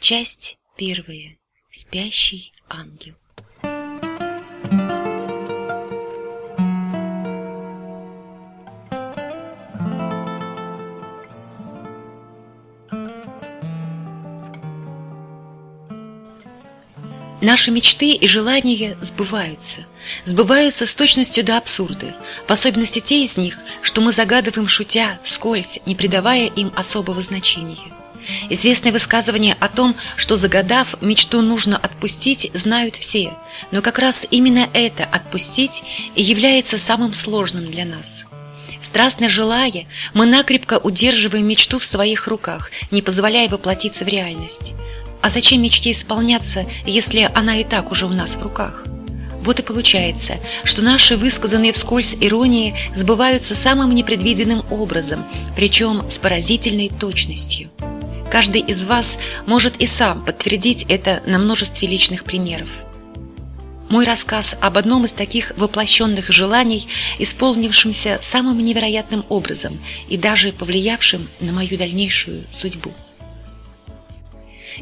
Часть первая. Спящий ангел. Наши мечты и желания сбываются. Сбываются с точностью до абсурда, в особенности те из них, что мы загадываем шутя, скользь, не придавая им особого значения. Известное высказывание о том, что загадав, мечту нужно отпустить, знают все, но как раз именно это «отпустить» и является самым сложным для нас. Страстно желая, мы накрепко удерживаем мечту в своих руках, не позволяя воплотиться в реальность. А зачем мечте исполняться, если она и так уже у нас в руках? Вот и получается, что наши высказанные вскользь иронии сбываются самым непредвиденным образом, причем с поразительной точностью. Каждый из вас может и сам подтвердить это на множестве личных примеров. Мой рассказ об одном из таких воплощенных желаний, исполнившемся самым невероятным образом и даже повлиявшим на мою дальнейшую судьбу.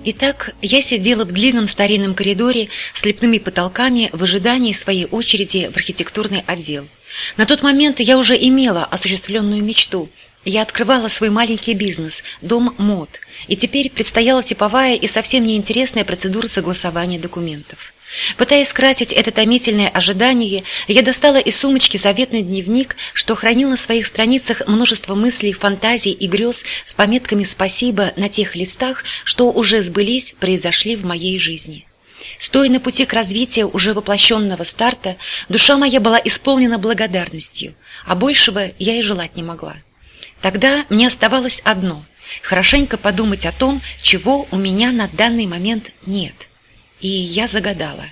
Итак, я сидела в длинном старинном коридоре с лепными потолками в ожидании своей очереди в архитектурный отдел. На тот момент я уже имела осуществленную мечту. Я открывала свой маленький бизнес – дом мод, и теперь предстояла типовая и совсем неинтересная процедура согласования документов. Пытаясь скрасить это томительное ожидание, я достала из сумочки заветный дневник, что хранил на своих страницах множество мыслей, фантазий и грез с пометками «Спасибо» на тех листах, что уже сбылись, произошли в моей жизни. Стоя на пути к развитию уже воплощенного старта, душа моя была исполнена благодарностью, а большего я и желать не могла. Тогда мне оставалось одно – хорошенько подумать о том, чего у меня на данный момент нет – и я загадала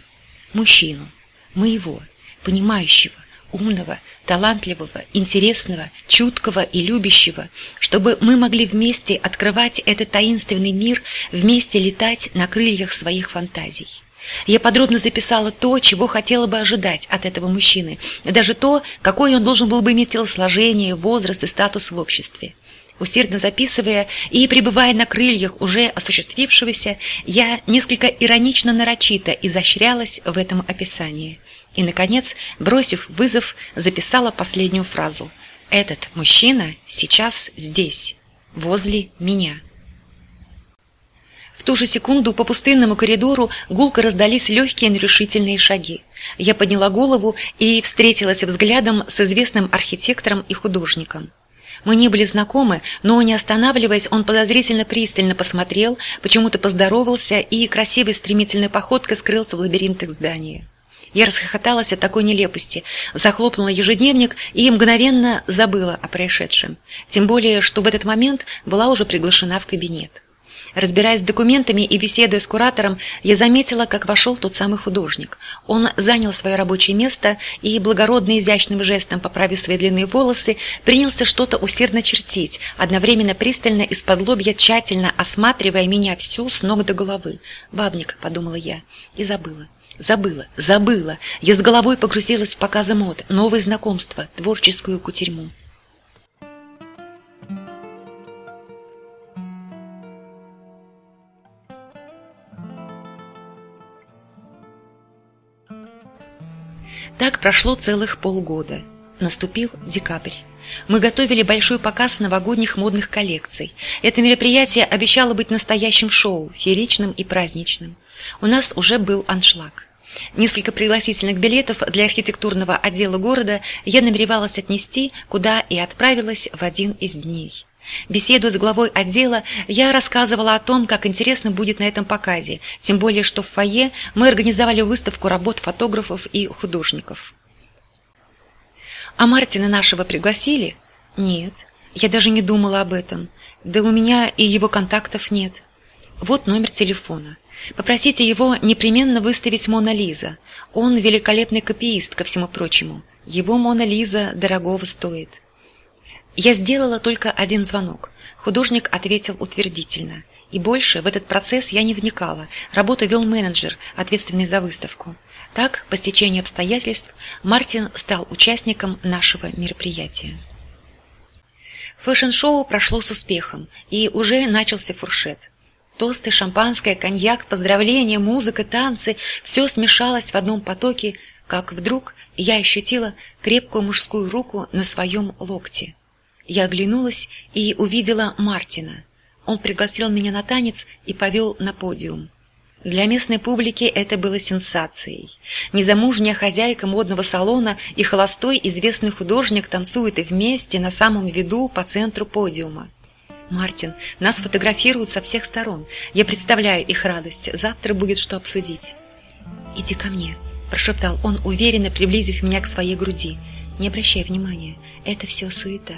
мужчину, моего, понимающего, умного, талантливого, интересного, чуткого и любящего, чтобы мы могли вместе открывать этот таинственный мир, вместе летать на крыльях своих фантазий. Я подробно записала то, чего хотела бы ожидать от этого мужчины, даже то, какое он должен был бы иметь телосложение, возраст и статус в обществе. Усердно записывая и пребывая на крыльях уже осуществившегося, я несколько иронично нарочито изощрялась в этом описании. И, наконец, бросив вызов, записала последнюю фразу. «Этот мужчина сейчас здесь, возле меня». В ту же секунду по пустынному коридору гулко раздались легкие, но решительные шаги. Я подняла голову и встретилась взглядом с известным архитектором и художником. Мы не были знакомы, но, не останавливаясь, он подозрительно пристально посмотрел, почему-то поздоровался и красивой стремительной походкой скрылся в лабиринтах здания. Я расхохоталась от такой нелепости, захлопнула ежедневник и мгновенно забыла о происшедшем. Тем более, что в этот момент была уже приглашена в кабинет. Разбираясь с документами и беседуя с куратором, я заметила, как вошел тот самый художник. Он занял свое рабочее место и, благородно изящным жестом поправив свои длинные волосы, принялся что-то усердно чертить, одновременно пристально из-под лобья тщательно осматривая меня всю с ног до головы. «Бабник», — подумала я, и забыла. Забыла, забыла. Я с головой погрузилась в показы мод, новые знакомства, творческую кутерьму. Так прошло целых полгода. Наступил декабрь. Мы готовили большой показ новогодних модных коллекций. Это мероприятие обещало быть настоящим шоу, фееричным и праздничным. У нас уже был аншлаг. Несколько пригласительных билетов для архитектурного отдела города я намеревалась отнести, куда и отправилась в один из дней. Беседуя с главой отдела, я рассказывала о том, как интересно будет на этом показе, тем более что в фойе мы организовали выставку работ фотографов и художников. А Мартина нашего пригласили? Нет, я даже не думала об этом. Да у меня и его контактов нет. Вот номер телефона. Попросите его непременно выставить Мона Лиза. Он великолепный копиист, ко всему прочему. Его Мона Лиза дорогого стоит. Я сделала только один звонок. Художник ответил утвердительно. И больше в этот процесс я не вникала. Работу вел менеджер, ответственный за выставку. Так, по стечению обстоятельств, Мартин стал участником нашего мероприятия. Фэшн-шоу прошло с успехом, и уже начался фуршет. Тосты, шампанское, коньяк, поздравления, музыка, танцы — все смешалось в одном потоке, как вдруг я ощутила крепкую мужскую руку на своем локте. Я оглянулась и увидела Мартина. Он пригласил меня на танец и повел на подиум. Для местной публики это было сенсацией. Незамужняя хозяйка модного салона и холостой известный художник танцуют вместе на самом виду по центру подиума. «Мартин, нас фотографируют со всех сторон. Я представляю их радость. Завтра будет что обсудить». «Иди ко мне», – прошептал он, уверенно приблизив меня к своей груди. «Не обращай внимания, это все суета».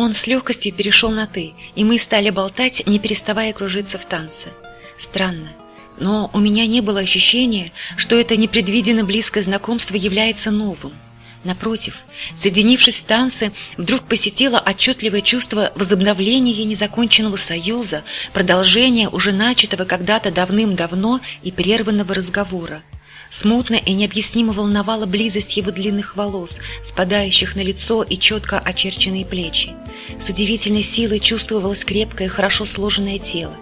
Он с легкостью перешел на «ты», и мы стали болтать, не переставая кружиться в танце. Странно, но у меня не было ощущения, что это непредвиденно близкое знакомство является новым. Напротив, соединившись в танце, вдруг посетило отчетливое чувство возобновления незаконченного союза, продолжения уже начатого когда-то давным-давно и прерванного разговора. Смутно и необъяснимо волновала близость его длинных волос, спадающих на лицо и четко очерченные плечи. С удивительной силой чувствовалось крепкое, хорошо сложенное тело.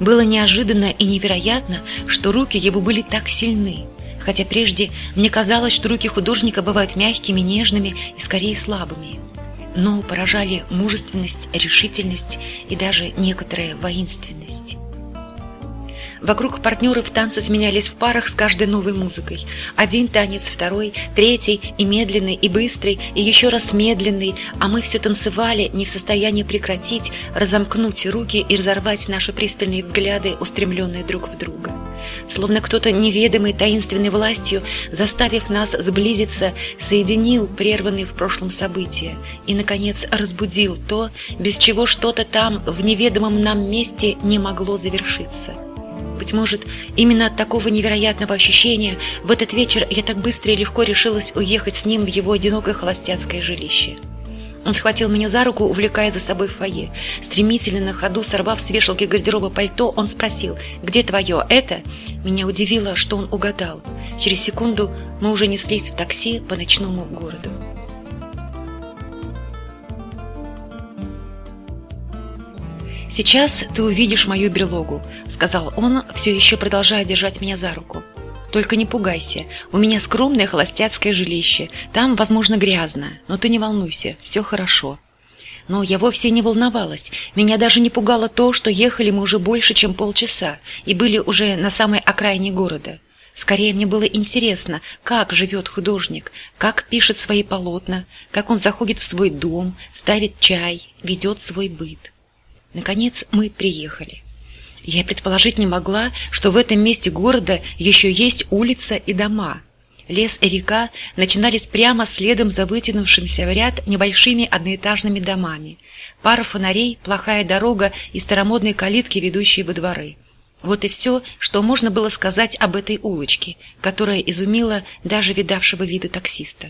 Было неожиданно и невероятно, что руки его были так сильны, хотя прежде мне казалось, что руки художника бывают мягкими, нежными и скорее слабыми. Но поражали мужественность, решительность и даже некоторая воинственность. Вокруг партнеры в танце сменялись в парах с каждой новой музыкой. Один танец, второй, третий, и медленный, и быстрый, и еще раз медленный, а мы все танцевали, не в состоянии прекратить, разомкнуть руки и разорвать наши пристальные взгляды, устремленные друг в друга. Словно кто-то неведомый таинственной властью, заставив нас сблизиться, соединил прерванные в прошлом события и, наконец, разбудил то, без чего что-то там, в неведомом нам месте, не могло завершиться. Быть может, именно от такого невероятного ощущения в этот вечер я так быстро и легко решилась уехать с ним в его одинокое холостяцкое жилище. Он схватил меня за руку, увлекая за собой в фойе. Стремительно на ходу, сорвав с вешалки гардероба пальто, он спросил, «Где твое это?» Меня удивило, что он угадал. Через секунду мы уже неслись в такси по ночному городу. «Сейчас ты увидишь мою берлогу», — сказал он, все еще продолжая держать меня за руку. «Только не пугайся, у меня скромное холостяцкое жилище, там, возможно, грязно, но ты не волнуйся, все хорошо». Но я вовсе не волновалась, меня даже не пугало то, что ехали мы уже больше, чем полчаса, и были уже на самой окраине города. Скорее мне было интересно, как живет художник, как пишет свои полотна, как он заходит в свой дом, ставит чай, ведет свой быт. Наконец мы приехали. Я предположить не могла, что в этом месте города еще есть улица и дома. Лес и река начинались прямо следом за вытянувшимся в ряд небольшими одноэтажными домами. Пара фонарей, плохая дорога и старомодные калитки, ведущие во дворы. Вот и все, что можно было сказать об этой улочке, которая изумила даже видавшего вида таксиста.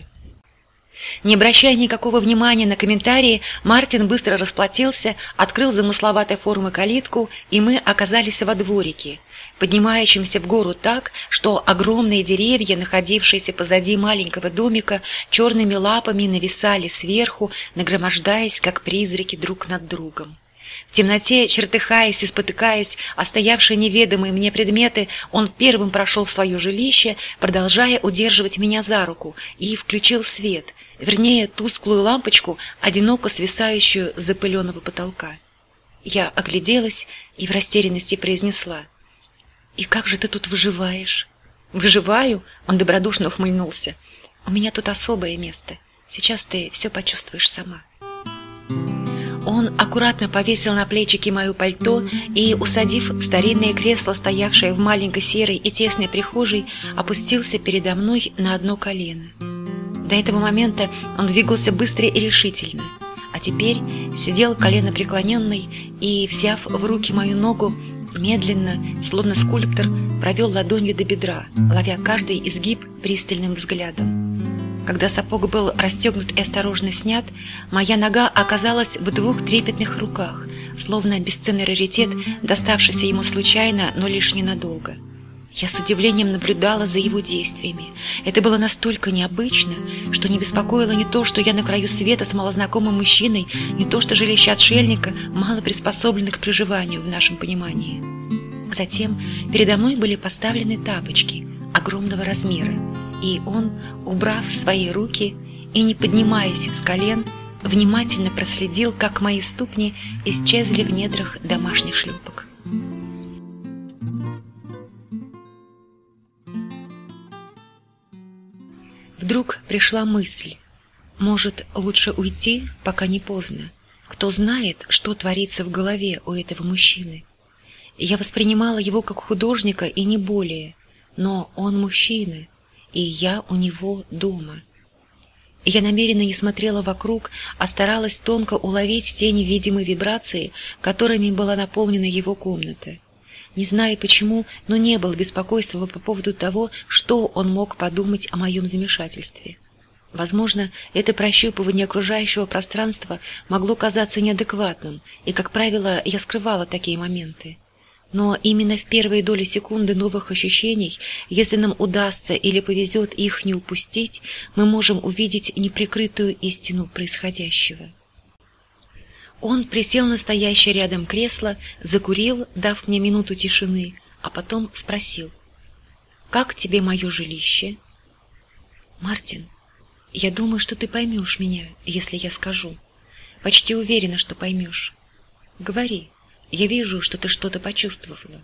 Не обращая никакого внимания на комментарии, Мартин быстро расплатился, открыл замысловатой формы калитку, и мы оказались во дворике, поднимающемся в гору так, что огромные деревья, находившиеся позади маленького домика, черными лапами нависали сверху, нагромождаясь, как призраки друг над другом. В темноте, чертыхаясь и спотыкаясь, а стоявшие неведомые мне предметы, он первым прошел в свое жилище, продолжая удерживать меня за руку, и включил свет, вернее, тусклую лампочку, одиноко свисающую с запыленного потолка. Я огляделась и в растерянности произнесла. «И как же ты тут выживаешь?» «Выживаю?» — он добродушно ухмыльнулся. «У меня тут особое место. Сейчас ты все почувствуешь сама». Он аккуратно повесил на плечики мое пальто и, усадив старинное кресло, стоявшее в маленькой серой и тесной прихожей, опустился передо мной на одно колено. До этого момента он двигался быстро и решительно, а теперь сидел колено преклоненный и, взяв в руки мою ногу, медленно, словно скульптор, провел ладонью до бедра, ловя каждый изгиб пристальным взглядом. Когда сапог был расстегнут и осторожно снят, моя нога оказалась в двух трепетных руках, словно бесценный раритет, доставшийся ему случайно, но лишь ненадолго. Я с удивлением наблюдала за его действиями. Это было настолько необычно, что не беспокоило не то, что я на краю света с малознакомым мужчиной, не то, что жилище отшельника мало приспособлено к проживанию в нашем понимании. Затем передо мной были поставлены тапочки огромного размера, и он, убрав свои руки и не поднимаясь с колен, внимательно проследил, как мои ступни исчезли в недрах домашних шлюпок. Вдруг пришла мысль. Может, лучше уйти, пока не поздно. Кто знает, что творится в голове у этого мужчины. Я воспринимала его как художника и не более. Но он мужчина, и я у него дома. Я намеренно не смотрела вокруг, а старалась тонко уловить те невидимые вибрации, которыми была наполнена его комната. Не знаю почему, но не было беспокойства по поводу того, что он мог подумать о моем замешательстве. Возможно, это прощупывание окружающего пространства могло казаться неадекватным, и, как правило, я скрывала такие моменты. Но именно в первые доли секунды новых ощущений, если нам удастся или повезет их не упустить, мы можем увидеть неприкрытую истину происходящего. Он присел на стоящее рядом кресло, закурил, дав мне минуту тишины, а потом спросил. «Как тебе мое жилище?» «Мартин, я думаю, что ты поймешь меня, если я скажу. Почти уверена, что поймешь. Говори, я вижу, что ты что-то почувствовала.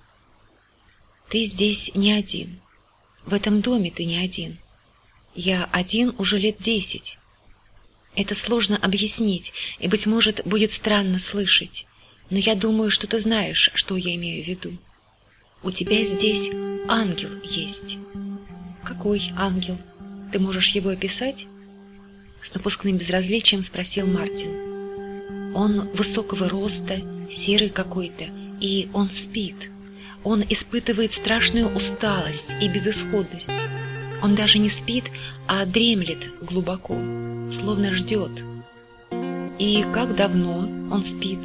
Ты здесь не один. В этом доме ты не один. Я один уже лет десять. Это сложно объяснить, и, быть может, будет странно слышать. Но я думаю, что ты знаешь, что я имею в виду. У тебя здесь ангел есть. Какой ангел? Ты можешь его описать? С напускным безразличием спросил Мартин. Он высокого роста, серый какой-то, и он спит. Он испытывает страшную усталость и безысходность. Он даже не спит, а дремлет глубоко, словно ждет. И как давно он спит?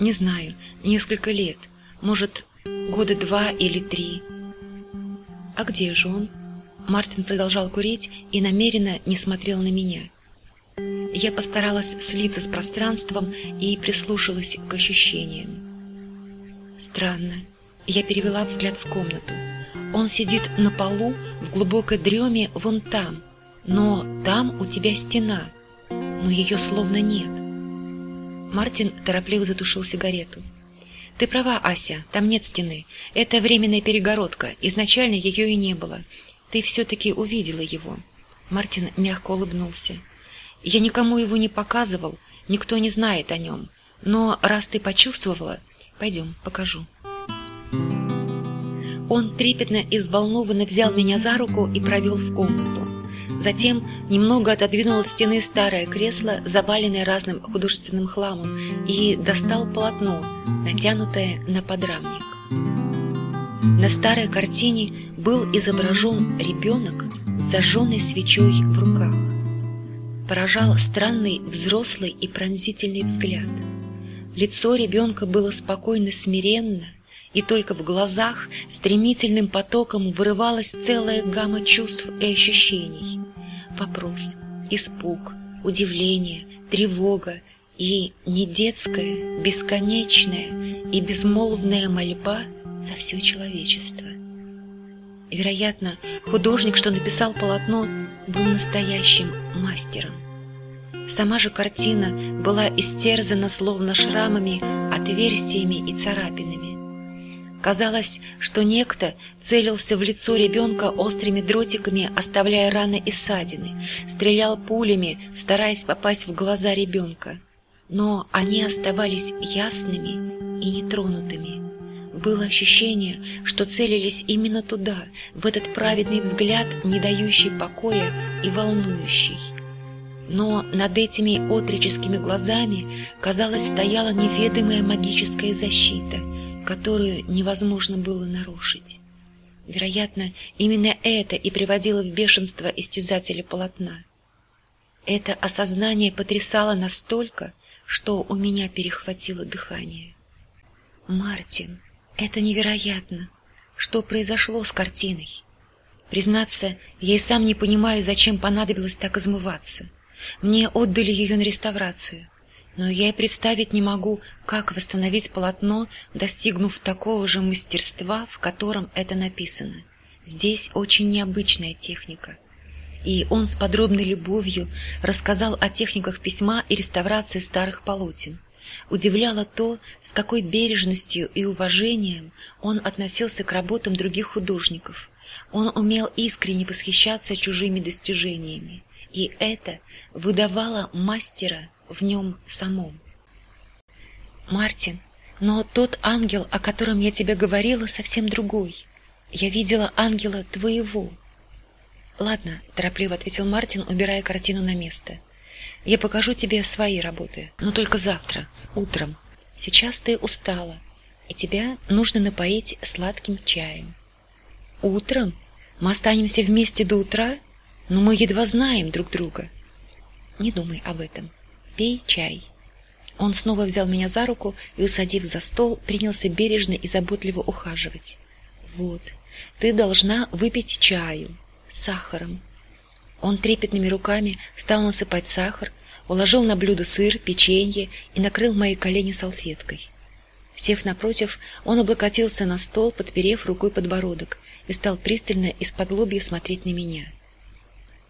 Не знаю, несколько лет, может, года два или три. А где же он? Мартин продолжал курить и намеренно не смотрел на меня. Я постаралась слиться с пространством и прислушалась к ощущениям. Странно. Я перевела взгляд в комнату. Он сидит на полу в глубокой дреме вон там, но там у тебя стена, но ее словно нет. Мартин торопливо затушил сигарету. Ты права, Ася, там нет стены. Это временная перегородка. Изначально ее и не было. Ты все-таки увидела его. Мартин мягко улыбнулся. Я никому его не показывал, никто не знает о нем. Но раз ты почувствовала, пойдем, покажу. Он трепетно и взволнованно взял меня за руку и провел в комнату. Затем немного отодвинул от стены старое кресло, заваленное разным художественным хламом, и достал полотно, натянутое на подрамник. На старой картине был изображен ребенок с зажженной свечой в руках. Поражал странный взрослый и пронзительный взгляд. Лицо ребенка было спокойно смиренно, и только в глазах стремительным потоком вырывалась целая гамма чувств и ощущений. Вопрос, испуг, удивление, тревога и недетская, бесконечная и безмолвная мольба за все человечество. Вероятно, художник, что написал полотно, был настоящим мастером. Сама же картина была истерзана словно шрамами, отверстиями и царапинами. Казалось, что некто целился в лицо ребенка острыми дротиками, оставляя раны и ссадины, стрелял пулями, стараясь попасть в глаза ребенка. Но они оставались ясными и нетронутыми. Было ощущение, что целились именно туда, в этот праведный взгляд, не дающий покоя и волнующий. Но над этими отреческими глазами, казалось, стояла неведомая магическая защита — которую невозможно было нарушить. Вероятно, именно это и приводило в бешенство истязателя полотна. Это осознание потрясало настолько, что у меня перехватило дыхание. Мартин, это невероятно. что произошло с картиной. Признаться, я и сам не понимаю, зачем понадобилось так измываться. Мне отдали ее на реставрацию, но я и представить не могу, как восстановить полотно, достигнув такого же мастерства, в котором это написано. Здесь очень необычная техника. И он с подробной любовью рассказал о техниках письма и реставрации старых полотен. Удивляло то, с какой бережностью и уважением он относился к работам других художников. Он умел искренне восхищаться чужими достижениями, и это выдавало мастера в нем самом. Мартин, но тот ангел, о котором я тебе говорила, совсем другой. Я видела ангела твоего. Ладно, торопливо ответил Мартин, убирая картину на место. Я покажу тебе свои работы, но только завтра, утром. Сейчас ты устала, и тебя нужно напоить сладким чаем. Утром? Мы останемся вместе до утра, но мы едва знаем друг друга. Не думай об этом. Пей чай. Он снова взял меня за руку и, усадив за стол, принялся бережно и заботливо ухаживать. Вот, ты должна выпить чаю с сахаром. Он трепетными руками стал насыпать сахар, уложил на блюдо сыр, печенье и накрыл мои колени салфеткой. Сев напротив, он облокотился на стол, подперев рукой подбородок, и стал пристально из-под лобья смотреть на меня.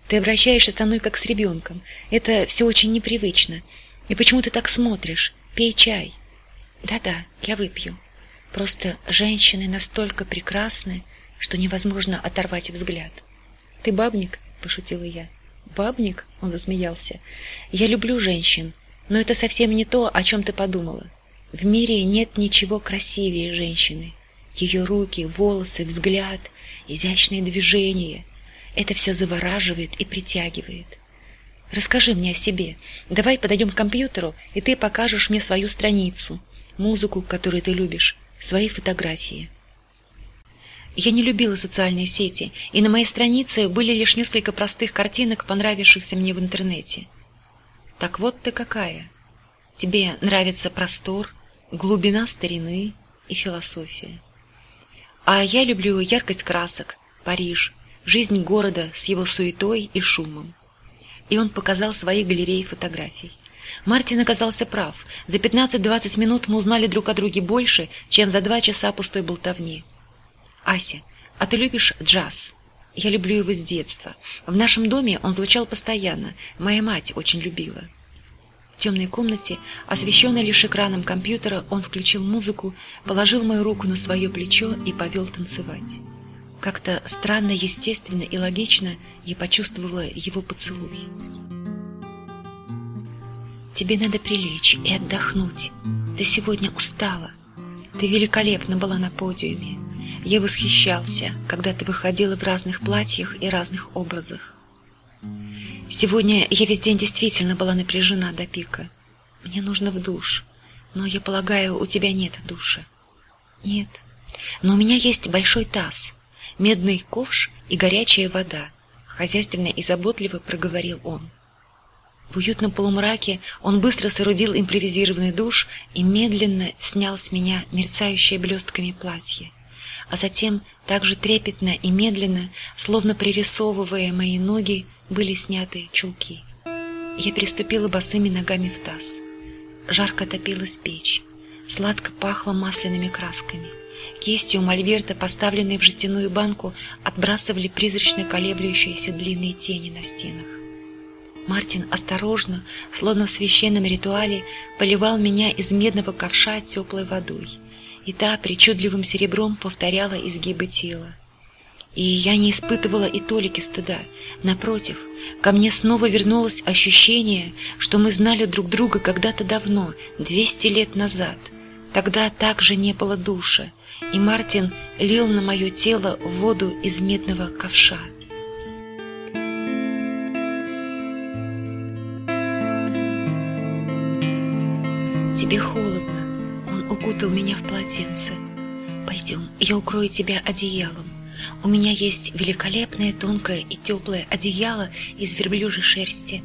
Ты обращаешься со мной как с ребенком. Это все очень непривычно. И почему ты так смотришь? Пей чай. Да-да, я выпью. Просто женщины настолько прекрасны, что невозможно оторвать взгляд. Ты бабник, пошутила я. Бабник? Он засмеялся. Я люблю женщин, но это совсем не то, о чем ты подумала. В мире нет ничего красивее женщины. Ее руки, волосы, взгляд, изящные движения это все завораживает и притягивает. Расскажи мне о себе. Давай подойдем к компьютеру, и ты покажешь мне свою страницу, музыку, которую ты любишь, свои фотографии. Я не любила социальные сети, и на моей странице были лишь несколько простых картинок, понравившихся мне в интернете. Так вот ты какая. Тебе нравится простор, глубина старины и философия. А я люблю яркость красок, Париж, жизнь города с его суетой и шумом. И он показал свои галереи фотографий. Мартин оказался прав. За 15-20 минут мы узнали друг о друге больше, чем за два часа пустой болтовни. Ася, а ты любишь джаз? Я люблю его с детства. В нашем доме он звучал постоянно. Моя мать очень любила. В темной комнате, освещенной лишь экраном компьютера, он включил музыку, положил мою руку на свое плечо и повел танцевать. Как-то странно, естественно и логично я почувствовала его поцелуй. Тебе надо прилечь и отдохнуть. Ты сегодня устала. Ты великолепно была на подиуме. Я восхищался, когда ты выходила в разных платьях и разных образах. Сегодня я весь день действительно была напряжена до пика. Мне нужно в душ, но я полагаю, у тебя нет душа. Нет, но у меня есть большой таз медный ковш и горячая вода, хозяйственно и заботливо проговорил он. В уютном полумраке он быстро соорудил импровизированный душ и медленно снял с меня мерцающее блестками платье, а затем также трепетно и медленно, словно пририсовывая мои ноги, были сняты чулки. Я приступила босыми ногами в таз. Жарко топилась печь, сладко пахло масляными красками. Кистью мольверта, поставленные в жестяную банку, отбрасывали призрачно колеблющиеся длинные тени на стенах. Мартин осторожно, словно в священном ритуале, поливал меня из медного ковша теплой водой, и та причудливым серебром повторяла изгибы тела. И я не испытывала и толики стыда. Напротив, ко мне снова вернулось ощущение, что мы знали друг друга когда-то давно, двести лет назад. Тогда также не было душа, и Мартин лил на мое тело воду из медного ковша. Тебе холодно. Он укутал меня в полотенце. Пойдем, я укрою тебя одеялом. У меня есть великолепное тонкое и теплое одеяло из верблюжьей шерсти.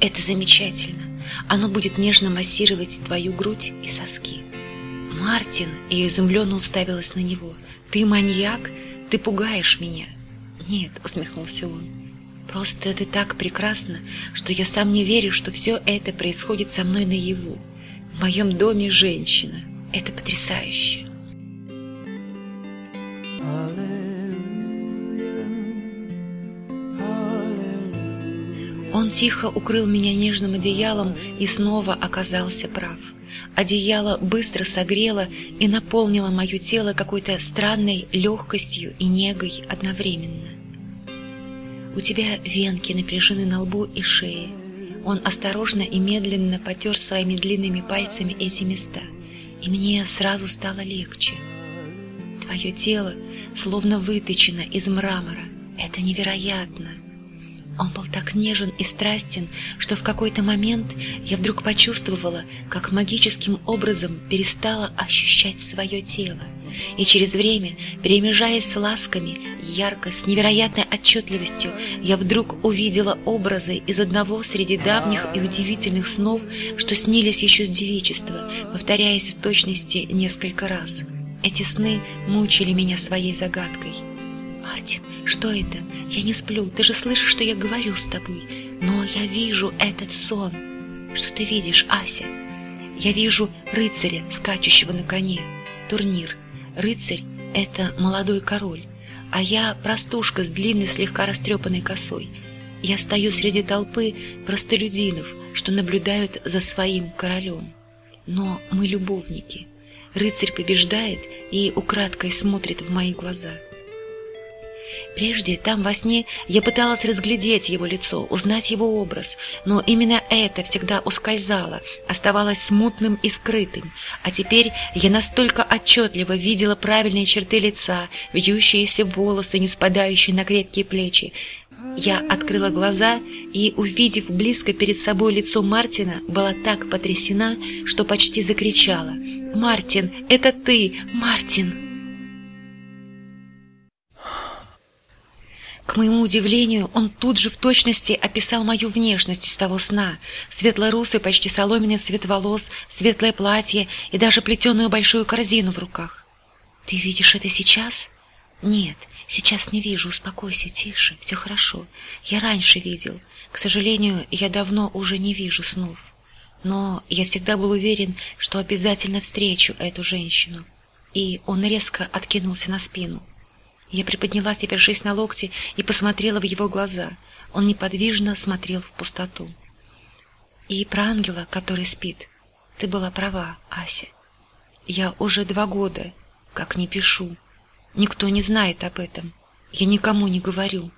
Это замечательно. Оно будет нежно массировать твою грудь и соски. Мартин, я изумленно уставилась на него. Ты маньяк? Ты пугаешь меня. Нет, усмехнулся он. Просто ты так прекрасна, что я сам не верю, что все это происходит со мной наяву. В моем доме женщина. Это потрясающе. Он тихо укрыл меня нежным одеялом и снова оказался прав. Одеяло быстро согрело и наполнило мое тело какой-то странной легкостью и негой одновременно. У тебя венки напряжены на лбу и шее. Он осторожно и медленно потер своими длинными пальцами эти места, и мне сразу стало легче. Твое тело словно выточено из мрамора. Это невероятно. Он был так нежен и страстен, что в какой-то момент я вдруг почувствовала, как магическим образом перестала ощущать свое тело. И через время, перемежаясь с ласками, ярко, с невероятной отчетливостью, я вдруг увидела образы из одного среди давних и удивительных снов, что снились еще с девичества, повторяясь в точности несколько раз. Эти сны мучили меня своей загадкой. «Мартин, что это? Я не сплю. Ты же слышишь, что я говорю с тобой. Но я вижу этот сон. Что ты видишь, Ася? Я вижу рыцаря, скачущего на коне. Турнир. Рыцарь — это молодой король, а я простушка с длинной, слегка растрепанной косой. Я стою среди толпы простолюдинов, что наблюдают за своим королем. Но мы любовники. Рыцарь побеждает и украдкой смотрит в мои глаза. Прежде, там во сне, я пыталась разглядеть его лицо, узнать его образ, но именно это всегда ускользало, оставалось смутным и скрытым. А теперь я настолько отчетливо видела правильные черты лица, вьющиеся волосы, не спадающие на крепкие плечи. Я открыла глаза и, увидев близко перед собой лицо Мартина, была так потрясена, что почти закричала. «Мартин, это ты! Мартин!» К моему удивлению, он тут же в точности описал мою внешность из того сна. Светло-русый, почти соломенный цвет волос, светлое платье и даже плетеную большую корзину в руках. «Ты видишь это сейчас?» «Нет, сейчас не вижу. Успокойся, тише, все хорошо. Я раньше видел. К сожалению, я давно уже не вижу снов. Но я всегда был уверен, что обязательно встречу эту женщину». И он резко откинулся на спину. Я приподнялась, опершись на локти, и посмотрела в его глаза. Он неподвижно смотрел в пустоту. И про ангела, который спит. Ты была права, Ася. Я уже два года, как не пишу. Никто не знает об этом. Я никому не говорю.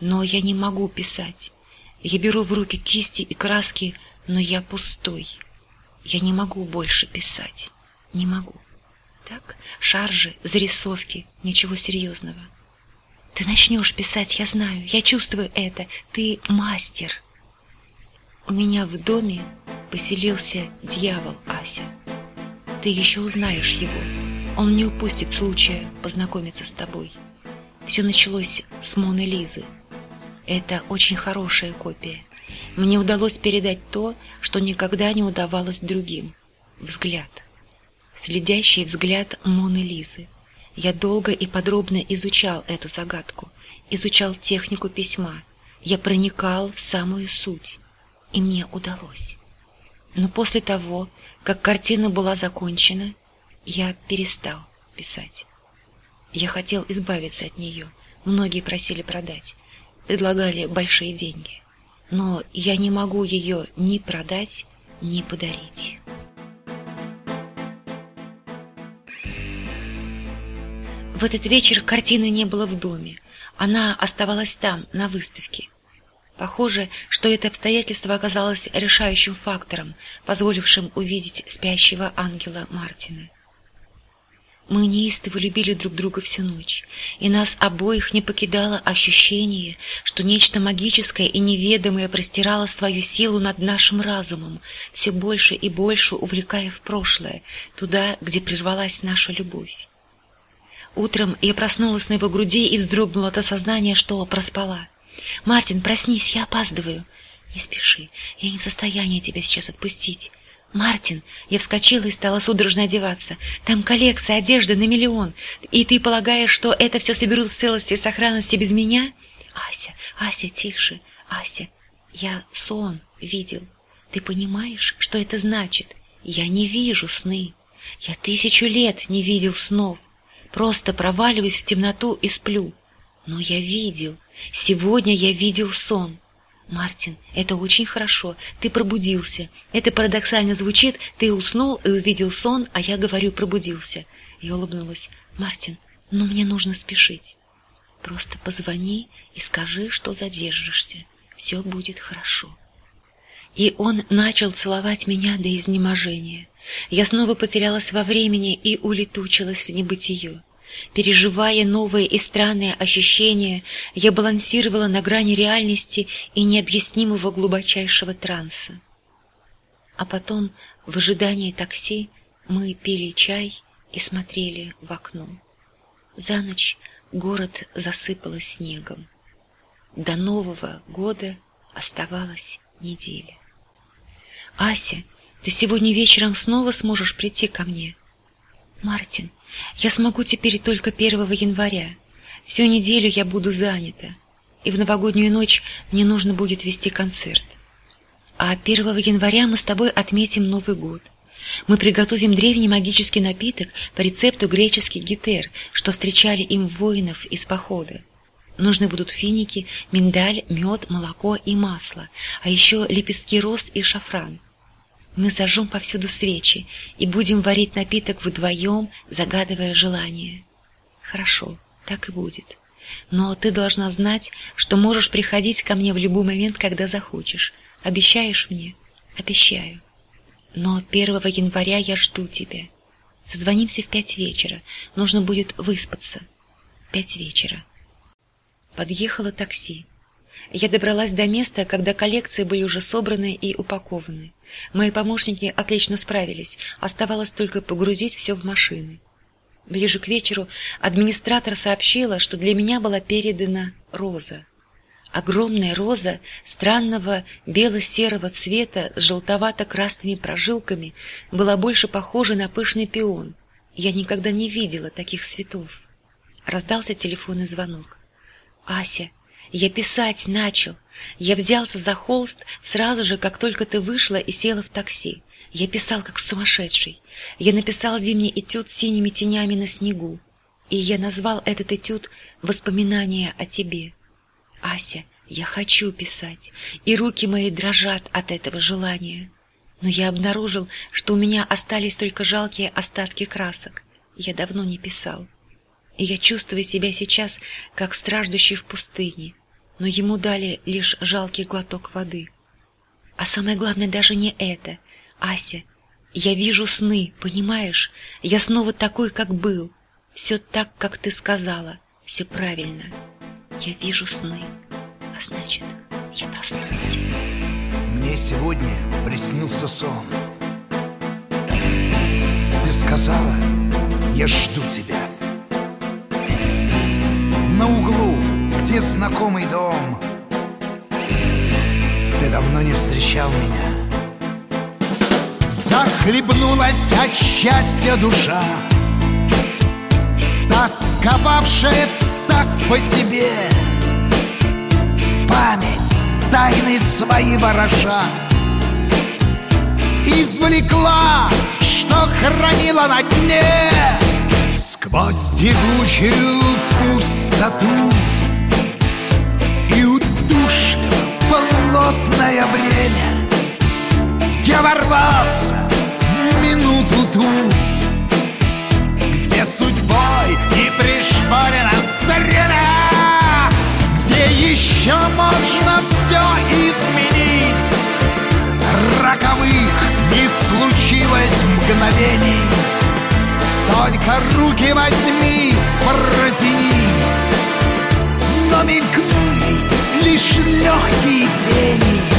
Но я не могу писать. Я беру в руки кисти и краски, но я пустой. Я не могу больше писать. Не могу. Так, шаржи, зарисовки, ничего серьезного. Ты начнешь писать, я знаю, я чувствую это. Ты мастер. У меня в доме поселился дьявол, Ася. Ты еще узнаешь его. Он не упустит случая познакомиться с тобой. Все началось с Моны Лизы. Это очень хорошая копия. Мне удалось передать то, что никогда не удавалось другим. Взгляд следящий взгляд Моны Лизы. Я долго и подробно изучал эту загадку, изучал технику письма. Я проникал в самую суть, и мне удалось. Но после того, как картина была закончена, я перестал писать. Я хотел избавиться от нее. Многие просили продать, предлагали большие деньги. Но я не могу ее ни продать, ни подарить. В этот вечер картины не было в доме. Она оставалась там, на выставке. Похоже, что это обстоятельство оказалось решающим фактором, позволившим увидеть спящего ангела Мартина. Мы неистово любили друг друга всю ночь, и нас обоих не покидало ощущение, что нечто магическое и неведомое простирало свою силу над нашим разумом, все больше и больше увлекая в прошлое, туда, где прервалась наша любовь. Утром я проснулась на его груди и вздрогнула от осознания, что проспала. «Мартин, проснись, я опаздываю!» «Не спеши, я не в состоянии тебя сейчас отпустить. «Мартин!» Я вскочила и стала судорожно одеваться. «Там коллекция одежды на миллион. И ты полагаешь, что это все соберут в целости и сохранности без меня?» «Ася, Ася, тише! Ася, я сон видел. Ты понимаешь, что это значит? Я не вижу сны. Я тысячу лет не видел снов. Просто проваливаюсь в темноту и сплю. Но я видел. Сегодня я видел сон. Мартин, это очень хорошо. Ты пробудился. Это парадоксально звучит. Ты уснул и увидел сон, а я говорю пробудился. Я улыбнулась. Мартин, но ну мне нужно спешить. Просто позвони и скажи, что задержишься. Все будет хорошо. И он начал целовать меня до изнеможения. Я снова потерялась во времени и улетучилась в небытие. Переживая новые и странные ощущения, я балансировала на грани реальности и необъяснимого глубочайшего транса. А потом, в ожидании такси, мы пили чай и смотрели в окно. За ночь город засыпало снегом. До Нового года оставалась неделя. «Ася, ты сегодня вечером снова сможешь прийти ко мне?» «Мартин, я смогу теперь только 1 января. Всю неделю я буду занята, и в новогоднюю ночь мне нужно будет вести концерт. А 1 января мы с тобой отметим Новый год. Мы приготовим древний магический напиток по рецепту греческих гетер, что встречали им воинов из похода. Нужны будут финики, миндаль, мед, молоко и масло, а еще лепестки роз и шафран. Мы зажжем повсюду свечи и будем варить напиток вдвоем, загадывая желание. Хорошо, так и будет. Но ты должна знать, что можешь приходить ко мне в любой момент, когда захочешь. Обещаешь мне? Обещаю. Но 1 января я жду тебя. Созвонимся в пять вечера. Нужно будет выспаться. Пять вечера. Подъехало такси. Я добралась до места, когда коллекции были уже собраны и упакованы. Мои помощники отлично справились, оставалось только погрузить все в машины. Ближе к вечеру администратор сообщила, что для меня была передана роза. Огромная роза странного бело-серого цвета с желтовато-красными прожилками была больше похожа на пышный пион. Я никогда не видела таких цветов. Раздался телефонный звонок. «Ася, я писать начал. Я взялся за холст сразу же, как только ты вышла и села в такси. Я писал как сумасшедший. Я написал зимний этюд синими тенями на снегу. И я назвал этот этюд «Воспоминания о тебе». Ася, я хочу писать, и руки мои дрожат от этого желания. Но я обнаружил, что у меня остались только жалкие остатки красок. Я давно не писал. И я чувствую себя сейчас, как страждущий в пустыне, но ему дали лишь жалкий глоток воды. А самое главное даже не это. Ася, я вижу сны, понимаешь? Я снова такой, как был. Все так, как ты сказала. Все правильно. Я вижу сны. А значит, я проснулся. Мне сегодня приснился сон. Ты сказала, я жду тебя. На углу где знакомый дом. Ты давно не встречал меня. Захлебнулась от счастья душа. Тосковавшая так по тебе. Память тайны свои вороша Извлекла, что хранила на дне. Сквозь тягучую пустоту холодное время? Я ворвался минуту ту Где судьбой не пришпорена старина Где еще можно все изменить. Роковых не случилось мгновений. Только руки возьми, протяни. Но мелькнули лишь легкие тени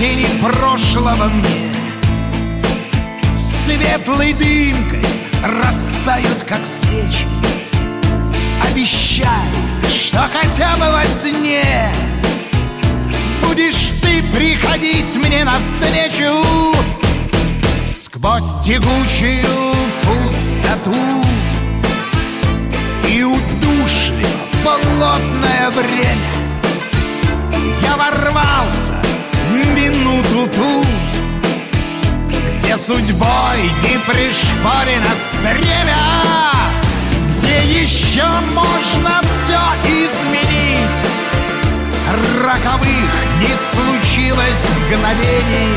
тени прошлого мне. Светлой дымкой растают, как свечи. Обещай, что хотя бы во сне Будешь ты приходить мне навстречу Сквозь тягучую пустоту. И удушливо болотное время Я ворвался минуту ту Где судьбой не пришпорено стремя Где еще можно все изменить. Роковых не случилось мгновений.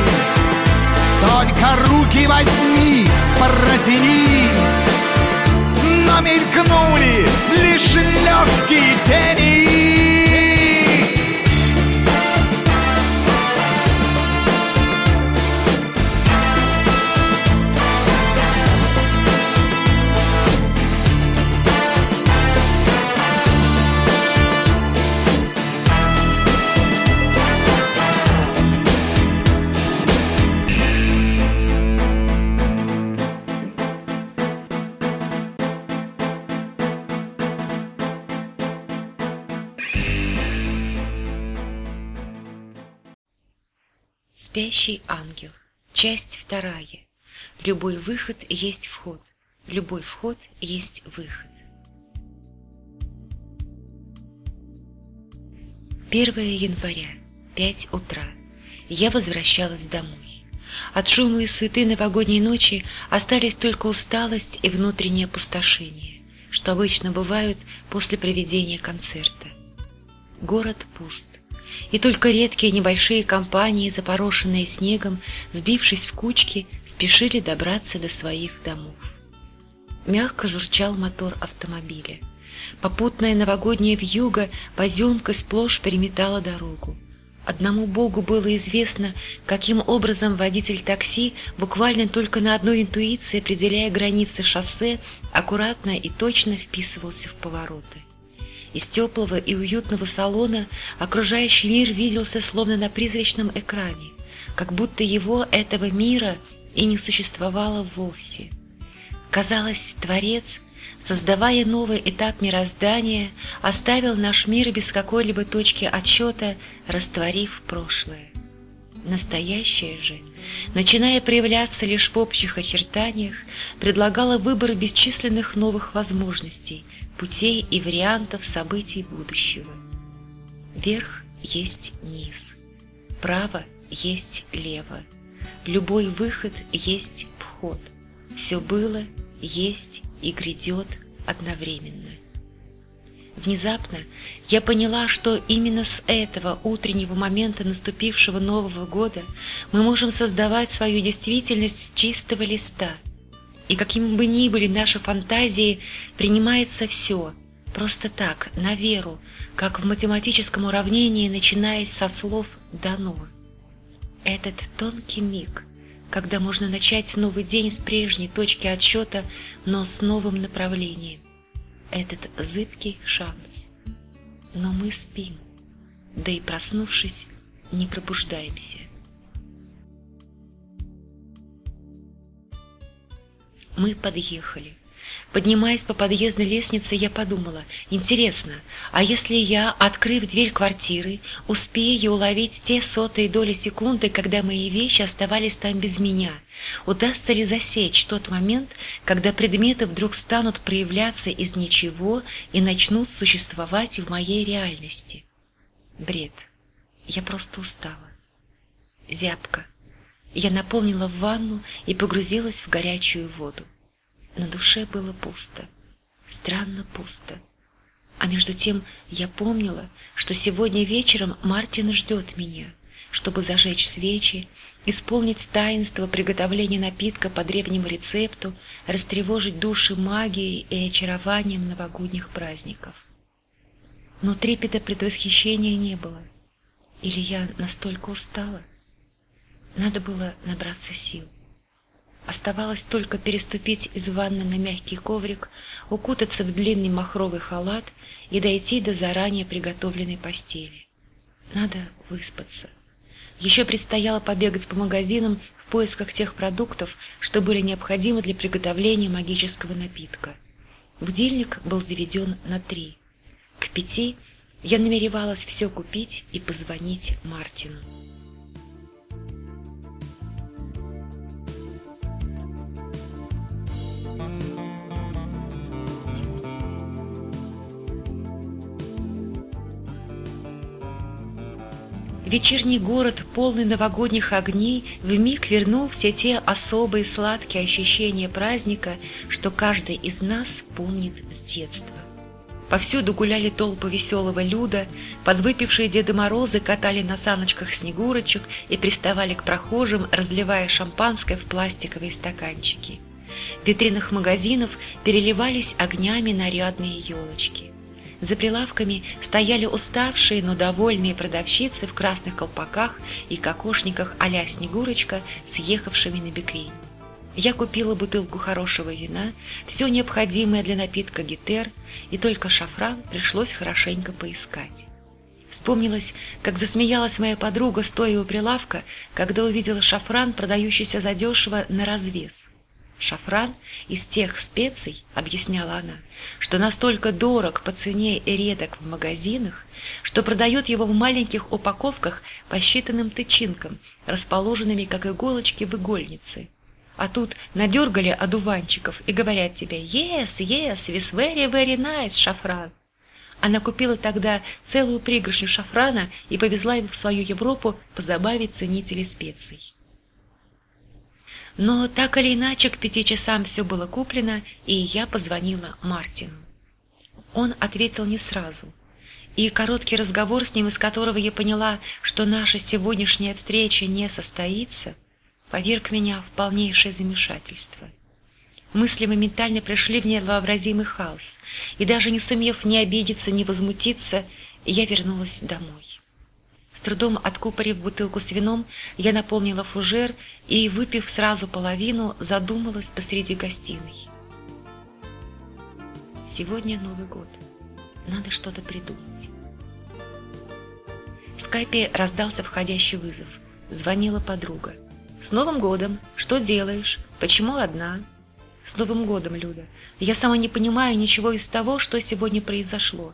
Только руки возьми, протяни. Но мелькнули лишь легкие тени Спящий ангел. Часть вторая. Любой выход есть вход. Любой вход есть выход. 1 января, 5 утра. Я возвращалась домой. От шума и суеты новогодней ночи остались только усталость и внутреннее опустошение, что обычно бывают после проведения концерта. Город пуст и только редкие небольшие компании, запорошенные снегом, сбившись в кучки, спешили добраться до своих домов. Мягко журчал мотор автомобиля. Попутная новогодняя вьюга поземкой сплошь переметала дорогу. Одному Богу было известно, каким образом водитель такси, буквально только на одной интуиции определяя границы шоссе, аккуратно и точно вписывался в повороты. Из теплого и уютного салона окружающий мир виделся словно на призрачном экране, как будто его, этого мира, и не существовало вовсе. Казалось, Творец, создавая новый этап мироздания, оставил наш мир без какой-либо точки отсчета, растворив прошлое. Настоящее же, начиная проявляться лишь в общих очертаниях, предлагало выбор бесчисленных новых возможностей, путей и вариантов событий будущего. Верх есть низ, право есть лево, любой выход есть вход. Все было, есть и грядет одновременно. Внезапно я поняла, что именно с этого утреннего момента наступившего Нового года мы можем создавать свою действительность с чистого листа – и какими бы ни были наши фантазии, принимается все, просто так, на веру, как в математическом уравнении, начиная со слов «дано». Этот тонкий миг, когда можно начать новый день с прежней точки отсчета, но с новым направлением. Этот зыбкий шанс. Но мы спим, да и проснувшись, не пробуждаемся. Мы подъехали. Поднимаясь по подъездной лестнице, я подумала, интересно, а если я, открыв дверь квартиры, успею уловить те сотые доли секунды, когда мои вещи оставались там без меня, удастся ли засечь тот момент, когда предметы вдруг станут проявляться из ничего и начнут существовать в моей реальности? Бред. Я просто устала. Зябко. Я наполнила ванну и погрузилась в горячую воду. На душе было пусто, странно пусто. А между тем я помнила, что сегодня вечером Мартин ждет меня, чтобы зажечь свечи, исполнить таинство приготовления напитка по древнему рецепту, растревожить души магией и очарованием новогодних праздников. Но трепета предвосхищения не было. Или я настолько устала? Надо было набраться сил. Оставалось только переступить из ванны на мягкий коврик, укутаться в длинный махровый халат и дойти до заранее приготовленной постели. Надо выспаться. Еще предстояло побегать по магазинам в поисках тех продуктов, что были необходимы для приготовления магического напитка. Будильник был заведен на три. К пяти я намеревалась все купить и позвонить Мартину. Вечерний город, полный новогодних огней, вмиг вернул все те особые сладкие ощущения праздника, что каждый из нас помнит с детства. Повсюду гуляли толпы веселого люда, подвыпившие Деды Морозы катали на саночках снегурочек и приставали к прохожим, разливая шампанское в пластиковые стаканчики. В витринах магазинов переливались огнями нарядные елочки. За прилавками стояли уставшие, но довольные продавщицы в красных колпаках и кокошниках а-ля Снегурочка, съехавшими на бекрень. Я купила бутылку хорошего вина, все необходимое для напитка гитер, и только шафран пришлось хорошенько поискать. Вспомнилось, как засмеялась моя подруга, стоя у прилавка, когда увидела шафран, продающийся задешево на развес. Шафран из тех специй, объясняла она, что настолько дорог по цене и редок в магазинах, что продают его в маленьких упаковках по считанным тычинкам, расположенными как иголочки в игольнице. А тут надергали одуванчиков и говорят тебе «Yes, yes, this very, very nice, шафран». Она купила тогда целую пригоршню шафрана и повезла его в свою Европу позабавить ценителей специй. Но так или иначе к пяти часам все было куплено, и я позвонила Мартину. Он ответил не сразу. И короткий разговор с ним, из которого я поняла, что наша сегодняшняя встреча не состоится, поверг меня в полнейшее замешательство. Мысли моментально пришли в невообразимый хаос, и даже не сумев ни обидеться, ни возмутиться, я вернулась домой. С трудом откупорив бутылку с вином, я наполнила фужер и, выпив сразу половину, задумалась посреди гостиной. Сегодня Новый год. Надо что-то придумать. В скайпе раздался входящий вызов. Звонила подруга. «С Новым годом! Что делаешь? Почему одна?» «С Новым годом, Люда! Я сама не понимаю ничего из того, что сегодня произошло.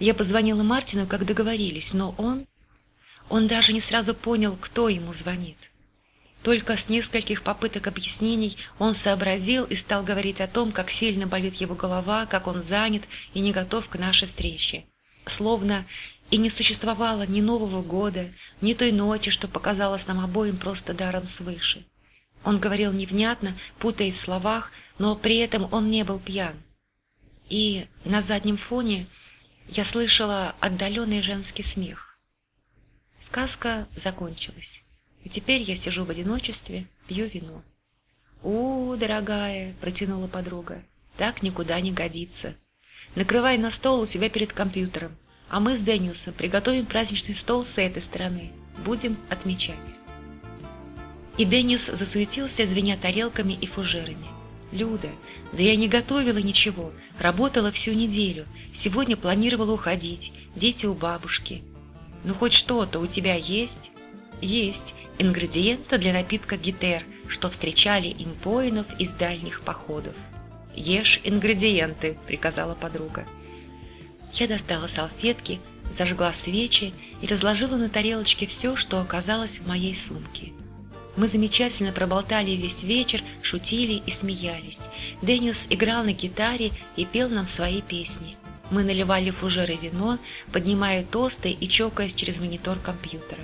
Я позвонила Мартину, как договорились, но он...» Он даже не сразу понял, кто ему звонит. Только с нескольких попыток объяснений он сообразил и стал говорить о том, как сильно болит его голова, как он занят и не готов к нашей встрече. Словно и не существовало ни Нового года, ни той ночи, что показалось нам обоим просто даром свыше. Он говорил невнятно, путаясь в словах, но при этом он не был пьян. И на заднем фоне я слышала отдаленный женский смех. Сказка закончилась, и теперь я сижу в одиночестве, пью вино. «У, дорогая!» – протянула подруга. «Так никуда не годится. Накрывай на стол у себя перед компьютером, а мы с Дэниусом приготовим праздничный стол с этой стороны. Будем отмечать». И Дэниус засуетился, звеня тарелками и фужерами. «Люда, да я не готовила ничего, работала всю неделю, сегодня планировала уходить, дети у бабушки». Ну хоть что-то у тебя есть? Есть ингредиенты для напитка гитер, что встречали им воинов из дальних походов. «Ешь ингредиенты», — приказала подруга. Я достала салфетки, зажгла свечи и разложила на тарелочке все, что оказалось в моей сумке. Мы замечательно проболтали весь вечер, шутили и смеялись. Дэниус играл на гитаре и пел нам свои песни. Мы наливали фужеры вино, поднимая тосты и чокаясь через монитор компьютера.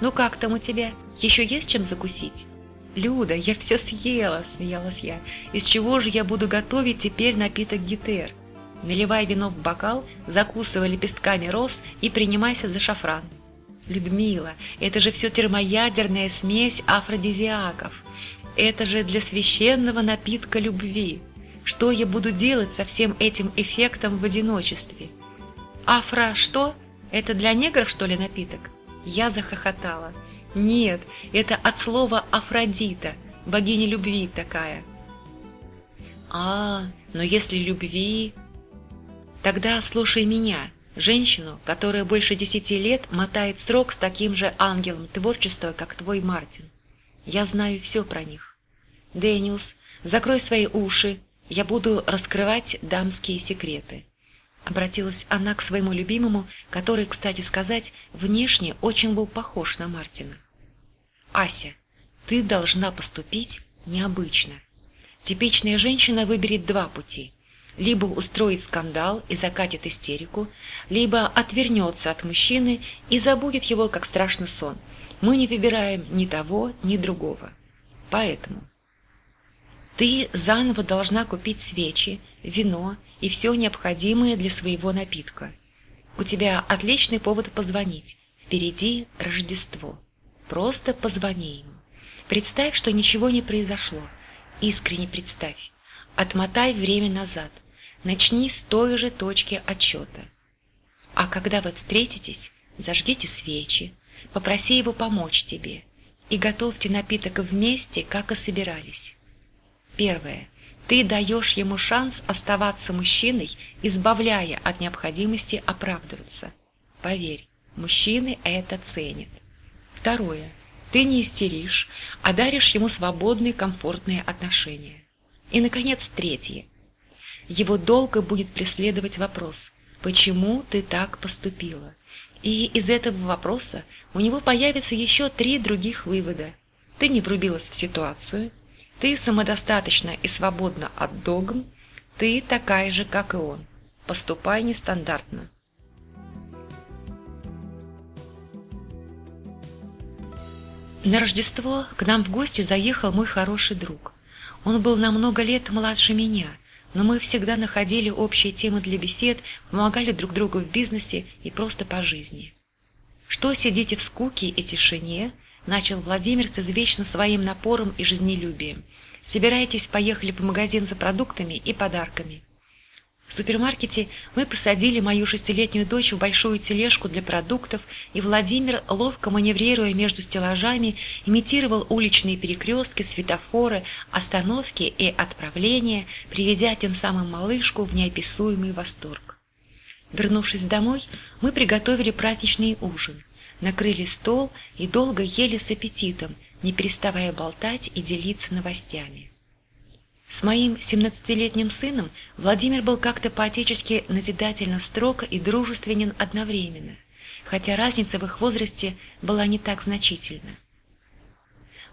«Ну как там у тебя? Еще есть чем закусить?» «Люда, я все съела!» – смеялась я. «Из чего же я буду готовить теперь напиток гитер?» Наливай вино в бокал, закусывай лепестками роз и принимайся за шафран. Людмила, это же все термоядерная смесь афродизиаков. Это же для священного напитка любви. Что я буду делать со всем этим эффектом в одиночестве? Афра что? Это для негров, что ли, напиток? Я захохотала. Нет, это от слова Афродита, богиня любви такая. А, но если любви... Тогда слушай меня, женщину, которая больше десяти лет мотает срок с таким же ангелом творчества, как твой Мартин. Я знаю все про них. Дэниус, закрой свои уши Я буду раскрывать дамские секреты. Обратилась она к своему любимому, который, кстати сказать, внешне очень был похож на Мартина. Ася, ты должна поступить необычно. Типичная женщина выберет два пути. Либо устроит скандал и закатит истерику, либо отвернется от мужчины и забудет его, как страшный сон. Мы не выбираем ни того, ни другого. Поэтому ты заново должна купить свечи, вино и все необходимое для своего напитка. У тебя отличный повод позвонить. Впереди Рождество. Просто позвони ему. Представь, что ничего не произошло. Искренне представь. Отмотай время назад. Начни с той же точки отчета. А когда вы встретитесь, зажгите свечи, попроси его помочь тебе и готовьте напиток вместе, как и собирались. Первое. Ты даешь ему шанс оставаться мужчиной, избавляя от необходимости оправдываться. Поверь, мужчины это ценят. Второе. Ты не истеришь, а даришь ему свободные, комфортные отношения. И, наконец, третье. Его долго будет преследовать вопрос, почему ты так поступила? И из этого вопроса у него появится еще три других вывода. Ты не врубилась в ситуацию, ты самодостаточна и свободна от догм, ты такая же, как и он. Поступай нестандартно. На Рождество к нам в гости заехал мой хороший друг. Он был на много лет младше меня, но мы всегда находили общие темы для бесед, помогали друг другу в бизнесе и просто по жизни. «Что сидите в скуке и тишине?» – начал Владимир с извечным своим напором и жизнелюбием. «Собираетесь, поехали в магазин за продуктами и подарками». В супермаркете мы посадили мою шестилетнюю дочь в большую тележку для продуктов, и Владимир, ловко маневрируя между стеллажами, имитировал уличные перекрестки, светофоры, остановки и отправления, приведя тем самым малышку в неописуемый восторг. Вернувшись домой, мы приготовили праздничный ужин, накрыли стол и долго ели с аппетитом, не переставая болтать и делиться новостями. С моим семнадцатилетним сыном Владимир был как-то по-отечески назидательно строг и дружественен одновременно, хотя разница в их возрасте была не так значительна.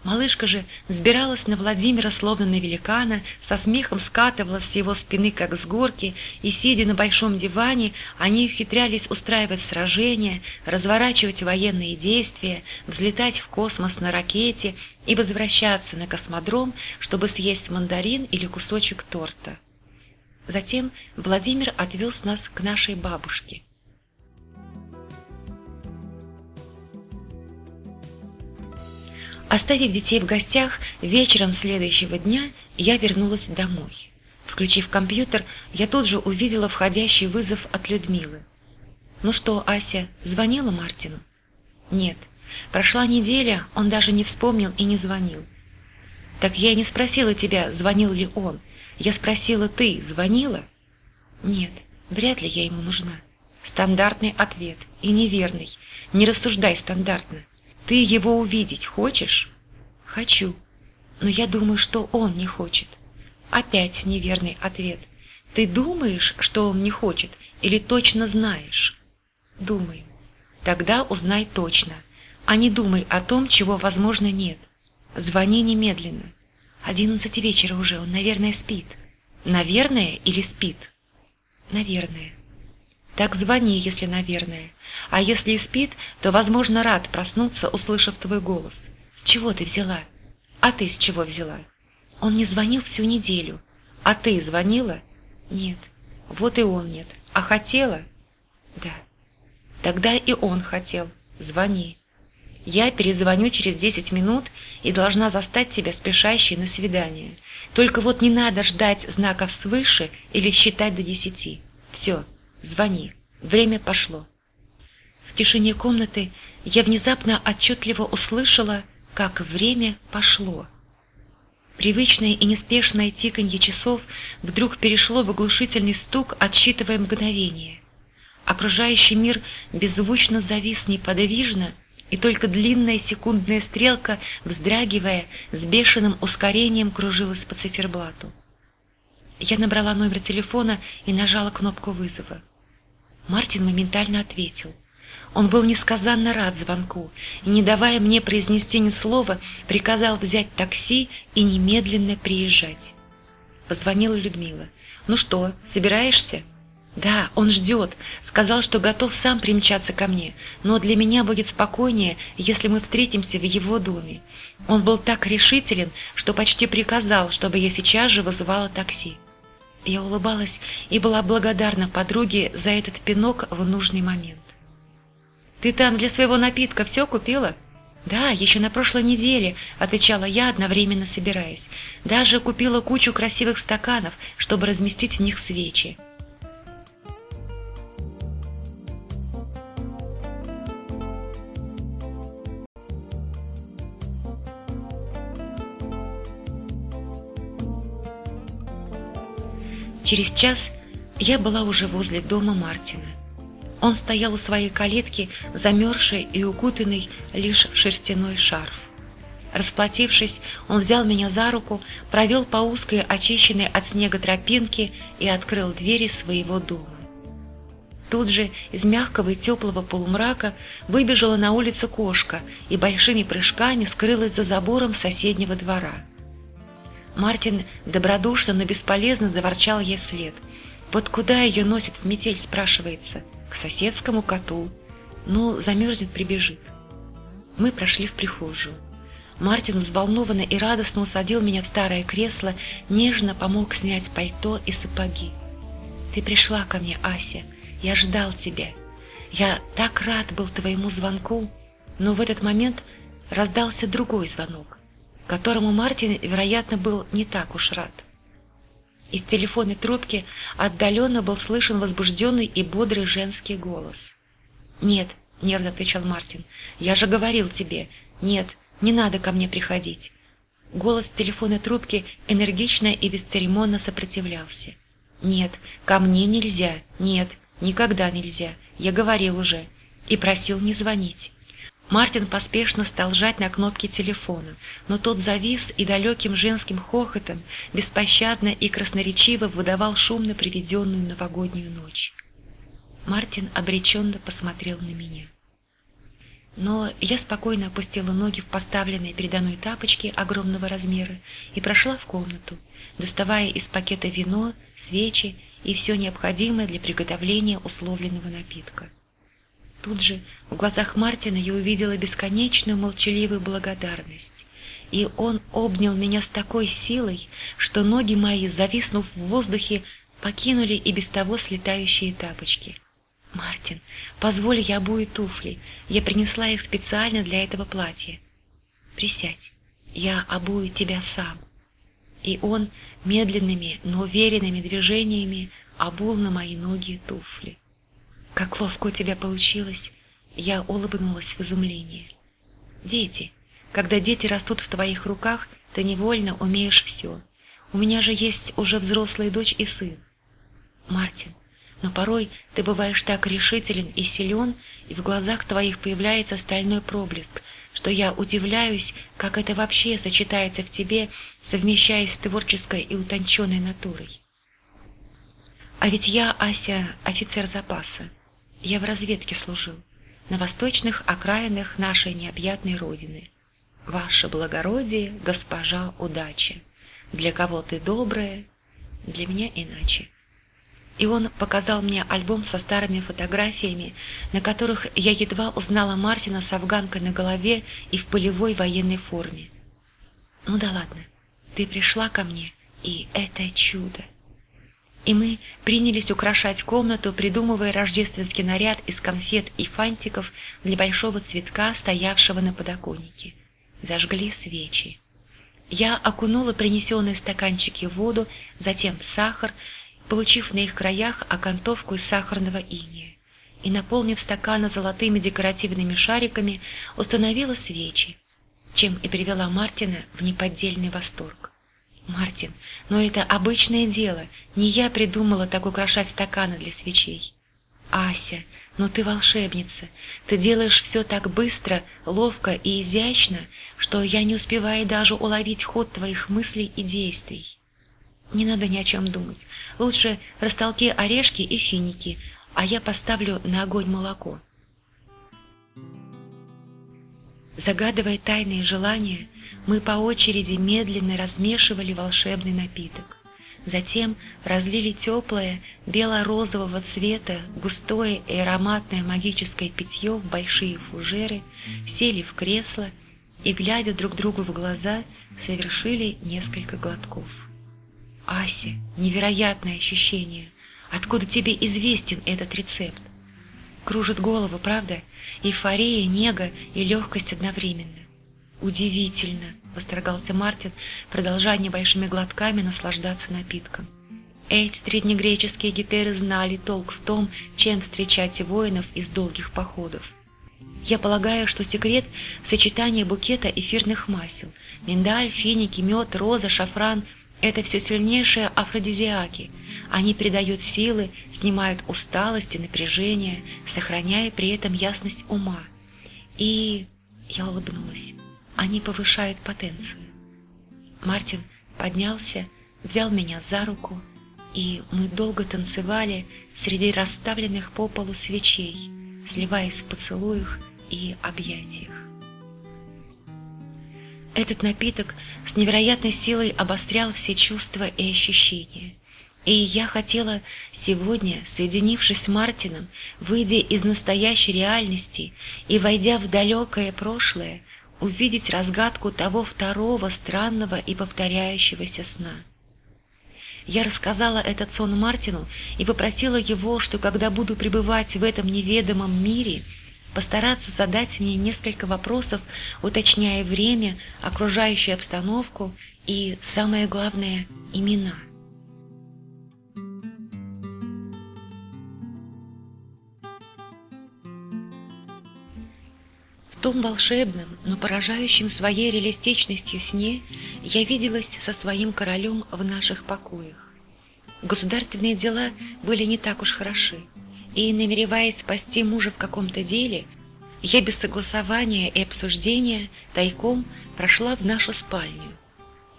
Малышка же взбиралась на Владимира словно на великана, со смехом скатывалась с его спины, как с горки, и, сидя на большом диване, они ухитрялись устраивать сражения, разворачивать военные действия, взлетать в космос на ракете и возвращаться на космодром, чтобы съесть мандарин или кусочек торта. Затем Владимир отвез нас к нашей бабушке. Оставив детей в гостях, вечером следующего дня я вернулась домой. Включив компьютер, я тут же увидела входящий вызов от Людмилы. «Ну что, Ася, звонила Мартину?» «Нет. Прошла неделя, он даже не вспомнил и не звонил». «Так я и не спросила тебя, звонил ли он. Я спросила, ты звонила?» «Нет, вряд ли я ему нужна». Стандартный ответ и неверный. Не рассуждай стандартно. Ты его увидеть хочешь? Хочу. Но я думаю, что он не хочет. Опять неверный ответ. Ты думаешь, что он не хочет, или точно знаешь? Думаю. Тогда узнай точно, а не думай о том, чего, возможно, нет. Звони немедленно. Одиннадцать вечера уже, он, наверное, спит. Наверное или спит? Наверное. Так звони, если наверное. А если и спит, то, возможно, рад проснуться, услышав твой голос. С чего ты взяла? А ты с чего взяла? Он не звонил всю неделю. А ты звонила? Нет. Вот и он нет. А хотела? Да. Тогда и он хотел. Звони. Я перезвоню через десять минут и должна застать тебя спешащей на свидание. Только вот не надо ждать знаков свыше или считать до десяти. Все. Звони. Время пошло. В тишине комнаты я внезапно отчетливо услышала, как время пошло. Привычное и неспешное тиканье часов вдруг перешло в оглушительный стук, отсчитывая мгновение. Окружающий мир беззвучно завис неподвижно, и только длинная секундная стрелка, вздрагивая, с бешеным ускорением кружилась по циферблату. Я набрала номер телефона и нажала кнопку вызова. Мартин моментально ответил. Он был несказанно рад звонку и, не давая мне произнести ни слова, приказал взять такси и немедленно приезжать. Позвонила Людмила. «Ну что, собираешься?» «Да, он ждет. Сказал, что готов сам примчаться ко мне, но для меня будет спокойнее, если мы встретимся в его доме. Он был так решителен, что почти приказал, чтобы я сейчас же вызывала такси». Я улыбалась и была благодарна подруге за этот пинок в нужный момент. «Ты там для своего напитка все купила?» «Да, еще на прошлой неделе», — отвечала я, одновременно собираясь. «Даже купила кучу красивых стаканов, чтобы разместить в них свечи». Через час я была уже возле дома Мартина. Он стоял у своей калитки, замерзший и укутанный лишь в шерстяной шарф. Расплатившись, он взял меня за руку, провел по узкой, очищенной от снега тропинке и открыл двери своего дома. Тут же из мягкого и теплого полумрака выбежала на улицу кошка и большими прыжками скрылась за забором соседнего двора. Мартин добродушно, но бесполезно заворчал ей след. Вот куда ее носит в метель, спрашивается. К соседскому коту. Ну, замерзнет, прибежит. Мы прошли в прихожую. Мартин взволнованно и радостно усадил меня в старое кресло, нежно помог снять пальто и сапоги. «Ты пришла ко мне, Ася. Я ждал тебя. Я так рад был твоему звонку». Но в этот момент раздался другой звонок которому Мартин, вероятно, был не так уж рад. Из телефонной трубки отдаленно был слышен возбужденный и бодрый женский голос. «Нет», — нервно отвечал Мартин, — «я же говорил тебе, нет, не надо ко мне приходить». Голос в телефонной трубке энергично и бесцеремонно сопротивлялся. «Нет, ко мне нельзя, нет, никогда нельзя, я говорил уже, и просил не звонить». Мартин поспешно стал жать на кнопки телефона, но тот завис и далеким женским хохотом беспощадно и красноречиво выдавал шумно приведенную новогоднюю ночь. Мартин обреченно посмотрел на меня. Но я спокойно опустила ноги в поставленные передо мной тапочки огромного размера и прошла в комнату, доставая из пакета вино, свечи и все необходимое для приготовления условленного напитка. Тут же в глазах Мартина я увидела бесконечную молчаливую благодарность. И он обнял меня с такой силой, что ноги мои, зависнув в воздухе, покинули и без того слетающие тапочки. «Мартин, позволь я обую туфли. Я принесла их специально для этого платья. Присядь, я обую тебя сам». И он медленными, но уверенными движениями обул на мои ноги туфли. Как ловко у тебя получилось. Я улыбнулась в изумлении. Дети. Когда дети растут в твоих руках, ты невольно умеешь все. У меня же есть уже взрослая дочь и сын. Мартин, но порой ты бываешь так решителен и силен, и в глазах твоих появляется стальной проблеск, что я удивляюсь, как это вообще сочетается в тебе, совмещаясь с творческой и утонченной натурой. А ведь я, Ася, офицер запаса. Я в разведке служил, на восточных окраинах нашей необъятной родины. Ваше благородие, госпожа удачи. Для кого ты добрая, для меня иначе. И он показал мне альбом со старыми фотографиями, на которых я едва узнала Мартина с афганкой на голове и в полевой военной форме. Ну да ладно, ты пришла ко мне, и это чудо и мы принялись украшать комнату, придумывая рождественский наряд из конфет и фантиков для большого цветка, стоявшего на подоконнике. Зажгли свечи. Я окунула принесенные стаканчики в воду, затем в сахар, получив на их краях окантовку из сахарного иния, и, наполнив стаканы золотыми декоративными шариками, установила свечи, чем и привела Мартина в неподдельный восторг. Мартин, но это обычное дело. Не я придумала так украшать стаканы для свечей. Ася, но ты волшебница. Ты делаешь все так быстро, ловко и изящно, что я не успеваю даже уловить ход твоих мыслей и действий. Не надо ни о чем думать. Лучше растолки орешки и финики, а я поставлю на огонь молоко. Загадывая тайные желания, мы по очереди медленно размешивали волшебный напиток. Затем разлили теплое, бело-розового цвета, густое и ароматное магическое питье в большие фужеры, сели в кресло и, глядя друг другу в глаза, совершили несколько глотков. «Ася, невероятное ощущение! Откуда тебе известен этот рецепт?» Кружит голову, правда? Эйфория, нега и легкость одновременно. «Удивительно!» — восторгался Мартин, продолжая небольшими глотками наслаждаться напитком. Эти древнегреческие гетеры знали толк в том, чем встречать воинов из долгих походов. Я полагаю, что секрет – сочетание букета эфирных масел. Миндаль, финики, мед, роза, шафран – это все сильнейшие афродизиаки. Они придают силы, снимают усталость и напряжение, сохраняя при этом ясность ума. И я улыбнулась они повышают потенцию. Мартин поднялся, взял меня за руку, и мы долго танцевали среди расставленных по полу свечей, сливаясь в поцелуях и объятиях. Этот напиток с невероятной силой обострял все чувства и ощущения. И я хотела сегодня, соединившись с Мартином, выйдя из настоящей реальности и войдя в далекое прошлое, увидеть разгадку того второго странного и повторяющегося сна. Я рассказала этот сон Мартину и попросила его, что когда буду пребывать в этом неведомом мире, постараться задать мне несколько вопросов, уточняя время, окружающую обстановку и, самое главное, имена. том волшебном, но поражающем своей реалистичностью сне я виделась со своим королем в наших покоях. Государственные дела были не так уж хороши, и, намереваясь спасти мужа в каком-то деле, я без согласования и обсуждения тайком прошла в нашу спальню.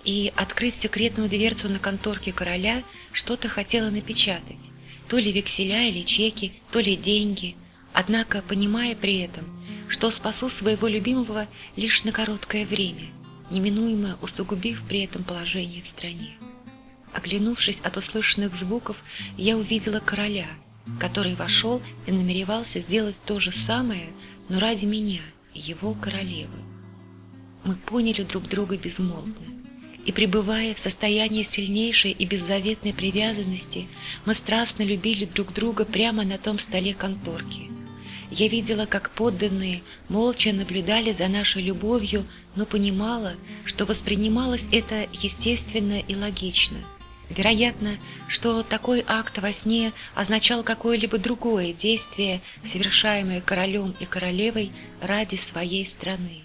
И, открыв секретную дверцу на конторке короля, что-то хотела напечатать, то ли векселя или чеки, то ли деньги, однако, понимая при этом, что спасу своего любимого лишь на короткое время, неминуемо усугубив при этом положение в стране. Оглянувшись от услышанных звуков, я увидела короля, который вошел и намеревался сделать то же самое, но ради меня, его королевы. Мы поняли друг друга безмолвно, и, пребывая в состоянии сильнейшей и беззаветной привязанности, мы страстно любили друг друга прямо на том столе конторки – я видела, как подданные молча наблюдали за нашей любовью, но понимала, что воспринималось это естественно и логично. Вероятно, что такой акт во сне означал какое-либо другое действие, совершаемое королем и королевой ради своей страны.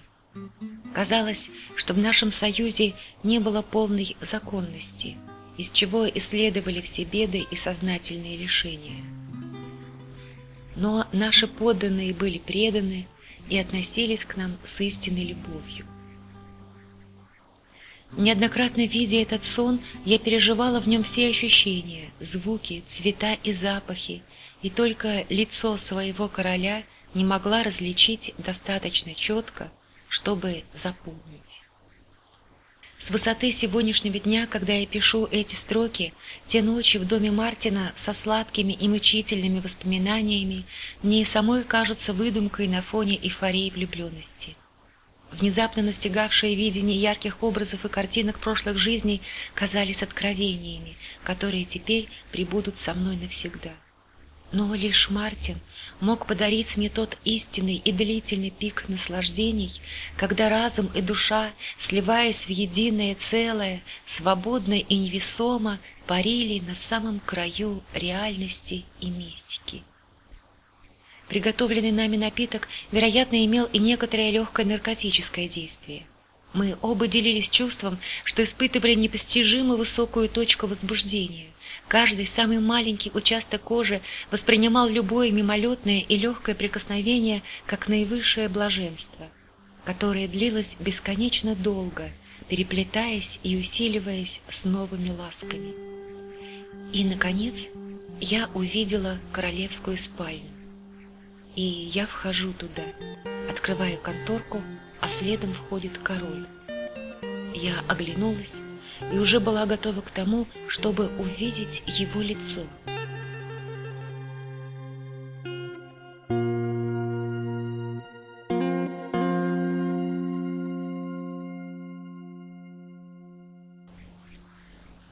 Казалось, что в нашем союзе не было полной законности, из чего и следовали все беды и сознательные лишения но наши подданные были преданы и относились к нам с истинной любовью. Неоднократно видя этот сон, я переживала в нем все ощущения, звуки, цвета и запахи, и только лицо своего короля не могла различить достаточно четко, чтобы запомнить. С высоты сегодняшнего дня, когда я пишу эти строки, те ночи в доме Мартина со сладкими и мучительными воспоминаниями мне и самой кажутся выдумкой на фоне эйфории влюбленности. Внезапно настигавшие видение ярких образов и картинок прошлых жизней казались откровениями, которые теперь прибудут со мной навсегда. Но лишь Мартин мог подарить мне тот истинный и длительный пик наслаждений, когда разум и душа, сливаясь в единое целое, свободно и невесомо, парили на самом краю реальности и мистики. Приготовленный нами напиток, вероятно, имел и некоторое легкое наркотическое действие. Мы оба делились чувством, что испытывали непостижимо высокую точку возбуждения. Каждый самый маленький участок кожи воспринимал любое мимолетное и легкое прикосновение как наивысшее блаженство, которое длилось бесконечно долго, переплетаясь и усиливаясь с новыми ласками. И, наконец, я увидела королевскую спальню. И я вхожу туда, открываю конторку, а следом входит король. Я оглянулась и уже была готова к тому, чтобы увидеть его лицо.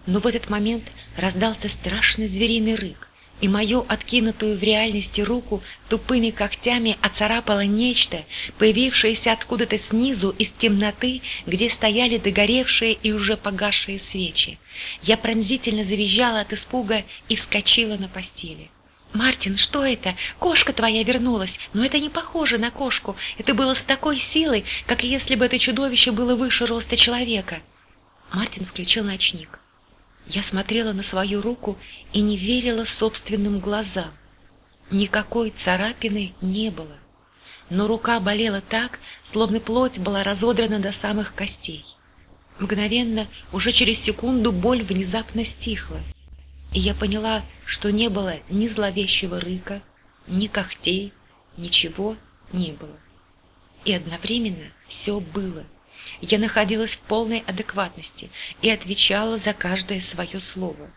Но в этот момент раздался страшный звериный рык, и мою откинутую в реальности руку тупыми когтями оцарапало нечто, появившееся откуда-то снизу из темноты, где стояли догоревшие и уже погасшие свечи. Я пронзительно завизжала от испуга и скочила на постели. «Мартин, что это? Кошка твоя вернулась, но это не похоже на кошку. Это было с такой силой, как если бы это чудовище было выше роста человека». Мартин включил ночник. Я смотрела на свою руку и не верила собственным глазам. Никакой царапины не было, но рука болела так, словно плоть была разодрана до самых костей. Мгновенно, уже через секунду боль внезапно стихла, и я поняла, что не было ни зловещего рыка, ни когтей, ничего не было. И одновременно все было — я находилась в полной адекватности и отвечала за каждое свое слово.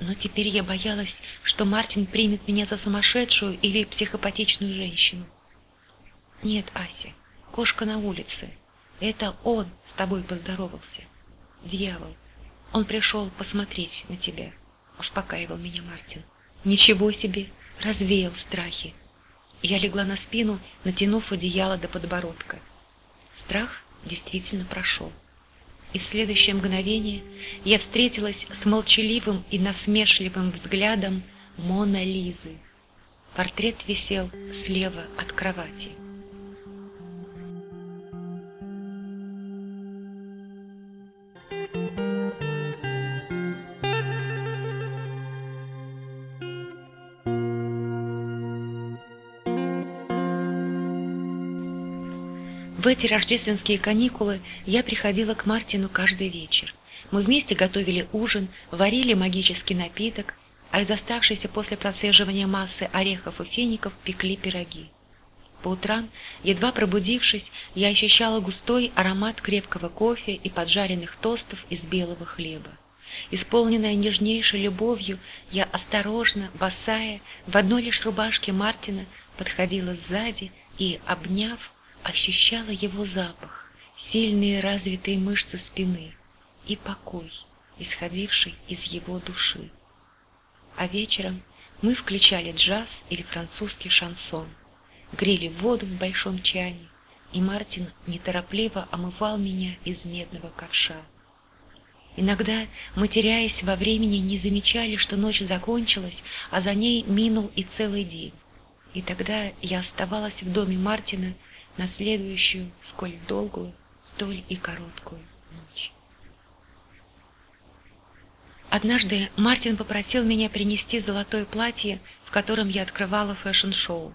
Но теперь я боялась, что Мартин примет меня за сумасшедшую или психопатичную женщину. Нет, Ася, кошка на улице. Это он с тобой поздоровался. Дьявол. Он пришел посмотреть на тебя, успокаивал меня Мартин. Ничего себе, развеял страхи. Я легла на спину, натянув одеяло до подбородка. Страх действительно прошел. И в следующее мгновение я встретилась с молчаливым и насмешливым взглядом Мона Лизы. Портрет висел слева от кровати. Эти рождественские каникулы я приходила к Мартину каждый вечер. Мы вместе готовили ужин, варили магический напиток, а из оставшейся после процеживания массы орехов и фиников пекли пироги. По утрам, едва пробудившись, я ощущала густой аромат крепкого кофе и поджаренных тостов из белого хлеба. Исполненная нежнейшей любовью, я осторожно, босая, в одной лишь рубашке Мартина, подходила сзади и, обняв, ощущала его запах, сильные развитые мышцы спины и покой, исходивший из его души. А вечером мы включали джаз или французский шансон, грели воду в большом чане, и Мартин неторопливо омывал меня из медного ковша. Иногда мы, теряясь во времени, не замечали, что ночь закончилась, а за ней минул и целый день. И тогда я оставалась в доме Мартина на следующую, сколь долгую, столь и короткую ночь. Однажды Мартин попросил меня принести золотое платье, в котором я открывала фэшн-шоу.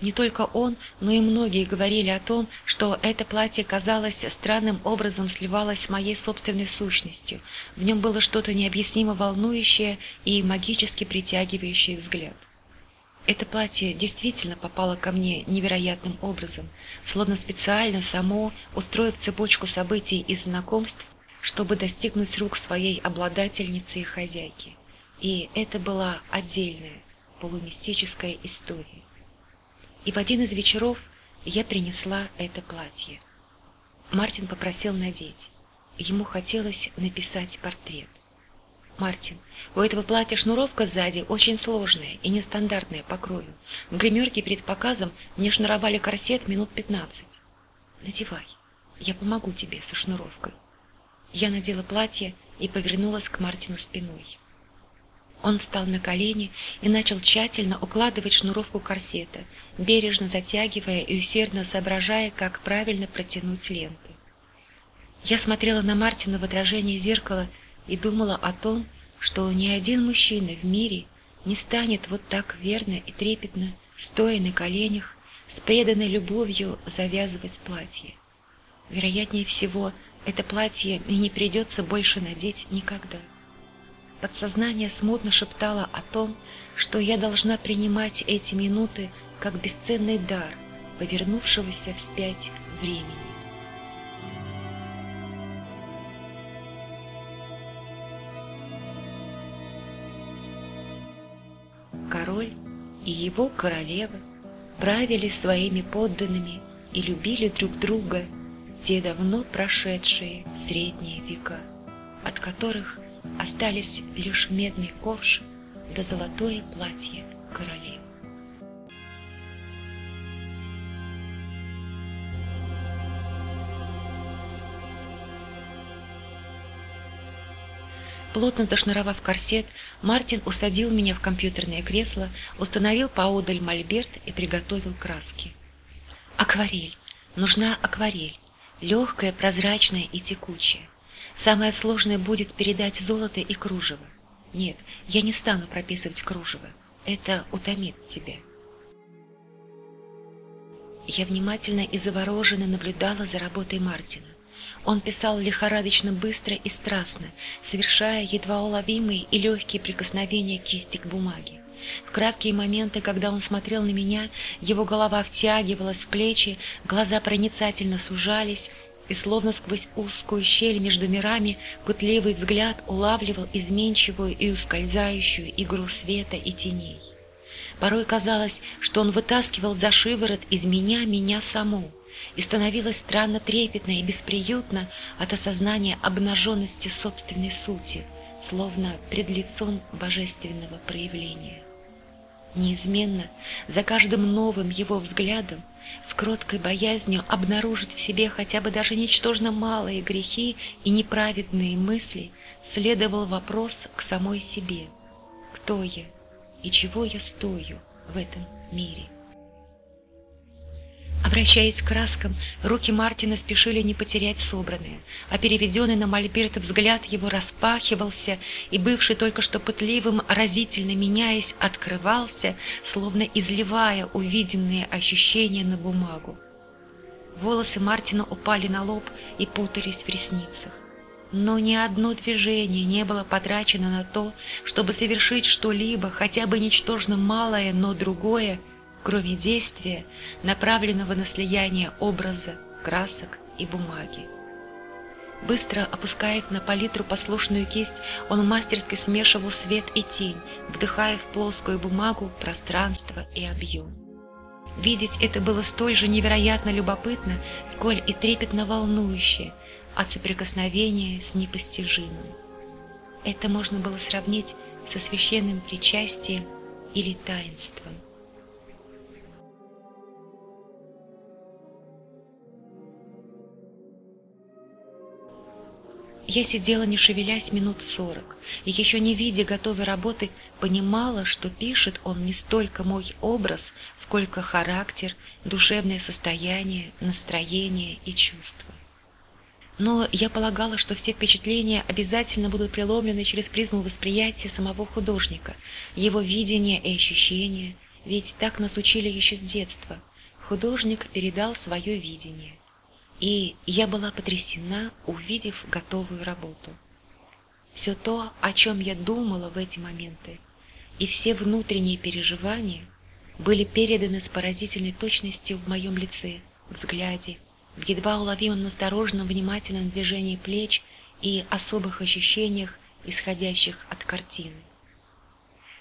Не только он, но и многие говорили о том, что это платье казалось странным образом сливалось с моей собственной сущностью. В нем было что-то необъяснимо волнующее и магически притягивающее взгляд. Это платье действительно попало ко мне невероятным образом, словно специально само, устроив цепочку событий и знакомств, чтобы достигнуть рук своей обладательницы и хозяйки. И это была отдельная, полумистическая история. И в один из вечеров я принесла это платье. Мартин попросил надеть. Ему хотелось написать портрет. Мартин, у этого платья шнуровка сзади очень сложная и нестандартная по крою. В гримерке перед показом мне шнуровали корсет минут пятнадцать. Надевай, я помогу тебе со шнуровкой. Я надела платье и повернулась к Мартину спиной. Он встал на колени и начал тщательно укладывать шнуровку корсета, бережно затягивая и усердно соображая, как правильно протянуть ленты. Я смотрела на Мартина в отражении зеркала и думала о том, что ни один мужчина в мире не станет вот так верно и трепетно, стоя на коленях, с преданной любовью завязывать платье. Вероятнее всего, Это платье мне не придется больше надеть никогда. Подсознание смутно шептало о том, что я должна принимать эти минуты как бесценный дар повернувшегося вспять времени. Король и его королева правили своими подданными и любили друг друга те давно прошедшие средние века, от которых остались лишь медный ковш да золотое платье королевы. Плотно зашнуровав корсет, Мартин усадил меня в компьютерное кресло, установил поодаль мольберт и приготовил краски. Акварель. Нужна акварель. Легкая, прозрачная и текучая. Самое сложное будет передать золото и кружево. Нет, я не стану прописывать кружево. Это утомит тебя. Я внимательно и завороженно наблюдала за работой Мартина. Он писал лихорадочно быстро и страстно, совершая едва уловимые и легкие прикосновения кисти к бумаге. В краткие моменты, когда он смотрел на меня, его голова втягивалась в плечи, глаза проницательно сужались, и словно сквозь узкую щель между мирами пытливый взгляд улавливал изменчивую и ускользающую игру света и теней. Порой казалось, что он вытаскивал за шиворот из меня меня саму, и становилось странно трепетно и бесприютно от осознания обнаженности собственной сути, словно пред лицом божественного проявления. Неизменно, за каждым новым его взглядом, с кроткой боязнью обнаружить в себе хотя бы даже ничтожно малые грехи и неправедные мысли, следовал вопрос к самой себе. Кто я и чего я стою в этом мире? Обращаясь к краскам, руки Мартина спешили не потерять собранное, а переведенный на мольберт взгляд его распахивался, и бывший только что пытливым, разительно меняясь, открывался, словно изливая увиденные ощущения на бумагу. Волосы Мартина упали на лоб и путались в ресницах. Но ни одно движение не было потрачено на то, чтобы совершить что-либо, хотя бы ничтожно малое, но другое — кроме действия, направленного на слияние образа, красок и бумаги. Быстро опуская на палитру послушную кисть, он мастерски смешивал свет и тень, вдыхая в плоскую бумагу пространство и объем. Видеть это было столь же невероятно любопытно, сколь и трепетно волнующе от соприкосновения с непостижимым. Это можно было сравнить со священным причастием или таинством. Я сидела, не шевелясь, минут сорок, и еще не видя готовой работы, понимала, что пишет он не столько мой образ, сколько характер, душевное состояние, настроение и чувства. Но я полагала, что все впечатления обязательно будут преломлены через призму восприятия самого художника, его видения и ощущения, ведь так нас учили еще с детства. Художник передал свое видение – и я была потрясена, увидев готовую работу. Все то, о чем я думала в эти моменты, и все внутренние переживания были переданы с поразительной точностью в моем лице, взгляде, в едва уловимом настороженном внимательном движении плеч и особых ощущениях, исходящих от картины.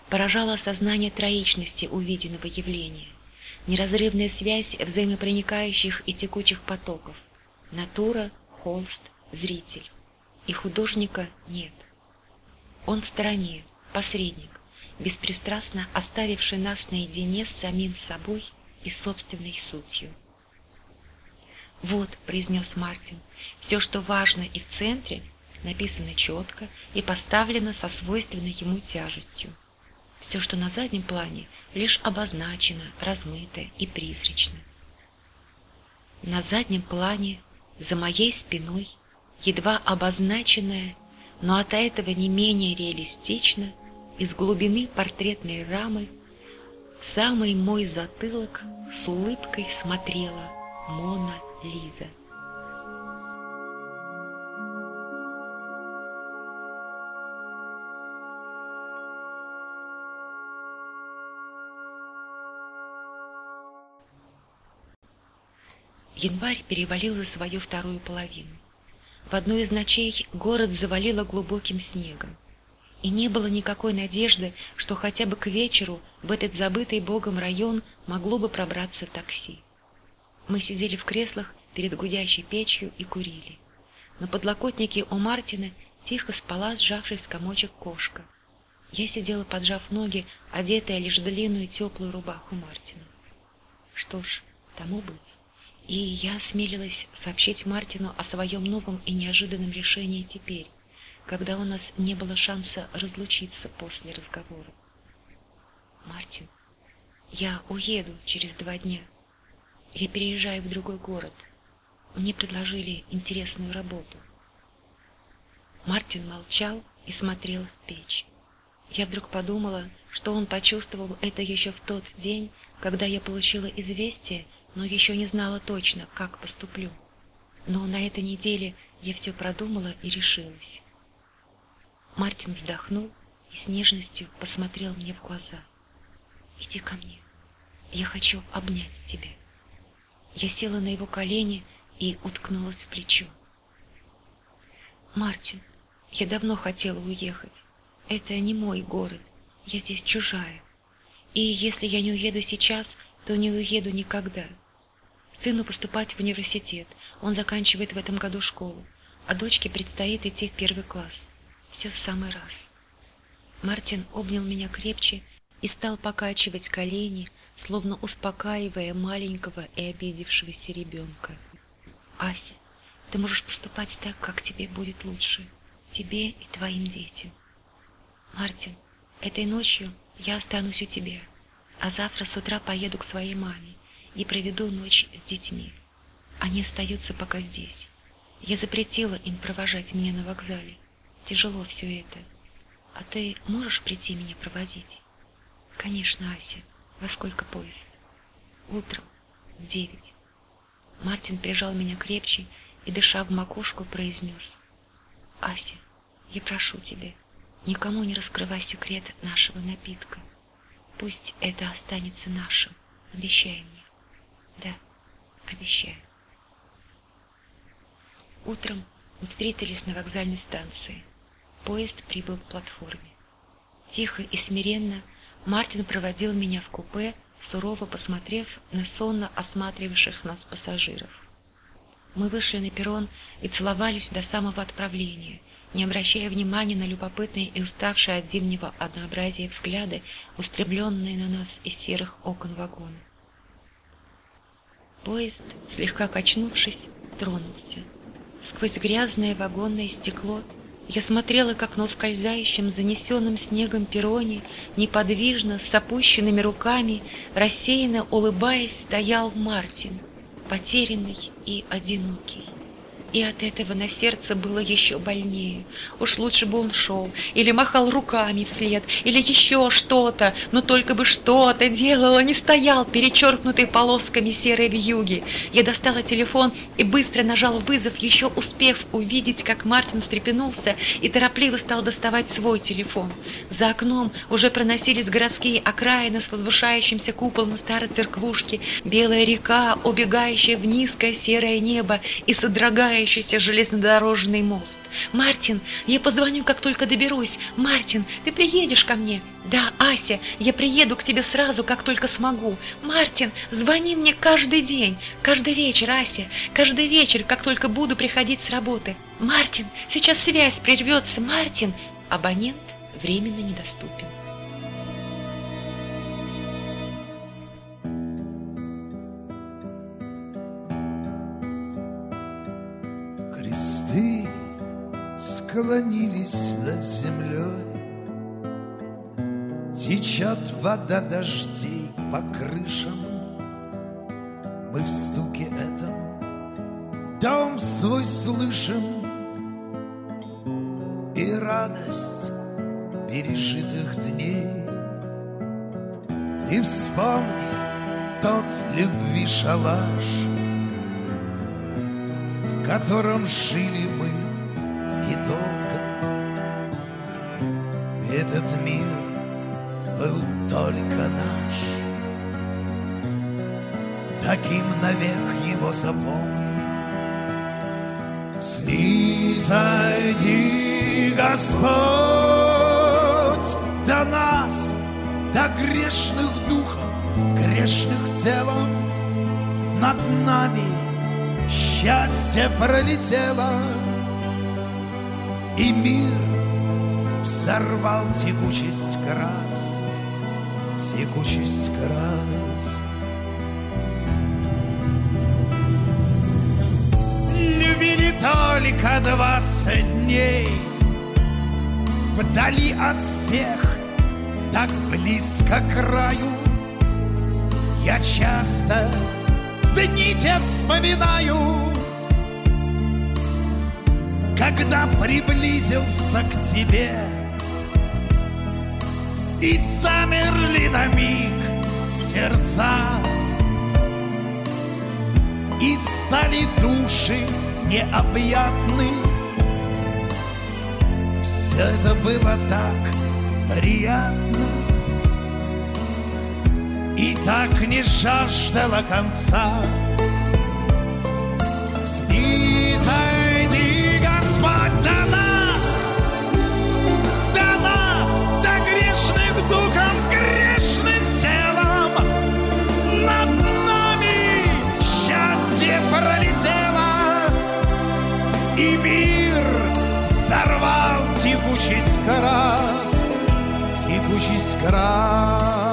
Поражало осознание троичности увиденного явления – неразрывная связь взаимопроникающих и текучих потоков. Натура, холст, зритель. И художника нет. Он в стороне, посредник, беспристрастно оставивший нас наедине с самим собой и собственной сутью. «Вот», — произнес Мартин, — «все, что важно и в центре, написано четко и поставлено со свойственной ему тяжестью. Все, что на заднем плане, лишь обозначено, размыто и призрачно. На заднем плане, за моей спиной, едва обозначенное, но от этого не менее реалистично, из глубины портретной рамы, в самый мой затылок с улыбкой смотрела Мона Лиза. Январь перевалил за свою вторую половину. В одну из ночей город завалило глубоким снегом. И не было никакой надежды, что хотя бы к вечеру в этот забытый Богом район могло бы пробраться такси. Мы сидели в креслах перед гудящей печью и курили. На подлокотнике у Мартина тихо спала, сжавшись в комочек кошка. Я сидела, поджав ноги, одетая лишь длинную теплую рубаху Мартина. Что ж, тому быть. И я осмелилась сообщить Мартину о своем новом и неожиданном решении теперь, когда у нас не было шанса разлучиться после разговора. Мартин, я уеду через два дня. Я переезжаю в другой город. Мне предложили интересную работу. Мартин молчал и смотрел в печь. Я вдруг подумала, что он почувствовал это еще в тот день, когда я получила известие но еще не знала точно, как поступлю. Но на этой неделе я все продумала и решилась. Мартин вздохнул и с нежностью посмотрел мне в глаза. Иди ко мне. Я хочу обнять тебя. Я села на его колени и уткнулась в плечо. Мартин, я давно хотела уехать. Это не мой город. Я здесь чужая. И если я не уеду сейчас, то не уеду никогда. Сыну поступать в университет. Он заканчивает в этом году школу, а дочке предстоит идти в первый класс. Все в самый раз. Мартин обнял меня крепче и стал покачивать колени, словно успокаивая маленького и обидевшегося ребенка. Ася, ты можешь поступать так, как тебе будет лучше, тебе и твоим детям. Мартин, этой ночью я останусь у тебя, а завтра с утра поеду к своей маме и проведу ночь с детьми. Они остаются пока здесь. Я запретила им провожать меня на вокзале. Тяжело все это. А ты можешь прийти меня проводить? Конечно, Ася. Во сколько поезд? Утром. В девять. Мартин прижал меня крепче и, дыша в макушку, произнес. Ася, я прошу тебя, никому не раскрывай секрет нашего напитка. Пусть это останется нашим. Обещай мне. Обещаю. Утром мы встретились на вокзальной станции. Поезд прибыл к платформе. Тихо и смиренно Мартин проводил меня в купе, сурово посмотрев на сонно осматривавших нас пассажиров. Мы вышли на перрон и целовались до самого отправления, не обращая внимания на любопытные и уставшие от зимнего однообразия взгляды, устремленные на нас из серых окон вагона. Поезд, слегка качнувшись, тронулся. Сквозь грязное вагонное стекло я смотрела, как на ускользающем, занесенном снегом перроне, неподвижно, с опущенными руками, рассеянно улыбаясь, стоял Мартин, потерянный и одинокий и от этого на сердце было еще больнее. Уж лучше бы он шел, или махал руками вслед, или еще что-то, но только бы что-то делал, а не стоял, перечеркнутый полосками серой вьюги. Я достала телефон и быстро нажал вызов, еще успев увидеть, как Мартин встрепенулся и торопливо стал доставать свой телефон. За окном уже проносились городские окраины с возвышающимся куполом старой церквушки, белая река, убегающая в низкое серое небо и содрогающая вращающийся железнодорожный мост. «Мартин, я позвоню, как только доберусь. Мартин, ты приедешь ко мне?» «Да, Ася, я приеду к тебе сразу, как только смогу. Мартин, звони мне каждый день, каждый вечер, Ася, каждый вечер, как только буду приходить с работы. Мартин, сейчас связь прервется, Мартин!» Абонент временно недоступен. Склонились над землей. Течет вода дождей по крышам. Мы в стуке этом дом свой слышим И радость пережитых дней. Ты вспомни тот любви шалаш, В котором жили мы недолго. Этот мир был только наш. Так таким навек его запомним. Снизойди, Господь, до нас, до грешных духом, грешных телом, над нами счастье пролетело, и мир взорвал текучесть крас, текучесть крас. Любили только двадцать дней, Вдали от всех, так близко к краю. Я часто дни те вспоминаю, Когда приблизился к тебе И замерли на миг сердца И стали души необъятны. Все это было так приятно И так не жаждало конца. Снизойди, Господь, до нас До нас, до грешных духом, грешных телом. Над нами счастье пролетело И мир взорвал текучесть крас Текучесть крас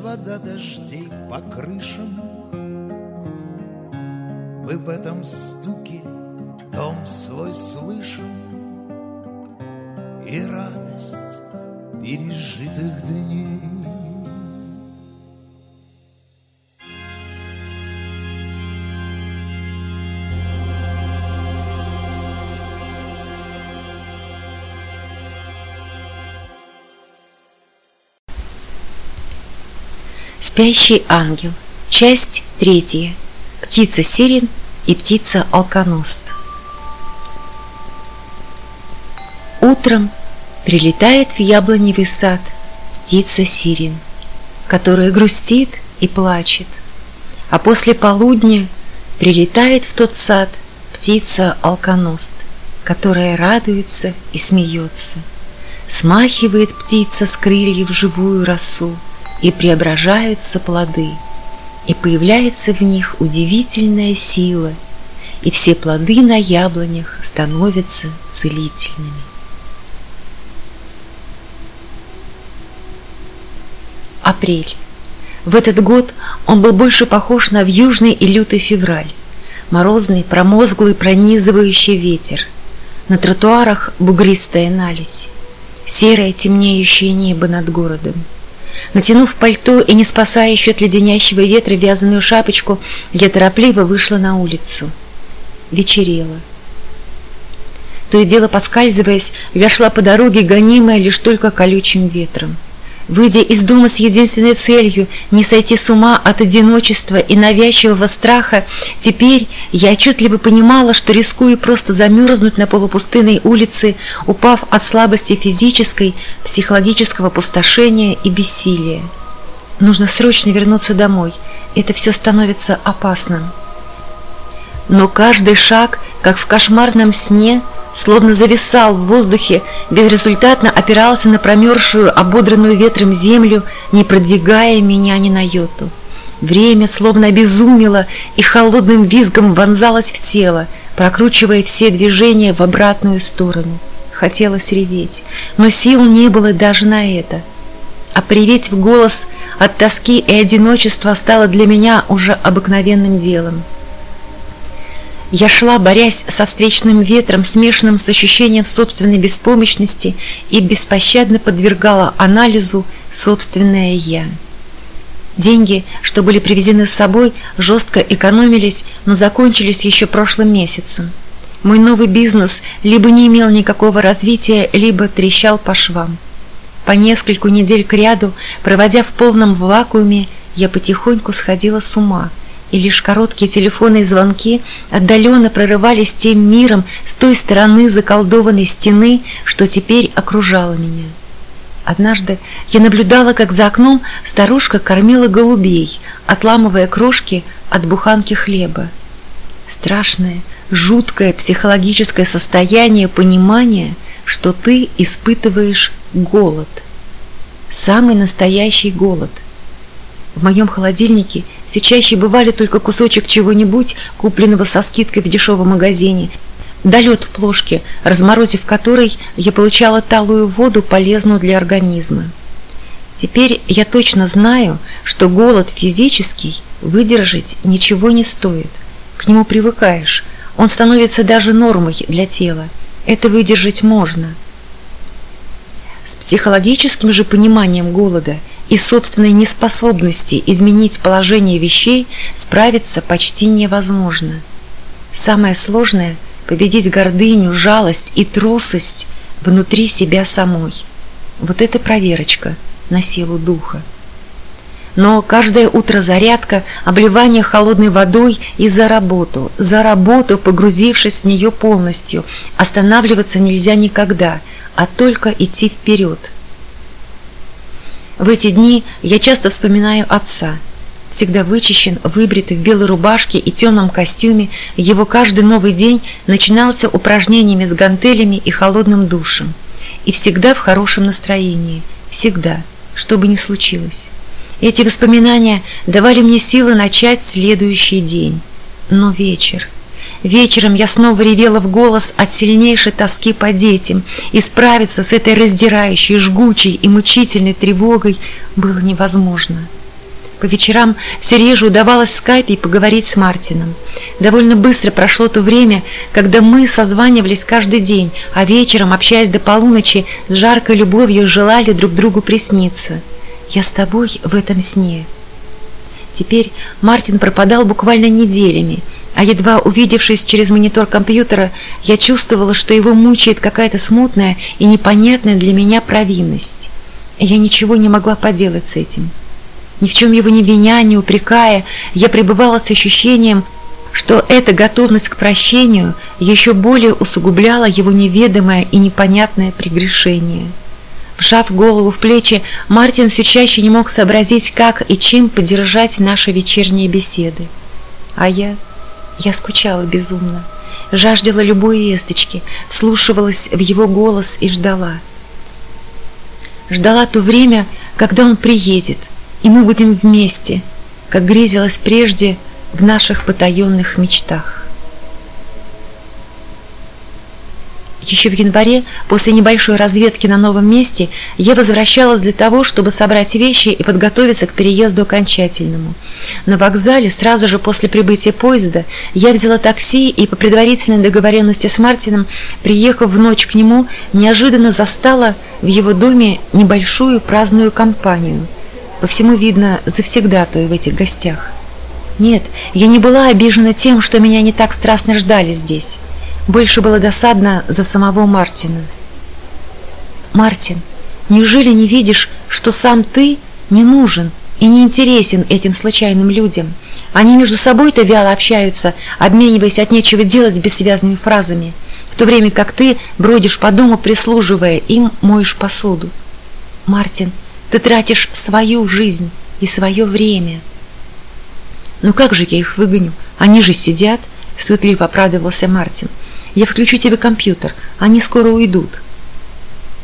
вода дождей по крышам. Спящий ангел. Часть третья. Птица сирен и птица алконост. Утром прилетает в яблоневый сад птица сирен, которая грустит и плачет, а после полудня прилетает в тот сад птица алконост, которая радуется и смеется. Смахивает птица с крыльев живую росу, и преображаются плоды, и появляется в них удивительная сила, и все плоды на яблонях становятся целительными. Апрель. В этот год он был больше похож на вьюжный и лютый февраль. Морозный, промозглый, пронизывающий ветер. На тротуарах бугристая наледь. Серое темнеющее небо над городом. Натянув пальто и не спасая еще от леденящего ветра вязаную шапочку, я торопливо вышла на улицу. Вечерело. То и дело поскальзываясь, я шла по дороге, гонимая лишь только колючим ветром. Выйдя из дома с единственной целью не сойти с ума от одиночества и навязчивого страха, теперь я отчетливо понимала, что рискую просто замерзнуть на полупустынной улице, упав от слабости физической, психологического опустошения и бессилия. Нужно срочно вернуться домой. Это все становится опасным. Но каждый шаг, как в кошмарном сне, словно зависал в воздухе, безрезультатно опирался на промерзшую, ободранную ветром землю, не продвигая меня ни на йоту. Время словно обезумело и холодным визгом вонзалось в тело, прокручивая все движения в обратную сторону. Хотелось реветь, но сил не было даже на это. А приветь в голос от тоски и одиночества стало для меня уже обыкновенным делом. Я шла, борясь со встречным ветром, смешанным с ощущением собственной беспомощности и беспощадно подвергала анализу собственное «я». Деньги, что были привезены с собой, жестко экономились, но закончились еще прошлым месяцем. Мой новый бизнес либо не имел никакого развития, либо трещал по швам. По нескольку недель кряду, проводя в полном вакууме, я потихоньку сходила с ума – и лишь короткие телефонные звонки отдаленно прорывались тем миром с той стороны заколдованной стены, что теперь окружало меня. Однажды я наблюдала, как за окном старушка кормила голубей, отламывая крошки от буханки хлеба. Страшное, жуткое психологическое состояние понимания, что ты испытываешь голод. Самый настоящий голод – в моем холодильнике все чаще бывали только кусочек чего-нибудь, купленного со скидкой в дешевом магазине, да лед в плошке, разморозив которой я получала талую воду, полезную для организма. Теперь я точно знаю, что голод физический выдержать ничего не стоит. К нему привыкаешь, он становится даже нормой для тела. Это выдержать можно. С психологическим же пониманием голода – и собственной неспособности изменить положение вещей справиться почти невозможно. Самое сложное – победить гордыню, жалость и трусость внутри себя самой. Вот это проверочка на силу духа. Но каждое утро зарядка, обливание холодной водой и за работу, за работу, погрузившись в нее полностью. Останавливаться нельзя никогда, а только идти вперед – в эти дни я часто вспоминаю отца. Всегда вычищен, выбритый в белой рубашке и темном костюме, его каждый новый день начинался упражнениями с гантелями и холодным душем. И всегда в хорошем настроении. Всегда, что бы ни случилось. Эти воспоминания давали мне силы начать следующий день. Но вечер – Вечером я снова ревела в голос от сильнейшей тоски по детям, и справиться с этой раздирающей, жгучей и мучительной тревогой было невозможно. По вечерам все реже удавалось в скайпе поговорить с Мартином. Довольно быстро прошло то время, когда мы созванивались каждый день, а вечером, общаясь до полуночи, с жаркой любовью желали друг другу присниться. «Я с тобой в этом сне». Теперь Мартин пропадал буквально неделями – а едва увидевшись через монитор компьютера, я чувствовала, что его мучает какая-то смутная и непонятная для меня провинность. Я ничего не могла поделать с этим. Ни в чем его не виня, не упрекая, я пребывала с ощущением, что эта готовность к прощению еще более усугубляла его неведомое и непонятное прегрешение. Вжав голову в плечи, Мартин все чаще не мог сообразить, как и чем поддержать наши вечерние беседы. А я... Я скучала безумно, жаждала любой весточки, вслушивалась в его голос и ждала. Ждала то время, когда он приедет, и мы будем вместе, как грезилось прежде в наших потаенных мечтах. Еще в январе, после небольшой разведки на новом месте, я возвращалась для того, чтобы собрать вещи и подготовиться к переезду окончательному. На вокзале, сразу же после прибытия поезда, я взяла такси и по предварительной договоренности с Мартином, приехав в ночь к нему, неожиданно застала в его доме небольшую праздную компанию. По всему видно завсегдатую в этих гостях. Нет, я не была обижена тем, что меня не так страстно ждали здесь. Больше было досадно за самого Мартина. «Мартин, неужели не видишь, что сам ты не нужен и не интересен этим случайным людям? Они между собой-то вяло общаются, обмениваясь от нечего делать бессвязными фразами, в то время как ты бродишь по дому, прислуживая им, моешь посуду. Мартин, ты тратишь свою жизнь и свое время». «Ну как же я их выгоню? Они же сидят», — суетливо оправдывался Мартин. Я включу тебе компьютер, они скоро уйдут.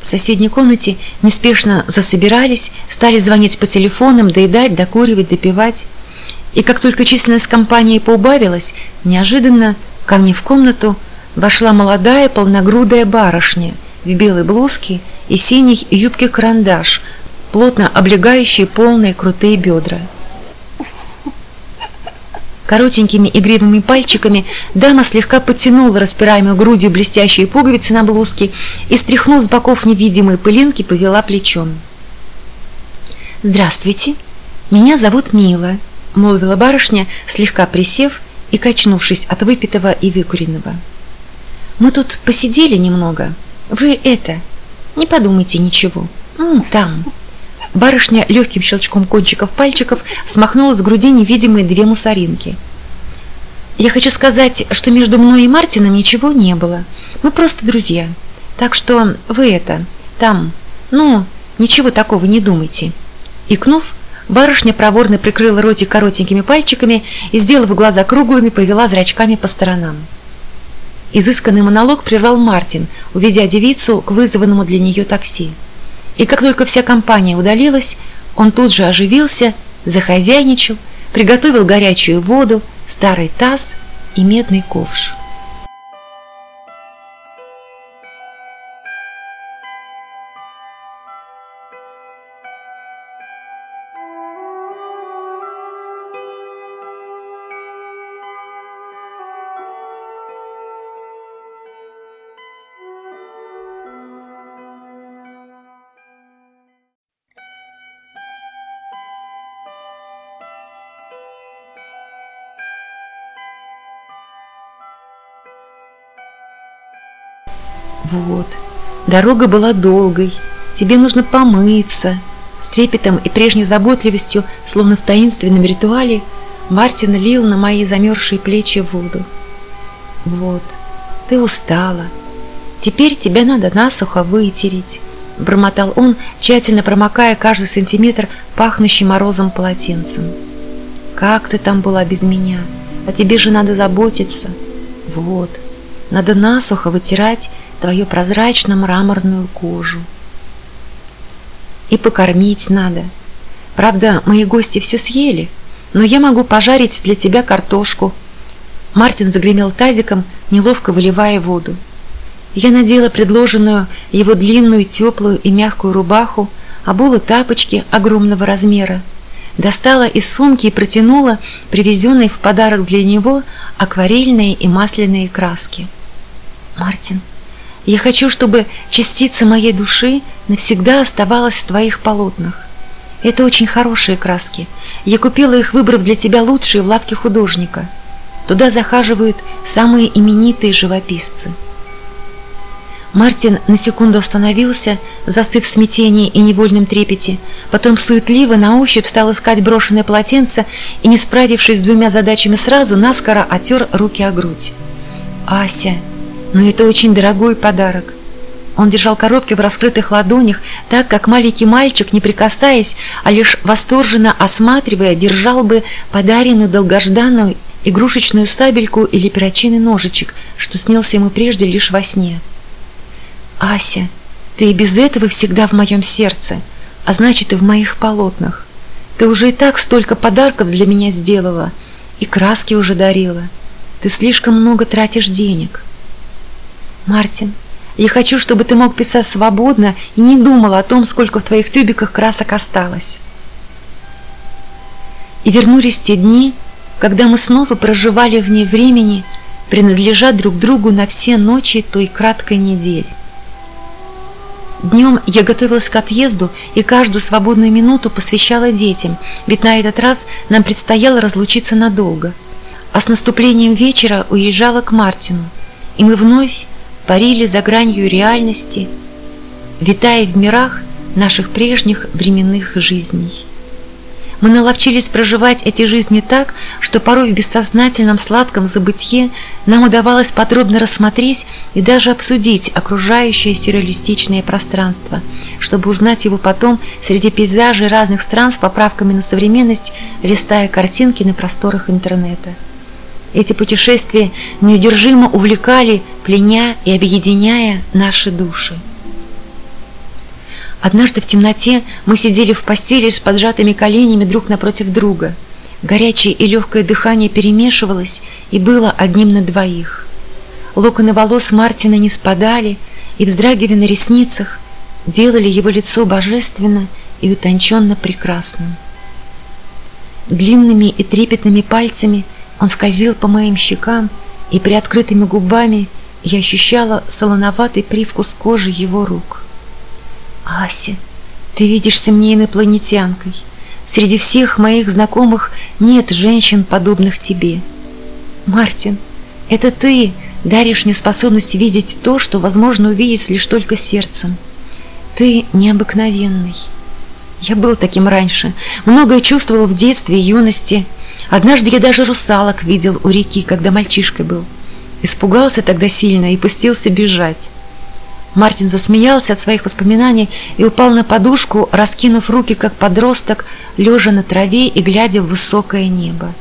В соседней комнате неспешно засобирались, стали звонить по телефонам, доедать, докуривать, допивать. И как только численность компании поубавилась, неожиданно ко мне в комнату вошла молодая полногрудая барышня в белой блузке и синих юбке-карандаш, плотно облегающие полные крутые бедра. Коротенькими игривыми пальчиками дама слегка подтянула распираемую грудью блестящие пуговицы на блузке и, стряхнув с боков невидимые пылинки, повела плечом. «Здравствуйте, меня зовут Мила», — молвила барышня, слегка присев и качнувшись от выпитого и выкуренного. «Мы тут посидели немного. Вы это, не подумайте ничего. М, там». Барышня легким щелчком кончиков пальчиков смахнула с груди невидимые две мусоринки. «Я хочу сказать, что между мной и Мартином ничего не было. Мы просто друзья. Так что вы это, там, ну, ничего такого не думайте». Икнув, барышня проворно прикрыла ротик коротенькими пальчиками и, сделав глаза круглыми, повела зрачками по сторонам. Изысканный монолог прервал Мартин, уведя девицу к вызванному для нее такси. И как только вся компания удалилась, он тут же оживился, захозяйничал, приготовил горячую воду, старый таз и медный ковш. Дорога была долгой, тебе нужно помыться. С трепетом и прежней заботливостью, словно в таинственном ритуале, Мартин лил на мои замерзшие плечи воду. Вот, ты устала. Теперь тебя надо насухо вытереть, бормотал он, тщательно промокая каждый сантиметр пахнущим морозом полотенцем. Как ты там была без меня? А тебе же надо заботиться. Вот, надо насухо вытирать твою прозрачно-мраморную кожу. И покормить надо. Правда, мои гости все съели, но я могу пожарить для тебя картошку. Мартин загремел тазиком, неловко выливая воду. Я надела предложенную его длинную, теплую и мягкую рубаху, обула тапочки огромного размера, достала из сумки и протянула привезенные в подарок для него акварельные и масляные краски. «Мартин, я хочу, чтобы частица моей души навсегда оставалась в твоих полотнах. Это очень хорошие краски. Я купила их, выбрав для тебя лучшие в лавке художника. Туда захаживают самые именитые живописцы. Мартин на секунду остановился, застыв в смятении и невольном трепете, потом суетливо на ощупь стал искать брошенное полотенце и, не справившись с двумя задачами сразу, наскоро отер руки о грудь. «Ася!» Но это очень дорогой подарок. Он держал коробки в раскрытых ладонях, так как маленький мальчик, не прикасаясь, а лишь восторженно осматривая, держал бы подаренную долгожданную игрушечную сабельку или перочинный ножичек, что снился ему прежде лишь во сне. «Ася, ты и без этого всегда в моем сердце, а значит и в моих полотнах. Ты уже и так столько подарков для меня сделала, и краски уже дарила. Ты слишком много тратишь денег». Мартин, я хочу, чтобы ты мог писать свободно и не думал о том, сколько в твоих тюбиках красок осталось. И вернулись те дни, когда мы снова проживали вне времени, принадлежа друг другу на все ночи той краткой недели. Днем я готовилась к отъезду и каждую свободную минуту посвящала детям, ведь на этот раз нам предстояло разлучиться надолго. А с наступлением вечера уезжала к Мартину, и мы вновь парили за гранью реальности, витая в мирах наших прежних временных жизней. Мы наловчились проживать эти жизни так, что порой в бессознательном сладком забытье нам удавалось подробно рассмотреть и даже обсудить окружающее сюрреалистичное пространство, чтобы узнать его потом среди пейзажей разных стран с поправками на современность, листая картинки на просторах интернета. Эти путешествия неудержимо увлекали, пленя и объединяя наши души. Однажды в темноте мы сидели в постели с поджатыми коленями друг напротив друга. Горячее и легкое дыхание перемешивалось и было одним на двоих. Локоны волос Мартина не спадали и, вздрагивая на ресницах, делали его лицо божественно и утонченно прекрасным. Длинными и трепетными пальцами он скользил по моим щекам, и приоткрытыми губами я ощущала солоноватый привкус кожи его рук. «Ася, ты видишься мне инопланетянкой. Среди всех моих знакомых нет женщин, подобных тебе. Мартин, это ты даришь мне способность видеть то, что возможно увидеть лишь только сердцем. Ты необыкновенный. Я был таким раньше, многое чувствовал в детстве и юности. Однажды я даже русалок видел у реки, когда мальчишкой был. Испугался тогда сильно и пустился бежать. Мартин засмеялся от своих воспоминаний и упал на подушку, раскинув руки, как подросток, лежа на траве и глядя в высокое небо.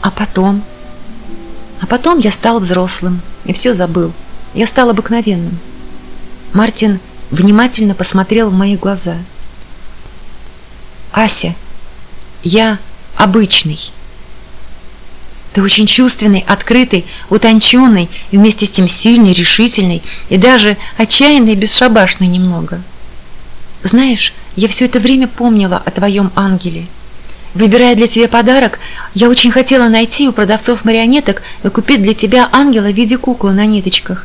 А потом... А потом я стал взрослым и все забыл. Я стал обыкновенным. Мартин внимательно посмотрел в мои глаза. «Ася, я обычный». Ты очень чувственный, открытый, утонченный и вместе с тем сильный, решительный и даже отчаянный и бесшабашный немного. Знаешь, я все это время помнила о твоем ангеле. Выбирая для тебя подарок, я очень хотела найти у продавцов марионеток и купить для тебя ангела в виде куклы на ниточках.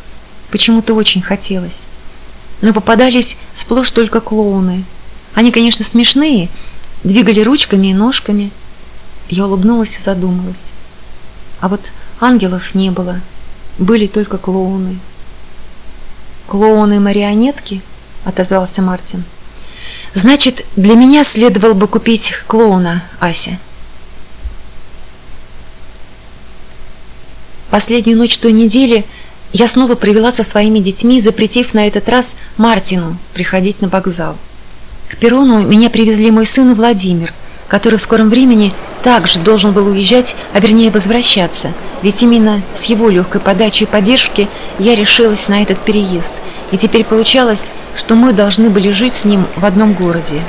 Почему-то очень хотелось. Но попадались сплошь только клоуны. Они, конечно, смешные, двигали ручками и ножками. Я улыбнулась и задумалась. А вот ангелов не было, были только клоуны. «Клоуны-марионетки?» — отозвался Мартин. «Значит, для меня следовало бы купить клоуна, Ася». Последнюю ночь той недели я снова провела со своими детьми, запретив на этот раз Мартину приходить на вокзал. К перрону меня привезли мой сын Владимир — который в скором времени также должен был уезжать, а вернее возвращаться, ведь именно с его легкой подачей и поддержки я решилась на этот переезд, и теперь получалось, что мы должны были жить с ним в одном городе.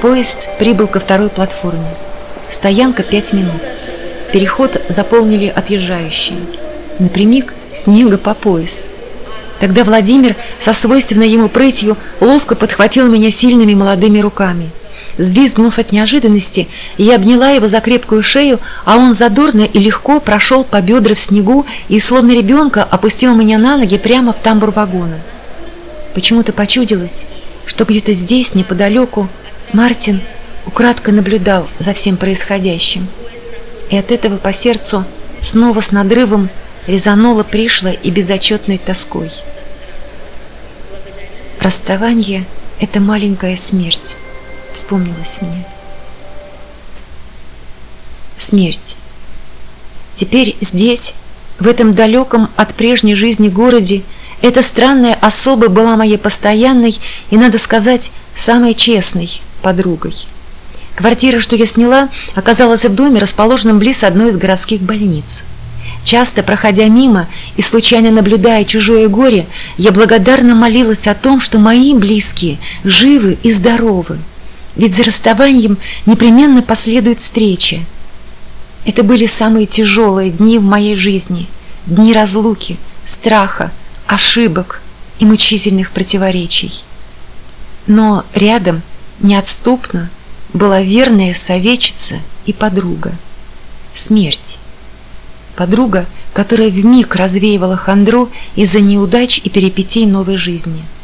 Поезд прибыл ко второй платформе. Стоянка пять минут. Переход заполнили отъезжающие. Напрямик снега по пояс. Тогда Владимир со свойственной ему прытью ловко подхватил меня сильными молодыми руками – Взвизгнув от неожиданности, я обняла его за крепкую шею, а он задорно и легко прошел по бедра в снегу и, словно ребенка, опустил меня на ноги прямо в тамбур вагона. Почему-то почудилось, что где-то здесь, неподалеку, Мартин украдкой наблюдал за всем происходящим. И от этого по сердцу снова с надрывом резануло пришло и безотчетной тоской. Расставание — это маленькая смерть вспомнилось мне. Смерть. Теперь здесь, в этом далеком от прежней жизни городе, эта странная особа была моей постоянной и, надо сказать, самой честной подругой. Квартира, что я сняла, оказалась в доме, расположенном близ одной из городских больниц. Часто, проходя мимо и случайно наблюдая чужое горе, я благодарно молилась о том, что мои близкие живы и здоровы. Ведь за расставанием непременно последует встреча. Это были самые тяжелые дни в моей жизни, дни разлуки, страха, ошибок и мучительных противоречий. Но рядом, неотступно, была верная советчица и подруга. Смерть. Подруга, которая вмиг развеивала хандру из-за неудач и перипетий новой жизни –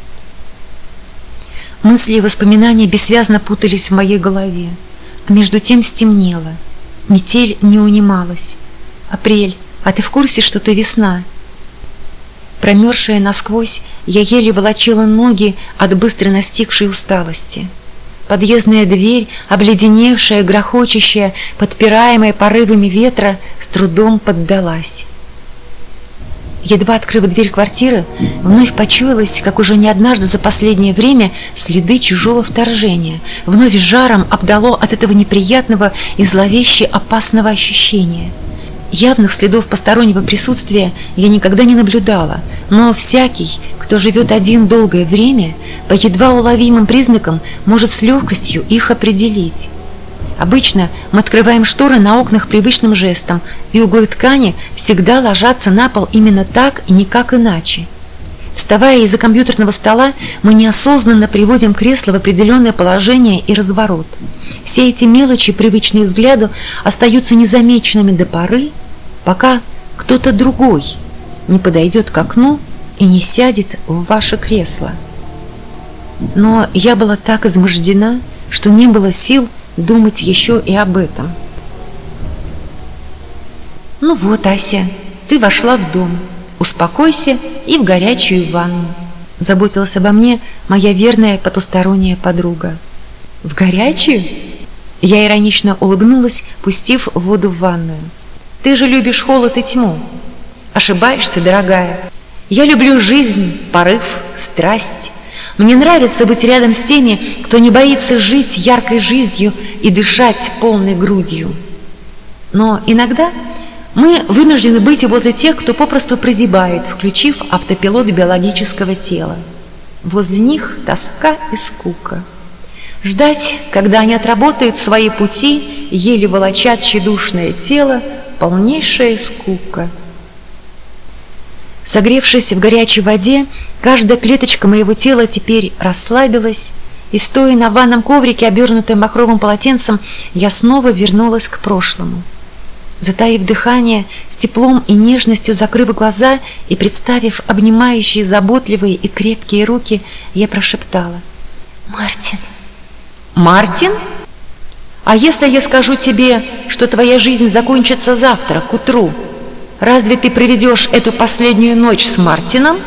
Мысли и воспоминания бессвязно путались в моей голове, а между тем стемнело. Метель не унималась. «Апрель, а ты в курсе, что ты весна?» Промерзшая насквозь, я еле волочила ноги от быстро настигшей усталости. Подъездная дверь, обледеневшая, грохочущая, подпираемая порывами ветра, с трудом поддалась. Едва открыв дверь квартиры, вновь почуялась, как уже не однажды за последнее время, следы чужого вторжения. Вновь жаром обдало от этого неприятного и зловеще опасного ощущения. Явных следов постороннего присутствия я никогда не наблюдала, но всякий, кто живет один долгое время, по едва уловимым признакам может с легкостью их определить. Обычно мы открываем шторы на окнах привычным жестом, и углы ткани всегда ложатся на пол именно так и никак иначе. Вставая из-за компьютерного стола, мы неосознанно приводим кресло в определенное положение и разворот. Все эти мелочи, привычные взгляду, остаются незамеченными до поры, пока кто-то другой не подойдет к окну и не сядет в ваше кресло. Но я была так измождена, что не было сил думать еще и об этом. Ну вот, Ася, ты вошла в дом. Успокойся и в горячую ванну. Заботилась обо мне моя верная потусторонняя подруга. В горячую? Я иронично улыбнулась, пустив воду в ванную. Ты же любишь холод и тьму. Ошибаешься, дорогая. Я люблю жизнь, порыв, страсть. Мне нравится быть рядом с теми, кто не боится жить яркой жизнью и дышать полной грудью. Но иногда мы вынуждены быть возле тех, кто попросту прозябает, включив автопилот биологического тела. Возле них тоска и скука. Ждать, когда они отработают свои пути, еле волочат тщедушное тело, полнейшая скука. Согревшись в горячей воде, каждая клеточка моего тела теперь расслабилась, и, стоя на ванном коврике, обернутая махровым полотенцем, я снова вернулась к прошлому. Затаив дыхание, с теплом и нежностью закрыв глаза и представив обнимающие заботливые и крепкие руки, я прошептала. «Мартин!» «Мартин? А если я скажу тебе, что твоя жизнь закончится завтра, к утру, разве ты проведешь эту последнюю ночь с Мартином?»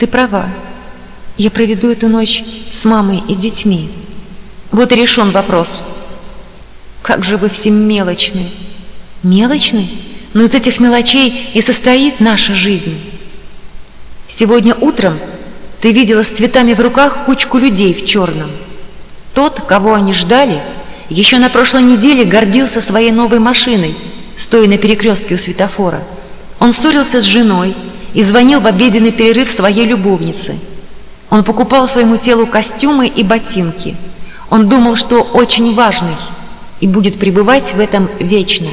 «Ты права. Я проведу эту ночь с мамой и детьми. Вот и решен вопрос». Как же вы все мелочны. Мелочны? Но из этих мелочей и состоит наша жизнь. Сегодня утром ты видела с цветами в руках кучку людей в черном. Тот, кого они ждали, еще на прошлой неделе гордился своей новой машиной, стоя на перекрестке у светофора. Он ссорился с женой и звонил в обеденный перерыв своей любовнице. Он покупал своему телу костюмы и ботинки. Он думал, что очень важный – и будет пребывать в этом вечно.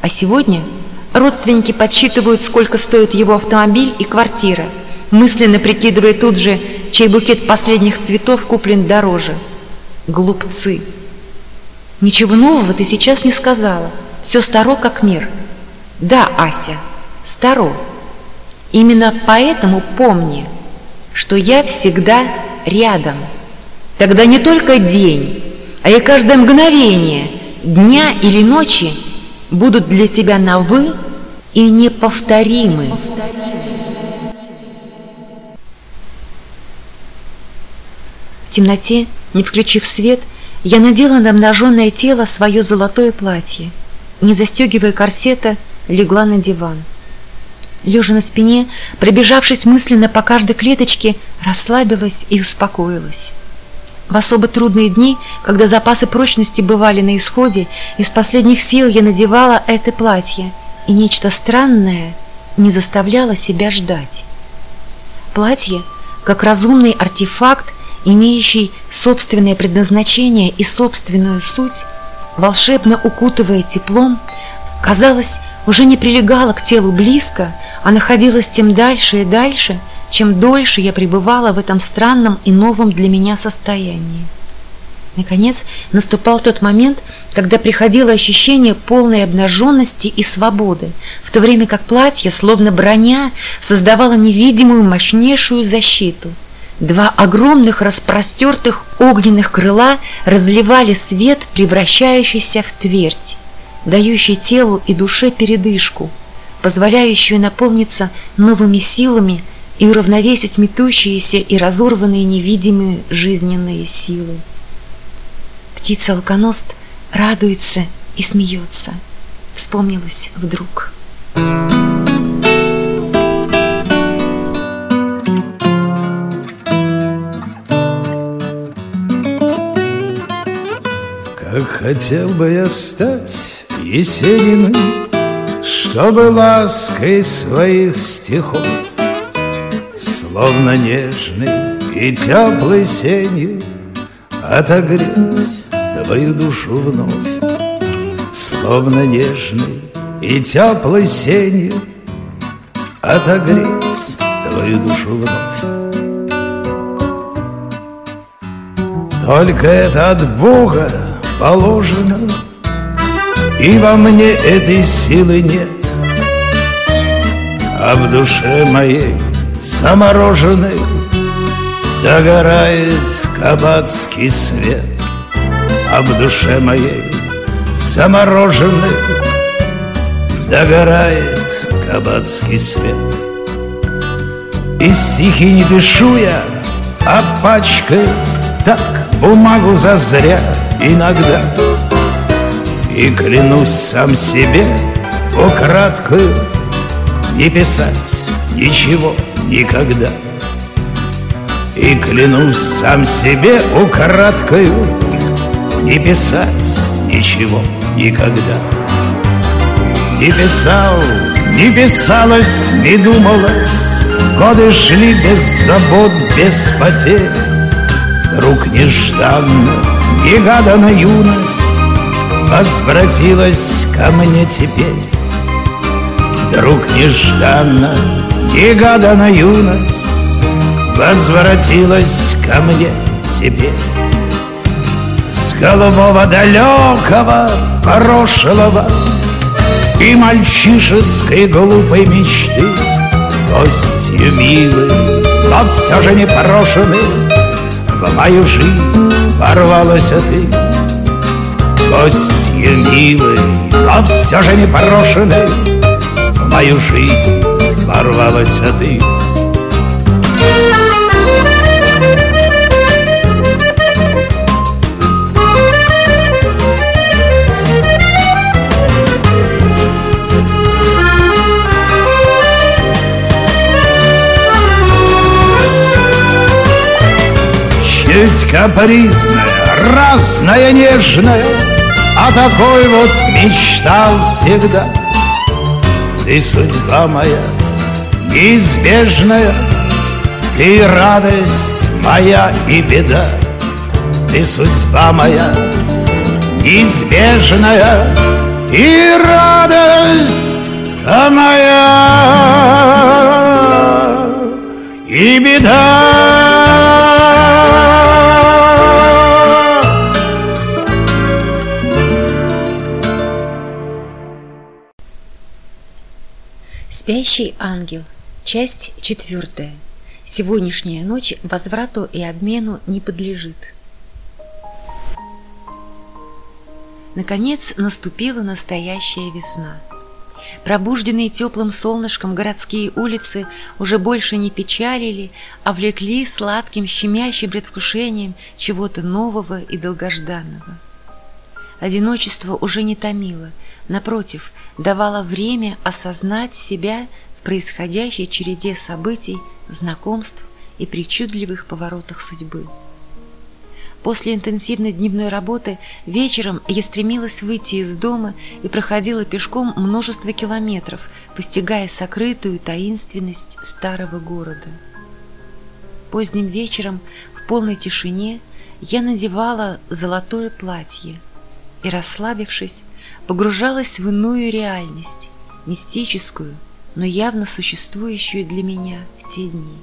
А сегодня родственники подсчитывают, сколько стоит его автомобиль и квартира, мысленно прикидывая тут же, чей букет последних цветов куплен дороже. Глупцы! Ничего нового ты сейчас не сказала. Все старо, как мир. Да, Ася, старо. Именно поэтому помни, что я всегда рядом. Тогда не только день, и каждое мгновение дня или ночи будут для тебя на «вы» и неповторимы. В темноте, не включив свет, я надела на обнаженное тело свое золотое платье. Не застегивая корсета, легла на диван. Лежа на спине, пробежавшись мысленно по каждой клеточке, расслабилась и успокоилась. В особо трудные дни, когда запасы прочности бывали на исходе, из последних сил я надевала это платье, и нечто странное не заставляло себя ждать. Платье, как разумный артефакт, имеющий собственное предназначение и собственную суть, волшебно укутывая теплом, казалось, уже не прилегало к телу близко, а находилось тем дальше и дальше – чем дольше я пребывала в этом странном и новом для меня состоянии. Наконец наступал тот момент, когда приходило ощущение полной обнаженности и свободы, в то время как платье, словно броня, создавало невидимую мощнейшую защиту. Два огромных распростертых огненных крыла разливали свет, превращающийся в твердь, дающий телу и душе передышку, позволяющую наполниться новыми силами и уравновесить метущиеся и разорванные невидимые жизненные силы. Птица-алконост радуется и смеется. Вспомнилось вдруг. Как хотел бы я стать Есениным, Чтобы лаской своих стихов Словно нежный и теплой сенью Отогреть твою душу вновь. Словно нежной и теплой сенью Отогреть твою душу вновь. Только это от Бога положено И во мне этой силы нет. А в душе моей замороженной Догорает кабацкий свет. А в душе моей замороженной Догорает кабацкий свет. И стихи не пишу я, а пачкой Так бумагу зазря иногда. И клянусь сам себе украдкою Не писать ничего никогда. И клянусь сам себе украдкою Не писать ничего никогда. Не писал, не писалось, не думалось. Годы шли без забот, без потерь. Вдруг нежданно, негаданно юность Возвратилась ко мне теперь. Вдруг нежданно, негаданно юность Возвратилась ко мне теперь С голубого далекого прошлого И мальчишеской глупой мечты Гостью милый, но все же не прошенный В мою жизнь ворвалась ты. Гостью милый, но все же не прошенный В мою жизнь ворвалась ты? Чуть капризная, разная, нежная А такой вот мечтал всегда. Ты судьба моя неизбежная Ты радость моя и беда Ты судьба моя неизбежная Ты радость моя и беда Спящий ангел. Часть четвертая. Сегодняшняя ночь возврату и обмену не подлежит. Наконец наступила настоящая весна. Пробужденные теплым солнышком городские улицы уже больше не печалили, а влекли сладким щемящим предвкушением чего-то нового и долгожданного. Одиночество уже не томило, напротив, давало время осознать себя в происходящей череде событий, знакомств и причудливых поворотах судьбы. После интенсивной дневной работы вечером я стремилась выйти из дома и проходила пешком множество километров, постигая сокрытую таинственность старого города. Поздним вечером в полной тишине я надевала золотое платье и, расслабившись, погружалась в иную реальность, мистическую, но явно существующую для меня в те дни.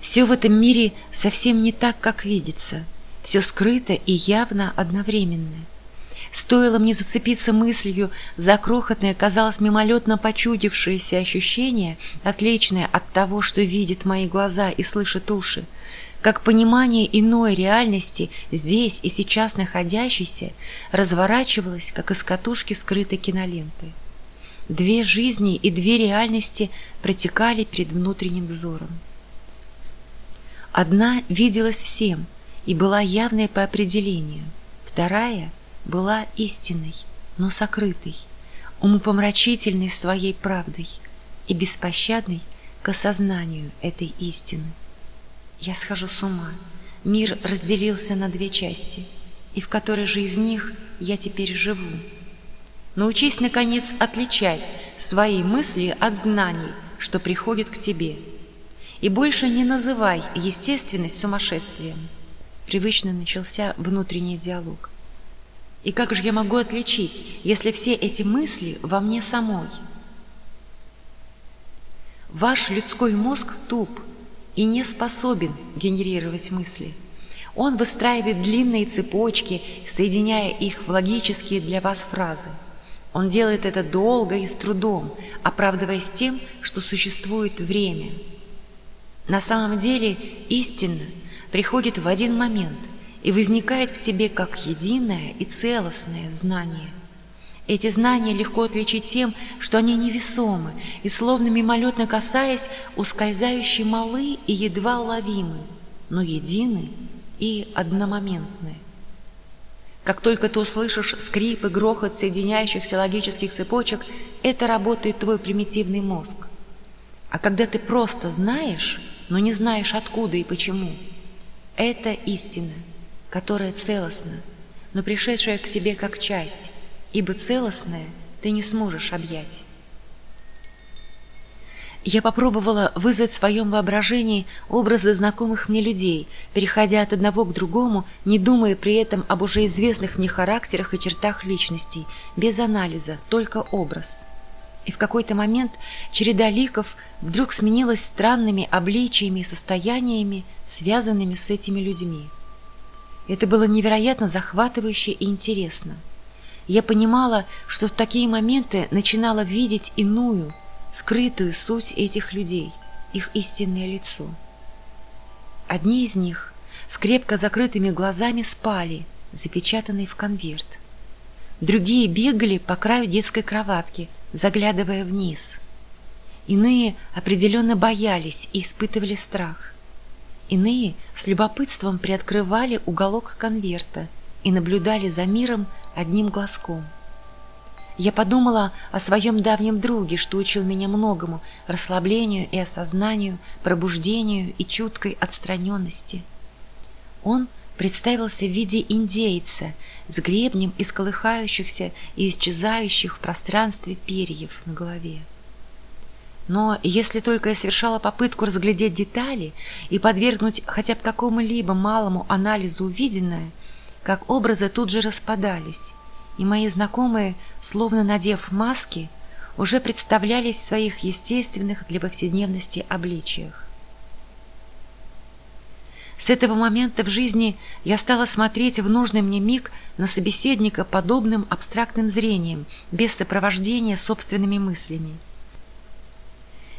Все в этом мире совсем не так, как видится, все скрыто и явно одновременно. Стоило мне зацепиться мыслью за крохотное, казалось, мимолетно почудившееся ощущение, отличное от того, что видят мои глаза и слышат уши, как понимание иной реальности, здесь и сейчас находящейся, разворачивалось, как из катушки скрытой киноленты. Две жизни и две реальности протекали перед внутренним взором. Одна виделась всем и была явной по определению, вторая была истинной, но сокрытой, умопомрачительной своей правдой и беспощадной к осознанию этой истины. Я схожу с ума. Мир разделился на две части, и в которой же из них я теперь живу. Научись, наконец, отличать свои мысли от знаний, что приходят к тебе – И больше не называй естественность сумасшествием. Привычно начался внутренний диалог. И как же я могу отличить, если все эти мысли во мне самой? Ваш людской мозг туп и не способен генерировать мысли. Он выстраивает длинные цепочки, соединяя их в логические для вас фразы. Он делает это долго и с трудом, оправдываясь тем, что существует время. На самом деле истина приходит в один момент и возникает в тебе как единое и целостное знание. Эти знания легко отличить тем, что они невесомы и, словно мимолетно касаясь, ускользающие малы и едва уловимы, но едины и одномоментны. Как только ты услышишь скрип и грохот соединяющихся логических цепочек, это работает твой примитивный мозг. А когда ты просто знаешь, но не знаешь откуда и почему, это истина, которая целостна, но пришедшая к себе как часть, ибо целостное ты не сможешь объять. Я попробовала вызвать в своем воображении образы знакомых мне людей, переходя от одного к другому, не думая при этом об уже известных мне характерах и чертах личностей, без анализа, только образ. И в какой-то момент череда ликов вдруг сменилась странными обличиями и состояниями, связанными с этими людьми. Это было невероятно захватывающе и интересно. Я понимала, что в такие моменты начинала видеть иную, скрытую суть этих людей, их истинное лицо. Одни из них с крепко закрытыми глазами спали, запечатанные в конверт. Другие бегали по краю детской кроватки, заглядывая вниз. Иные определенно боялись и испытывали страх. Иные с любопытством приоткрывали уголок конверта и наблюдали за миром одним глазком – я подумала о своем давнем друге, что учил меня многому – расслаблению и осознанию, пробуждению и чуткой отстраненности. Он представился в виде индейца с гребнем из колыхающихся и исчезающих в пространстве перьев на голове. Но если только я совершала попытку разглядеть детали и подвергнуть хотя бы какому-либо малому анализу увиденное, как образы тут же распадались, и мои знакомые, словно надев маски, уже представлялись в своих естественных для повседневности обличиях. С этого момента в жизни я стала смотреть в нужный мне миг на собеседника подобным абстрактным зрением, без сопровождения собственными мыслями.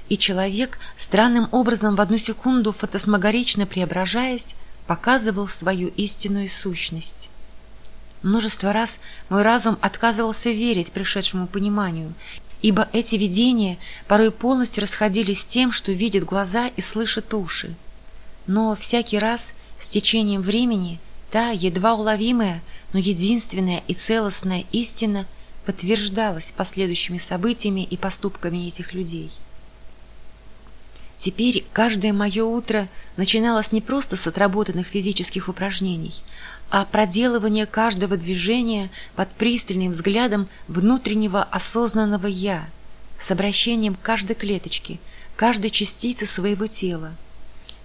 И человек, странным образом в одну секунду фотосмагорично преображаясь, показывал свою истинную сущность. Множество раз мой разум отказывался верить пришедшему пониманию, ибо эти видения порой полностью расходились с тем, что видят глаза и слышат уши. Но всякий раз с течением времени та едва уловимая, но единственная и целостная истина подтверждалась последующими событиями и поступками этих людей. Теперь каждое мое утро начиналось не просто с отработанных физических упражнений, а проделывание каждого движения под пристальным взглядом внутреннего осознанного «я», с обращением каждой клеточки, каждой частицы своего тела,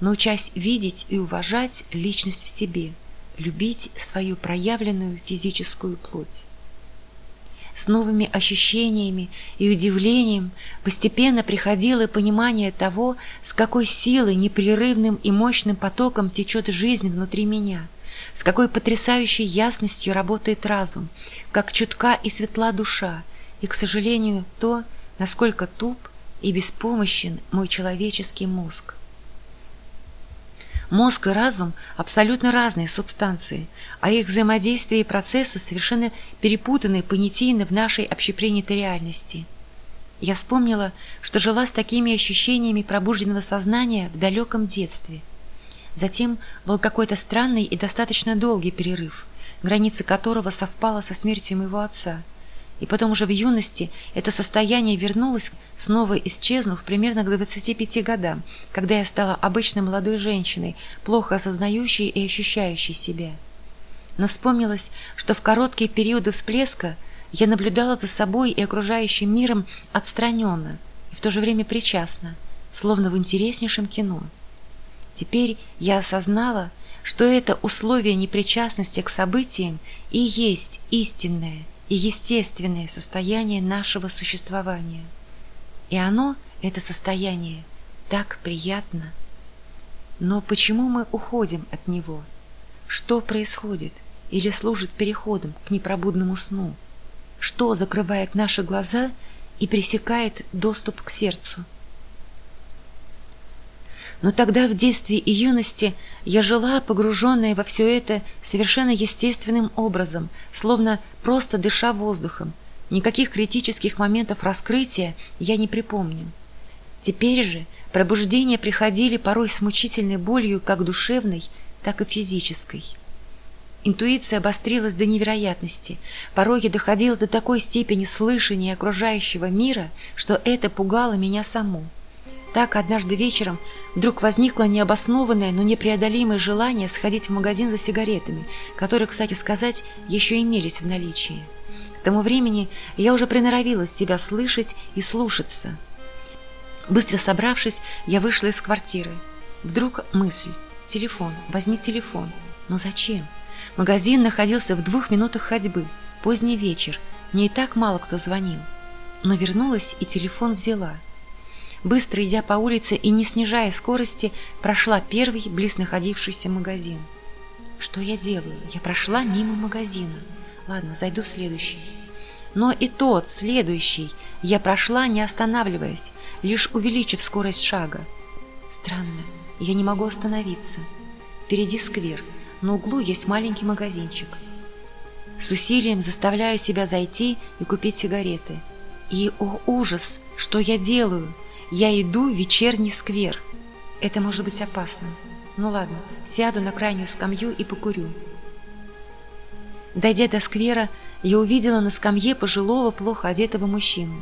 научась видеть и уважать личность в себе, любить свою проявленную физическую плоть. С новыми ощущениями и удивлением постепенно приходило понимание того, с какой силой, непрерывным и мощным потоком течет жизнь внутри меня – с какой потрясающей ясностью работает разум, как чутка и светла душа, и, к сожалению, то, насколько туп и беспомощен мой человеческий мозг. Мозг и разум – абсолютно разные субстанции, а их взаимодействие и процессы совершенно перепутаны понятийно в нашей общепринятой реальности. Я вспомнила, что жила с такими ощущениями пробужденного сознания в далеком детстве – Затем был какой-то странный и достаточно долгий перерыв, граница которого совпала со смертью моего отца. И потом уже в юности это состояние вернулось, снова исчезнув примерно к 25 годам, когда я стала обычной молодой женщиной, плохо осознающей и ощущающей себя. Но вспомнилось, что в короткие периоды всплеска я наблюдала за собой и окружающим миром отстраненно и в то же время причастно, словно в интереснейшем кино. Теперь я осознала, что это условие непричастности к событиям и есть истинное и естественное состояние нашего существования. И оно, это состояние, так приятно. Но почему мы уходим от него? Что происходит или служит переходом к непробудному сну? Что закрывает наши глаза и пресекает доступ к сердцу? Но тогда в детстве и юности я жила, погруженная во все это совершенно естественным образом, словно просто дыша воздухом. Никаких критических моментов раскрытия я не припомню. Теперь же пробуждения приходили порой с мучительной болью как душевной, так и физической. Интуиция обострилась до невероятности. Порой я доходила до такой степени слышания окружающего мира, что это пугало меня саму. Так однажды вечером вдруг возникло необоснованное, но непреодолимое желание сходить в магазин за сигаретами, которые, кстати сказать, еще имелись в наличии. К тому времени я уже приноровилась себя слышать и слушаться. Быстро собравшись, я вышла из квартиры. Вдруг мысль. Телефон. Возьми телефон. Но зачем? Магазин находился в двух минутах ходьбы. Поздний вечер. Мне и так мало кто звонил. Но вернулась и телефон взяла. Быстро идя по улице и не снижая скорости, прошла первый близ находившийся магазин. Что я делаю? Я прошла мимо магазина. Ладно, зайду в следующий. Но и тот, следующий, я прошла, не останавливаясь, лишь увеличив скорость шага. Странно, я не могу остановиться. Впереди сквер, на углу есть маленький магазинчик. С усилием заставляю себя зайти и купить сигареты. И, о ужас, что я делаю? Я иду в вечерний сквер. Это может быть опасно. Ну ладно, сяду на крайнюю скамью и покурю. Дойдя до сквера, я увидела на скамье пожилого, плохо одетого мужчину.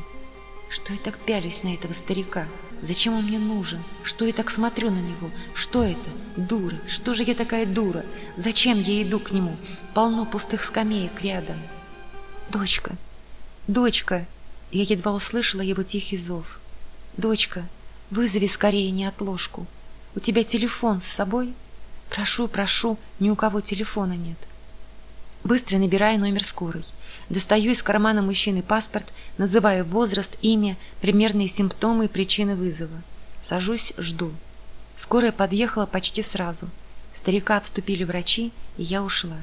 Что я так пялюсь на этого старика? Зачем он мне нужен? Что я так смотрю на него? Что это? Дура. Что же я такая дура? Зачем я иду к нему? Полно пустых скамеек рядом. Дочка, дочка. Я едва услышала его тихий зов. «Дочка, вызови скорее неотложку. У тебя телефон с собой?» «Прошу, прошу, ни у кого телефона нет». Быстро набираю номер скорой. Достаю из кармана мужчины паспорт, называю возраст, имя, примерные симптомы и причины вызова. Сажусь, жду. Скорая подъехала почти сразу. Старика обступили врачи, и я ушла.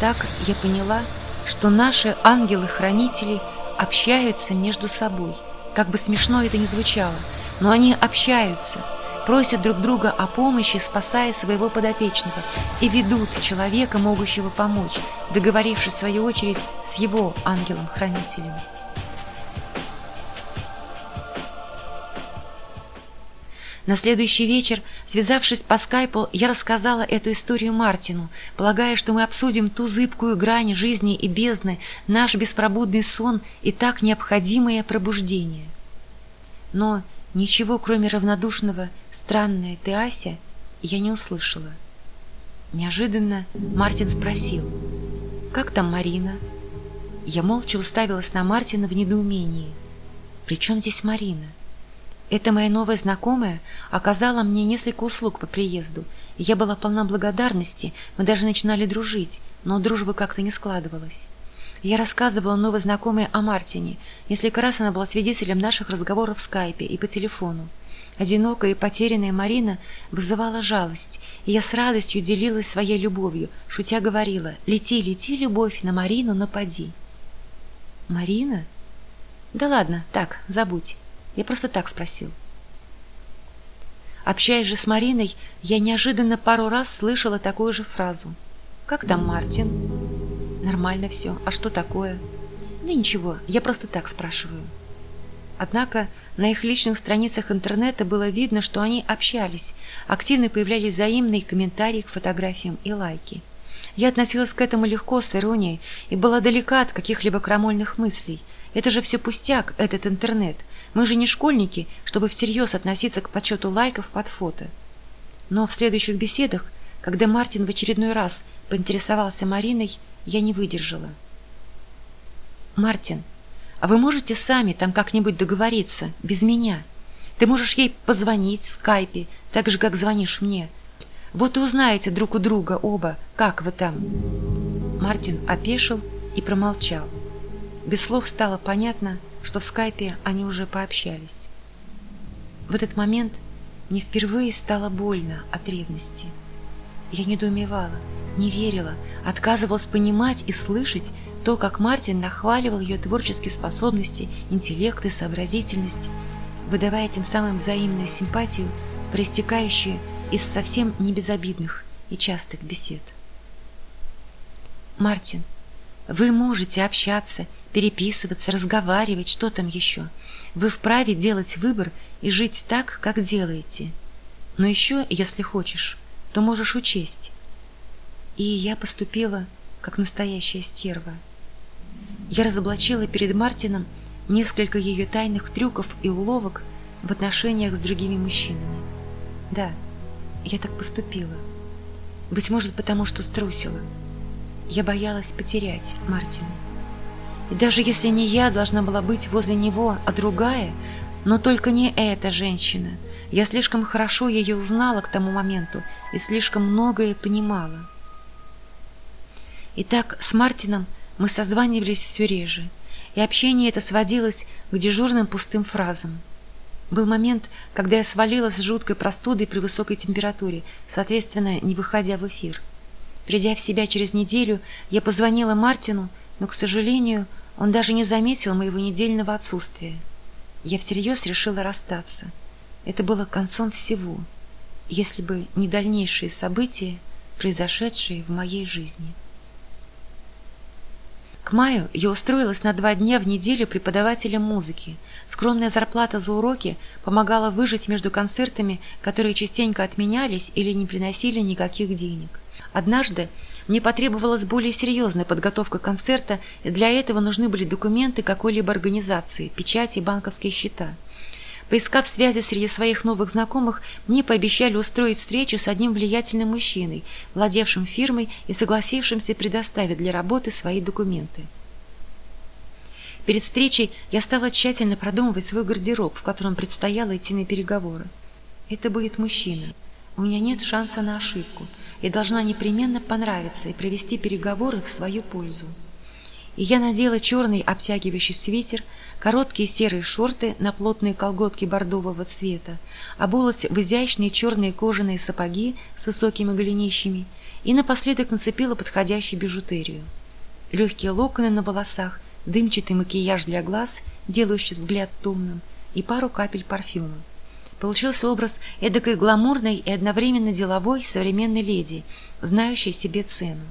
Так я поняла, что наши ангелы-хранители общаются между собой. Как бы смешно это ни звучало, но они общаются, просят друг друга о помощи, спасая своего подопечного, и ведут человека, могущего помочь, договорившись в свою очередь с его ангелом-хранителем. На следующий вечер, связавшись по скайпу, я рассказала эту историю Мартину, полагая, что мы обсудим ту зыбкую грань жизни и бездны, наш беспробудный сон и так необходимое пробуждение. Но ничего, кроме равнодушного «странная ты, Ася», я не услышала. Неожиданно Мартин спросил, «Как там Марина?» Я молча уставилась на Мартина в недоумении. «При чем здесь Марина?» Эта моя новая знакомая оказала мне несколько услуг по приезду, я была полна благодарности, мы даже начинали дружить, но дружба как-то не складывалась. Я рассказывала новой знакомой о Мартине, несколько раз она была свидетелем наших разговоров в скайпе и по телефону. Одинокая и потерянная Марина вызывала жалость, и я с радостью делилась своей любовью, шутя говорила «Лети, лети, любовь, на Марину напади». «Марина?» «Да ладно, так, забудь». Я просто так спросил. Общаясь же с Мариной, я неожиданно пару раз слышала такую же фразу. «Как там Мартин?» «Нормально все. А что такое?» «Да ничего, я просто так спрашиваю». Однако на их личных страницах интернета было видно, что они общались, активно появлялись взаимные комментарии к фотографиям и лайки. Я относилась к этому легко, с иронией, и была далека от каких-либо крамольных мыслей. Это же все пустяк, этот интернет. Мы же не школьники, чтобы всерьез относиться к подсчету лайков под фото. Но в следующих беседах, когда Мартин в очередной раз поинтересовался Мариной, я не выдержала. «Мартин, а вы можете сами там как-нибудь договориться, без меня? Ты можешь ей позвонить в скайпе, так же, как звонишь мне. Вот и узнаете друг у друга оба, как вы там». Мартин опешил и промолчал. Без слов стало понятно, что в скайпе они уже пообщались. В этот момент мне впервые стало больно от ревности. Я недоумевала, не верила, отказывалась понимать и слышать то, как Мартин нахваливал ее творческие способности, интеллект и сообразительность, выдавая тем самым взаимную симпатию, проистекающую из совсем небезобидных и частых бесед. Мартин, вы можете общаться, переписываться, разговаривать, что там еще. Вы вправе делать выбор и жить так, как делаете. Но еще, если хочешь, то можешь учесть. И я поступила, как настоящая стерва. Я разоблачила перед Мартином несколько ее тайных трюков и уловок в отношениях с другими мужчинами. Да, я так поступила. Быть может, потому что струсила. Я боялась потерять Мартина. И даже если не я должна была быть возле него, а другая, но только не эта женщина, я слишком хорошо ее узнала к тому моменту и слишком многое понимала. Итак, с Мартином мы созванивались все реже, и общение это сводилось к дежурным пустым фразам. Был момент, когда я свалилась с жуткой простудой при высокой температуре, соответственно, не выходя в эфир. Придя в себя через неделю, я позвонила Мартину, но, к сожалению, он даже не заметил моего недельного отсутствия. Я всерьез решила расстаться. Это было концом всего, если бы не дальнейшие события, произошедшие в моей жизни. К маю я устроилась на два дня в неделю преподавателем музыки. Скромная зарплата за уроки помогала выжить между концертами, которые частенько отменялись или не приносили никаких денег. Однажды мне потребовалась более серьезная подготовка концерта, и для этого нужны были документы какой-либо организации, печати и банковские счета. Поискав связи среди своих новых знакомых, мне пообещали устроить встречу с одним влиятельным мужчиной, владевшим фирмой и согласившимся предоставить для работы свои документы. Перед встречей я стала тщательно продумывать свой гардероб, в котором предстояло идти на переговоры. Это будет мужчина. У меня нет шанса на ошибку. Я должна непременно понравиться и провести переговоры в свою пользу и я надела черный обтягивающий свитер, короткие серые шорты на плотные колготки бордового цвета, обулась в изящные черные кожаные сапоги с высокими голенищами и напоследок нацепила подходящую бижутерию. Легкие локоны на волосах, дымчатый макияж для глаз, делающий взгляд томным, и пару капель парфюма. Получился образ эдакой гламурной и одновременно деловой современной леди, знающей себе цену.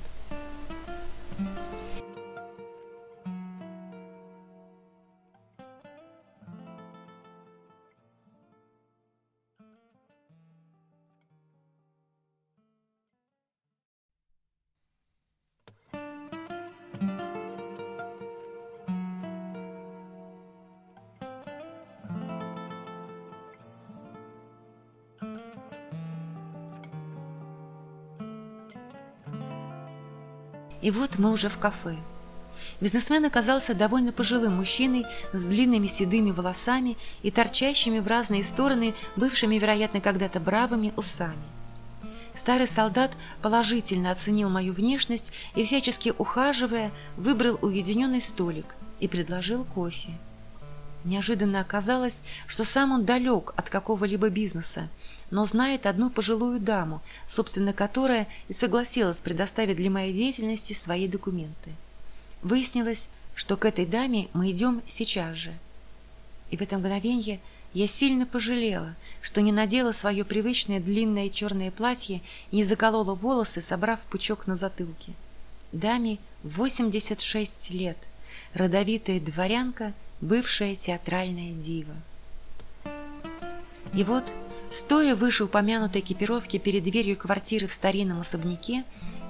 И вот мы уже в кафе. Бизнесмен оказался довольно пожилым мужчиной с длинными седыми волосами и торчащими в разные стороны, бывшими, вероятно, когда-то бравыми усами. Старый солдат положительно оценил мою внешность и, всячески ухаживая, выбрал уединенный столик и предложил кофе. Неожиданно оказалось, что сам он далек от какого-либо бизнеса, но знает одну пожилую даму, собственно которая и согласилась предоставить для моей деятельности свои документы. Выяснилось, что к этой даме мы идем сейчас же. И в это мгновенье я сильно пожалела, что не надела свое привычное длинное черное платье и не заколола волосы, собрав пучок на затылке. Даме 86 лет, родовитая дворянка – бывшая театральная дива. И вот, стоя в вышеупомянутой экипировке перед дверью квартиры в старинном особняке,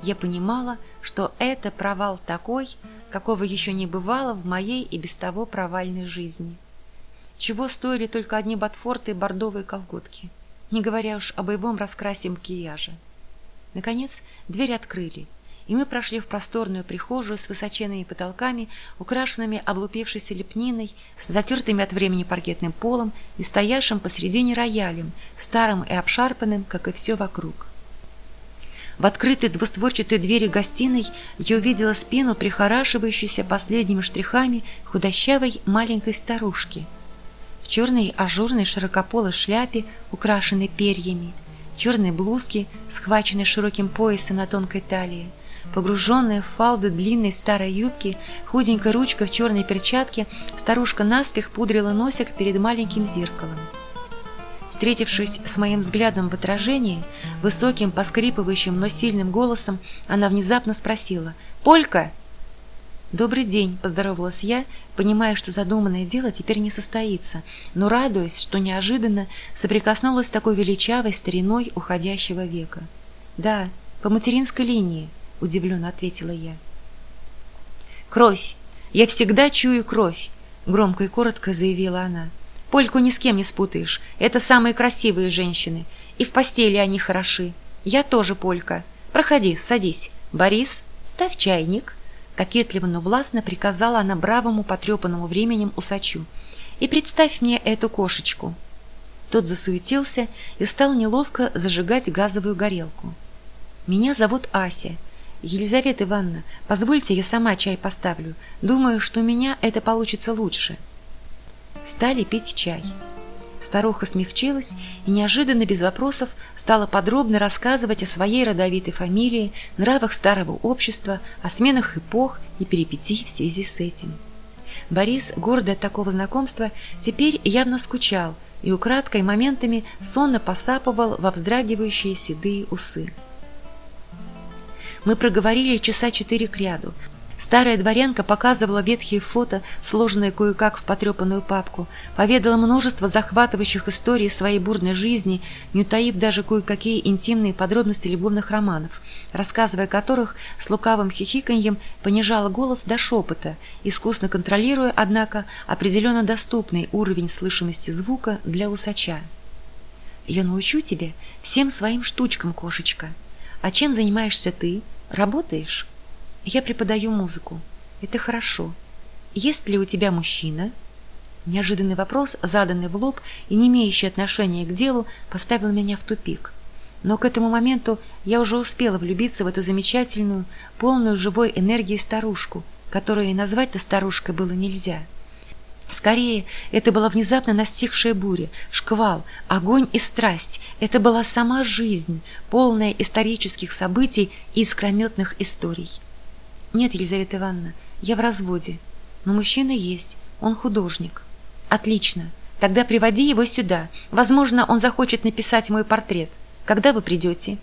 я понимала, что это провал такой, какого еще не бывало в моей и без того провальной жизни. Чего стоили только одни ботфорты и бордовые колготки, не говоря уж о боевом раскрасе макияжа. Наконец, дверь открыли, и мы прошли в просторную прихожую с высоченными потолками, украшенными облупившейся лепниной, с затертыми от времени паркетным полом и стоявшим посредине роялем, старым и обшарпанным, как и все вокруг. В открытой двустворчатой двери гостиной я увидела спину прихорашивающейся последними штрихами худощавой маленькой старушки. В черной ажурной широкополой шляпе, украшенной перьями, черной блузке, схваченной широким поясом на тонкой талии, Погруженная в фалды длинной старой юбки, худенькой ручкой в черной перчатке, старушка наспех пудрила носик перед маленьким зеркалом. Встретившись с моим взглядом в отражении, высоким, поскрипывающим, но сильным голосом, она внезапно спросила «Полька!» «Добрый день!» – поздоровалась я, понимая, что задуманное дело теперь не состоится, но радуясь, что неожиданно соприкоснулась с такой величавой стариной уходящего века. «Да, по материнской линии», – удивленно ответила я. «Кровь! Я всегда чую кровь!» – громко и коротко заявила она. «Польку ни с кем не спутаешь. Это самые красивые женщины. И в постели они хороши. Я тоже полька. Проходи, садись. Борис, ставь чайник». Кокетливо, но властно приказала она бравому, потрепанному временем усачу. «И представь мне эту кошечку». Тот засуетился и стал неловко зажигать газовую горелку. «Меня зовут Ася. «Елизавета Ивановна, позвольте, я сама чай поставлю. Думаю, что у меня это получится лучше». Стали пить чай. Старуха смягчилась и неожиданно без вопросов стала подробно рассказывать о своей родовитой фамилии, нравах старого общества, о сменах эпох и перипетий в связи с этим. Борис, гордый от такого знакомства, теперь явно скучал и украдкой моментами сонно посапывал во вздрагивающие седые усы. Мы проговорили часа четыре к ряду. Старая дворянка показывала ветхие фото, сложенные кое-как в потрепанную папку, поведала множество захватывающих историй своей бурной жизни, не утаив даже кое-какие интимные подробности любовных романов, рассказывая которых с лукавым хихиканьем понижала голос до шепота, искусно контролируя, однако, определенно доступный уровень слышимости звука для усача. «Я научу тебя всем своим штучкам, кошечка. А чем занимаешься ты?» Работаешь? Я преподаю музыку. Это хорошо. Есть ли у тебя мужчина? Неожиданный вопрос, заданный в лоб и не имеющий отношения к делу, поставил меня в тупик. Но к этому моменту я уже успела влюбиться в эту замечательную, полную живой энергии старушку, которую и назвать-то старушкой было нельзя. — Скорее, это была внезапно настигшая буря, шквал, огонь и страсть. Это была сама жизнь, полная исторических событий и искрометных историй. Нет, Елизавета Ивановна, я в разводе. Но мужчина есть, он художник. Отлично. Тогда приводи его сюда. Возможно, он захочет написать мой портрет. Когда вы придете?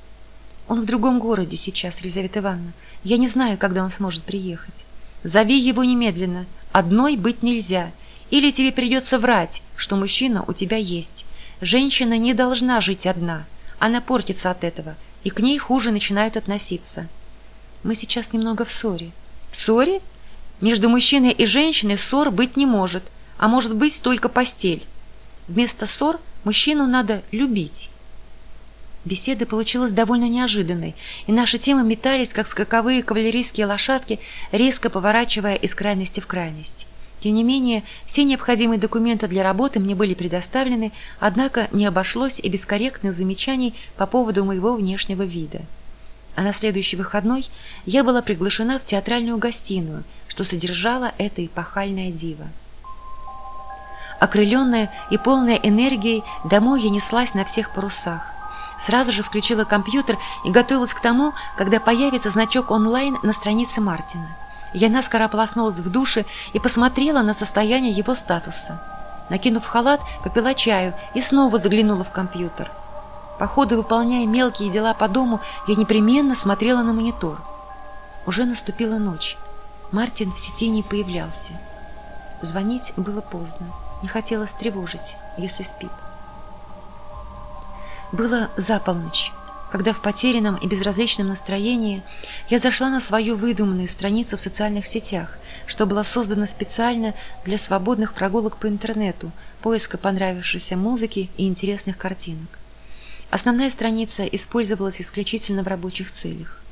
Он в другом городе сейчас, Елизавета Ивановна. Я не знаю, когда он сможет приехать. Зови его немедленно. Одной быть нельзя — или тебе придется врать, что мужчина у тебя есть. Женщина не должна жить одна. Она портится от этого, и к ней хуже начинают относиться. Мы сейчас немного в ссоре. В ссоре? Между мужчиной и женщиной ссор быть не может, а может быть только постель. Вместо ссор мужчину надо любить. Беседа получилась довольно неожиданной, и наши темы метались, как скаковые кавалерийские лошадки, резко поворачивая из крайности в крайность. Тем не менее, все необходимые документы для работы мне были предоставлены, однако не обошлось и без корректных замечаний по поводу моего внешнего вида. А на следующий выходной я была приглашена в театральную гостиную, что содержала эта эпохальная дива. Окрыленная и полная энергией, домой я неслась на всех парусах. Сразу же включила компьютер и готовилась к тому, когда появится значок онлайн на странице Мартина. Я наскоро ополоснулась в душе и посмотрела на состояние его статуса. Накинув халат, попила чаю и снова заглянула в компьютер. По ходу выполняя мелкие дела по дому, я непременно смотрела на монитор. Уже наступила ночь. Мартин в сети не появлялся. Звонить было поздно. Не хотелось тревожить, если спит. Было за полночь когда в потерянном и безразличном настроении я зашла на свою выдуманную страницу в социальных сетях, что была создана специально для свободных прогулок по интернету, поиска понравившейся музыки и интересных картинок. Основная страница использовалась исключительно в рабочих целях.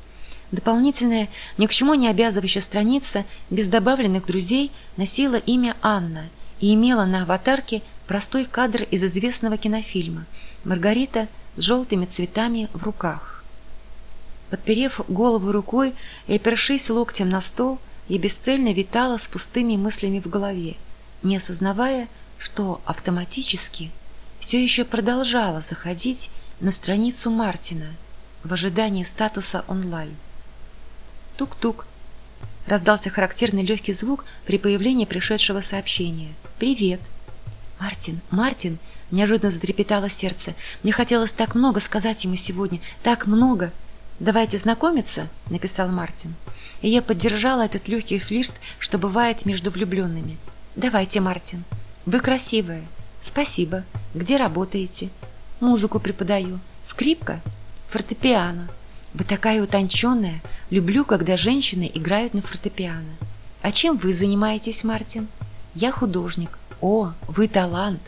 Дополнительная, ни к чему не обязывающая страница без добавленных друзей носила имя Анна и имела на аватарке простой кадр из известного кинофильма «Маргарита с желтыми цветами в руках». Подперев голову рукой и опершись локтем на стол, я бесцельно витала с пустыми мыслями в голове, не осознавая, что автоматически все еще продолжала заходить на страницу Мартина в ожидании статуса онлайн. Тук-тук. Раздался характерный легкий звук при появлении пришедшего сообщения. «Привет!» «Мартин, Мартин!» Неожиданно затрепетало сердце. Мне хотелось так много сказать ему сегодня. Так много! «Давайте знакомиться», — написал Мартин. И я поддержала этот легкий флирт, что бывает между влюбленными. «Давайте, Мартин. Вы красивая. Спасибо. Где работаете?» «Музыку преподаю. Скрипка? Фортепиано. Вы такая утонченная. Люблю, когда женщины играют на фортепиано. А чем вы занимаетесь, Мартин? Я художник. О, вы талант.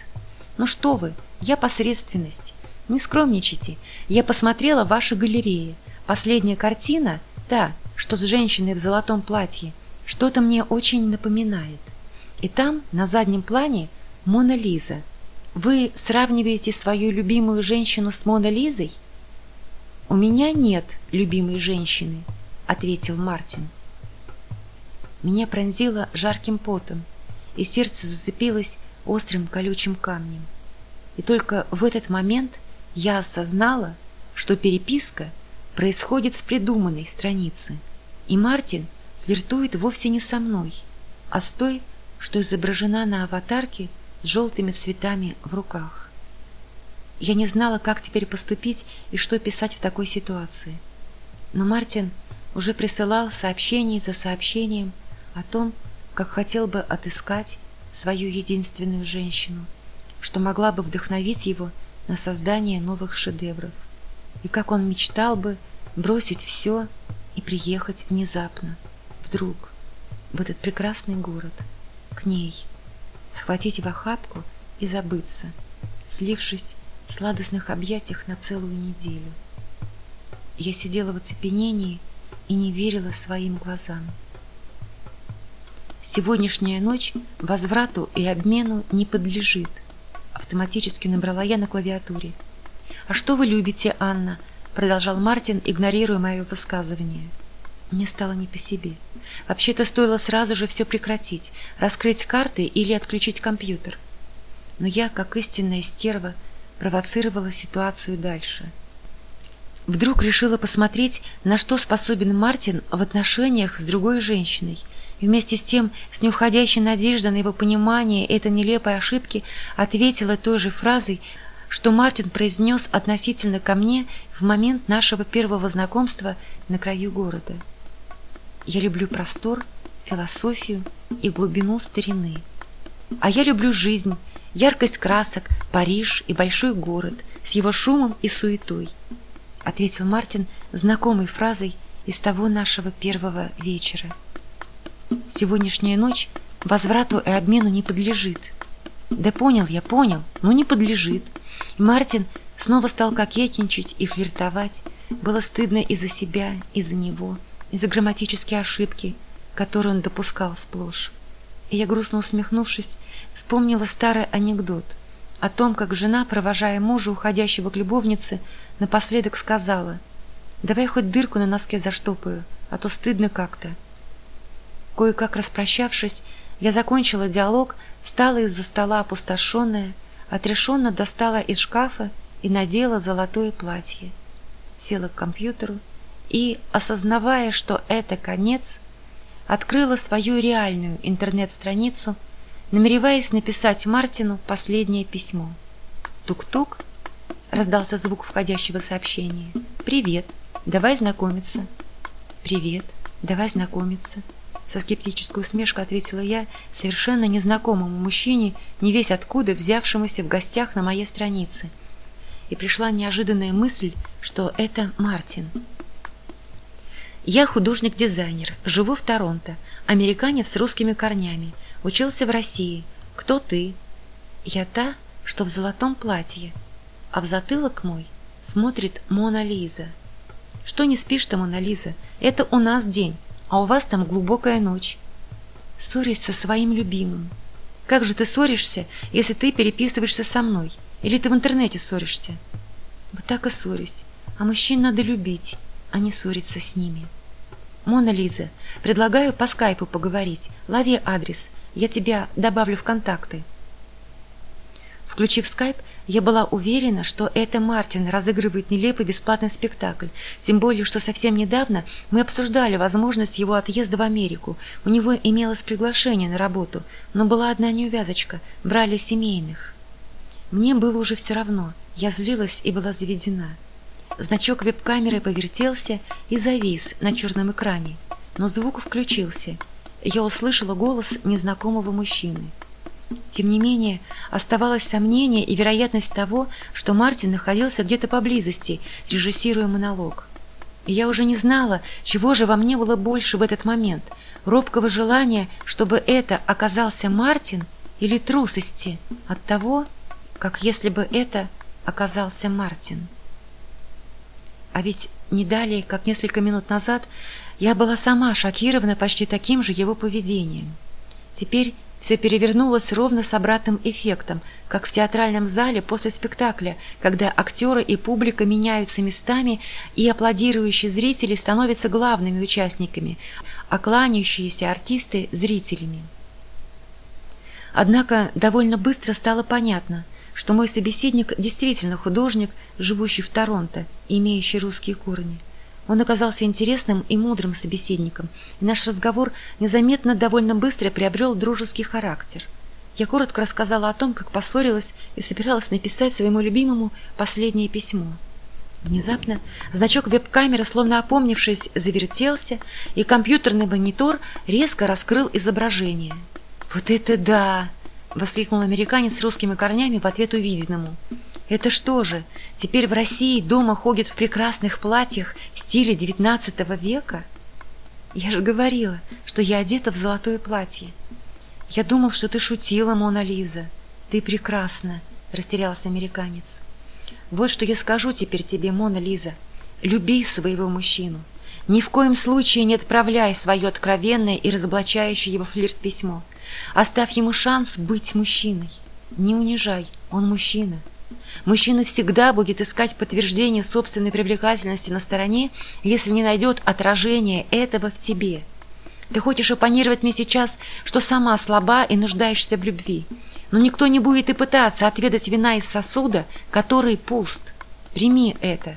Ну что вы, я посредственность. Не скромничайте. Я посмотрела ваши галереи. Последняя картина, та, что с женщиной в золотом платье, что-то мне очень напоминает. И там, на заднем плане, Мона Лиза. Вы сравниваете свою любимую женщину с Мона Лизой? «У меня нет любимой женщины», — ответил Мартин. Меня пронзило жарким потом, и сердце зацепилось острым колючим камнем. И только в этот момент я осознала, что переписка происходит с придуманной страницы, и Мартин флиртует вовсе не со мной, а с той, что изображена на аватарке с желтыми цветами в руках. Я не знала, как теперь поступить и что писать в такой ситуации. Но Мартин уже присылал сообщение за сообщением о том, как хотел бы отыскать свою единственную женщину, что могла бы вдохновить его на создание новых шедевров, и как он мечтал бы бросить все и приехать внезапно, вдруг, в этот прекрасный город, к ней, схватить в охапку и забыться, слившись в сладостных объятиях на целую неделю. Я сидела в оцепенении и не верила своим глазам. Сегодняшняя ночь возврату и обмену не подлежит. Автоматически набрала я на клавиатуре. «А что вы любите, Анна?» Продолжал Мартин, игнорируя мое высказывание. Мне стало не по себе. Вообще-то стоило сразу же все прекратить, раскрыть карты или отключить компьютер. Но я, как истинная стерва, провоцировала ситуацию дальше. Вдруг решила посмотреть, на что способен Мартин в отношениях с другой женщиной, вместе с тем, с неуходящей надеждой на его понимание этой нелепой ошибки, ответила той же фразой, что Мартин произнес относительно ко мне в момент нашего первого знакомства на краю города. «Я люблю простор, философию и глубину старины. А я люблю жизнь, яркость красок, Париж и большой город с его шумом и суетой, ответил Мартин знакомой фразой из того нашего первого вечера. Сегодняшняя ночь возврату и обмену не подлежит. Да понял я, понял, но не подлежит. И Мартин снова стал кокетничать и флиртовать. Было стыдно и за себя, и за него, и за грамматические ошибки, которые он допускал сплошь и я, грустно усмехнувшись, вспомнила старый анекдот о том, как жена, провожая мужа, уходящего к любовнице, напоследок сказала «Давай хоть дырку на носке заштопаю, а то стыдно как-то». Кое-как распрощавшись, я закончила диалог, встала из-за стола опустошенная, отрешенно достала из шкафа и надела золотое платье. Села к компьютеру и, осознавая, что это конец, открыла свою реальную интернет-страницу, намереваясь написать Мартину последнее письмо. Тук-тук, раздался звук входящего сообщения. Привет, давай знакомиться. Привет, давай знакомиться. Со скептической усмешкой ответила я совершенно незнакомому мужчине, не весь откуда взявшемуся в гостях на моей странице. И пришла неожиданная мысль, что это Мартин. Я художник-дизайнер, живу в Торонто, американец с русскими корнями, учился в России. Кто ты? Я та, что в золотом платье, а в затылок мой смотрит Мона Лиза. Что не спишь там, Анализа? Это у нас день, а у вас там глубокая ночь. Ссорюсь со своим любимым. Как же ты ссоришься, если ты переписываешься со мной? Или ты в интернете ссоришься? Вот так и ссорюсь. А мужчин надо любить, а не ссориться с ними. Мона Лиза, предлагаю по скайпу поговорить. Лови адрес, я тебя добавлю в контакты. Включив скайп, я была уверена, что это Мартин разыгрывает нелепый бесплатный спектакль. Тем более, что совсем недавно мы обсуждали возможность его отъезда в Америку. У него имелось приглашение на работу, но была одна неувязочка – брали семейных. Мне было уже все равно. Я злилась и была заведена. Значок веб-камеры повертелся и завис на черном экране, но звук включился. Я услышала голос незнакомого мужчины – тем не менее, оставалось сомнение и вероятность того, что Мартин находился где-то поблизости, режиссируя монолог. И я уже не знала, чего же во мне было больше в этот момент – робкого желания, чтобы это оказался Мартин, или трусости от того, как если бы это оказался Мартин. А ведь не далее, как несколько минут назад, я была сама шокирована почти таким же его поведением. Теперь все перевернулось ровно с обратным эффектом, как в театральном зале после спектакля, когда актеры и публика меняются местами, и аплодирующие зрители становятся главными участниками, а кланяющиеся артисты – зрителями. Однако довольно быстро стало понятно, что мой собеседник действительно художник, живущий в Торонто, имеющий русские корни. Он оказался интересным и мудрым собеседником, и наш разговор незаметно довольно быстро приобрел дружеский характер. Я коротко рассказала о том, как поссорилась и собиралась написать своему любимому последнее письмо. Внезапно значок веб-камеры, словно опомнившись, завертелся, и компьютерный монитор резко раскрыл изображение. «Вот это да!» — воскликнул американец с русскими корнями в ответ увиденному. Это что же, теперь в России дома ходят в прекрасных платьях в стиле XIX века? Я же говорила, что я одета в золотое платье. Я думал, что ты шутила, Мона Лиза. Ты прекрасна, растерялся американец. Вот что я скажу теперь тебе, Мона Лиза. Люби своего мужчину. Ни в коем случае не отправляй свое откровенное и разоблачающее его флирт письмо. Оставь ему шанс быть мужчиной. Не унижай, он мужчина. Мужчина всегда будет искать подтверждение собственной привлекательности на стороне, если не найдет отражения этого в тебе. Ты хочешь оппонировать мне сейчас, что сама слаба и нуждаешься в любви. Но никто не будет и пытаться отведать вина из сосуда, который пуст. Прими это.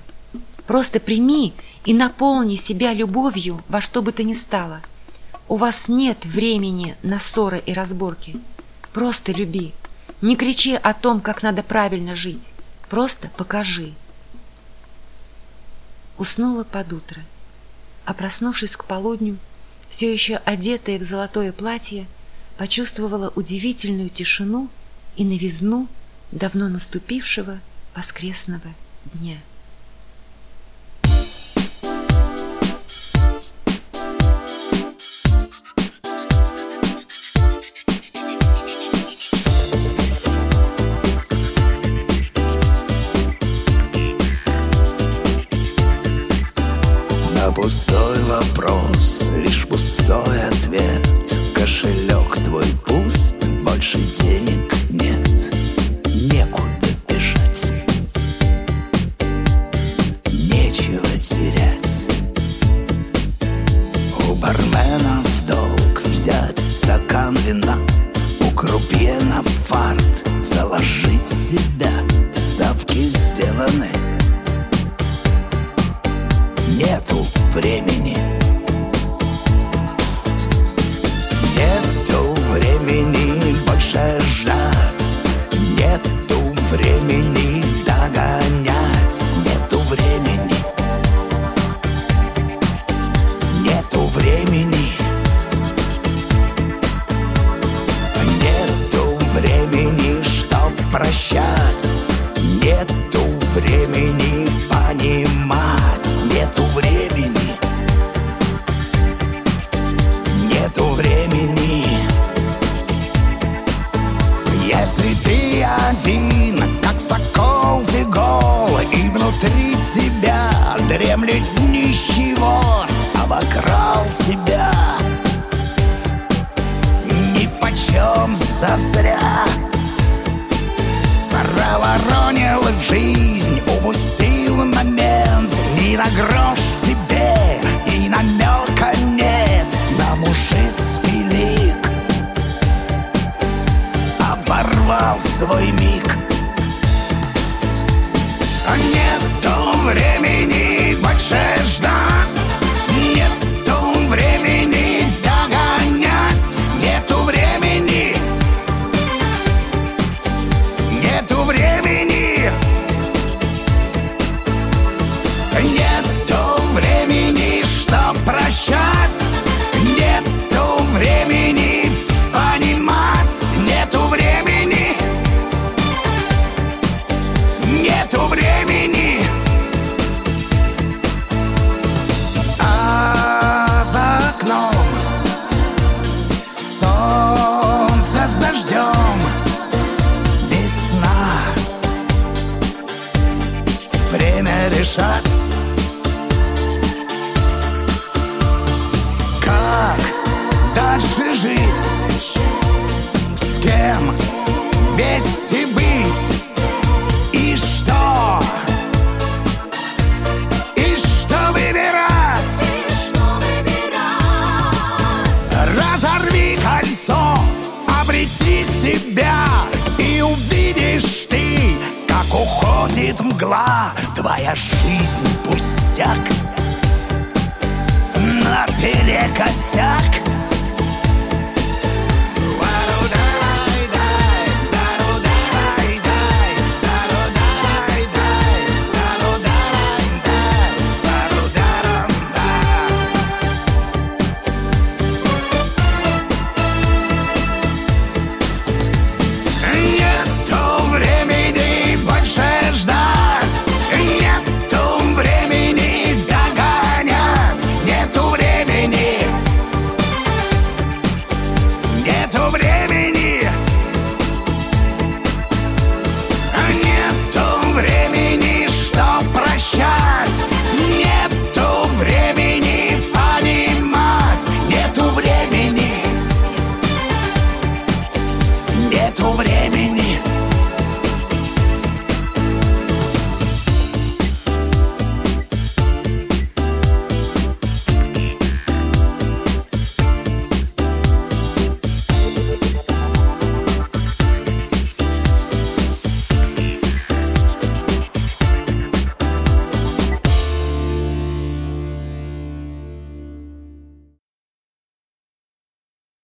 Просто прими и наполни себя любовью во что бы то ни стало. У вас нет времени на ссоры и разборки. Просто люби. Не кричи о том, как надо правильно жить. Просто покажи. Уснула под утро, а проснувшись к полудню, все еще одетая в золотое платье, почувствовала удивительную тишину и новизну давно наступившего воскресного дня. Дремлет дни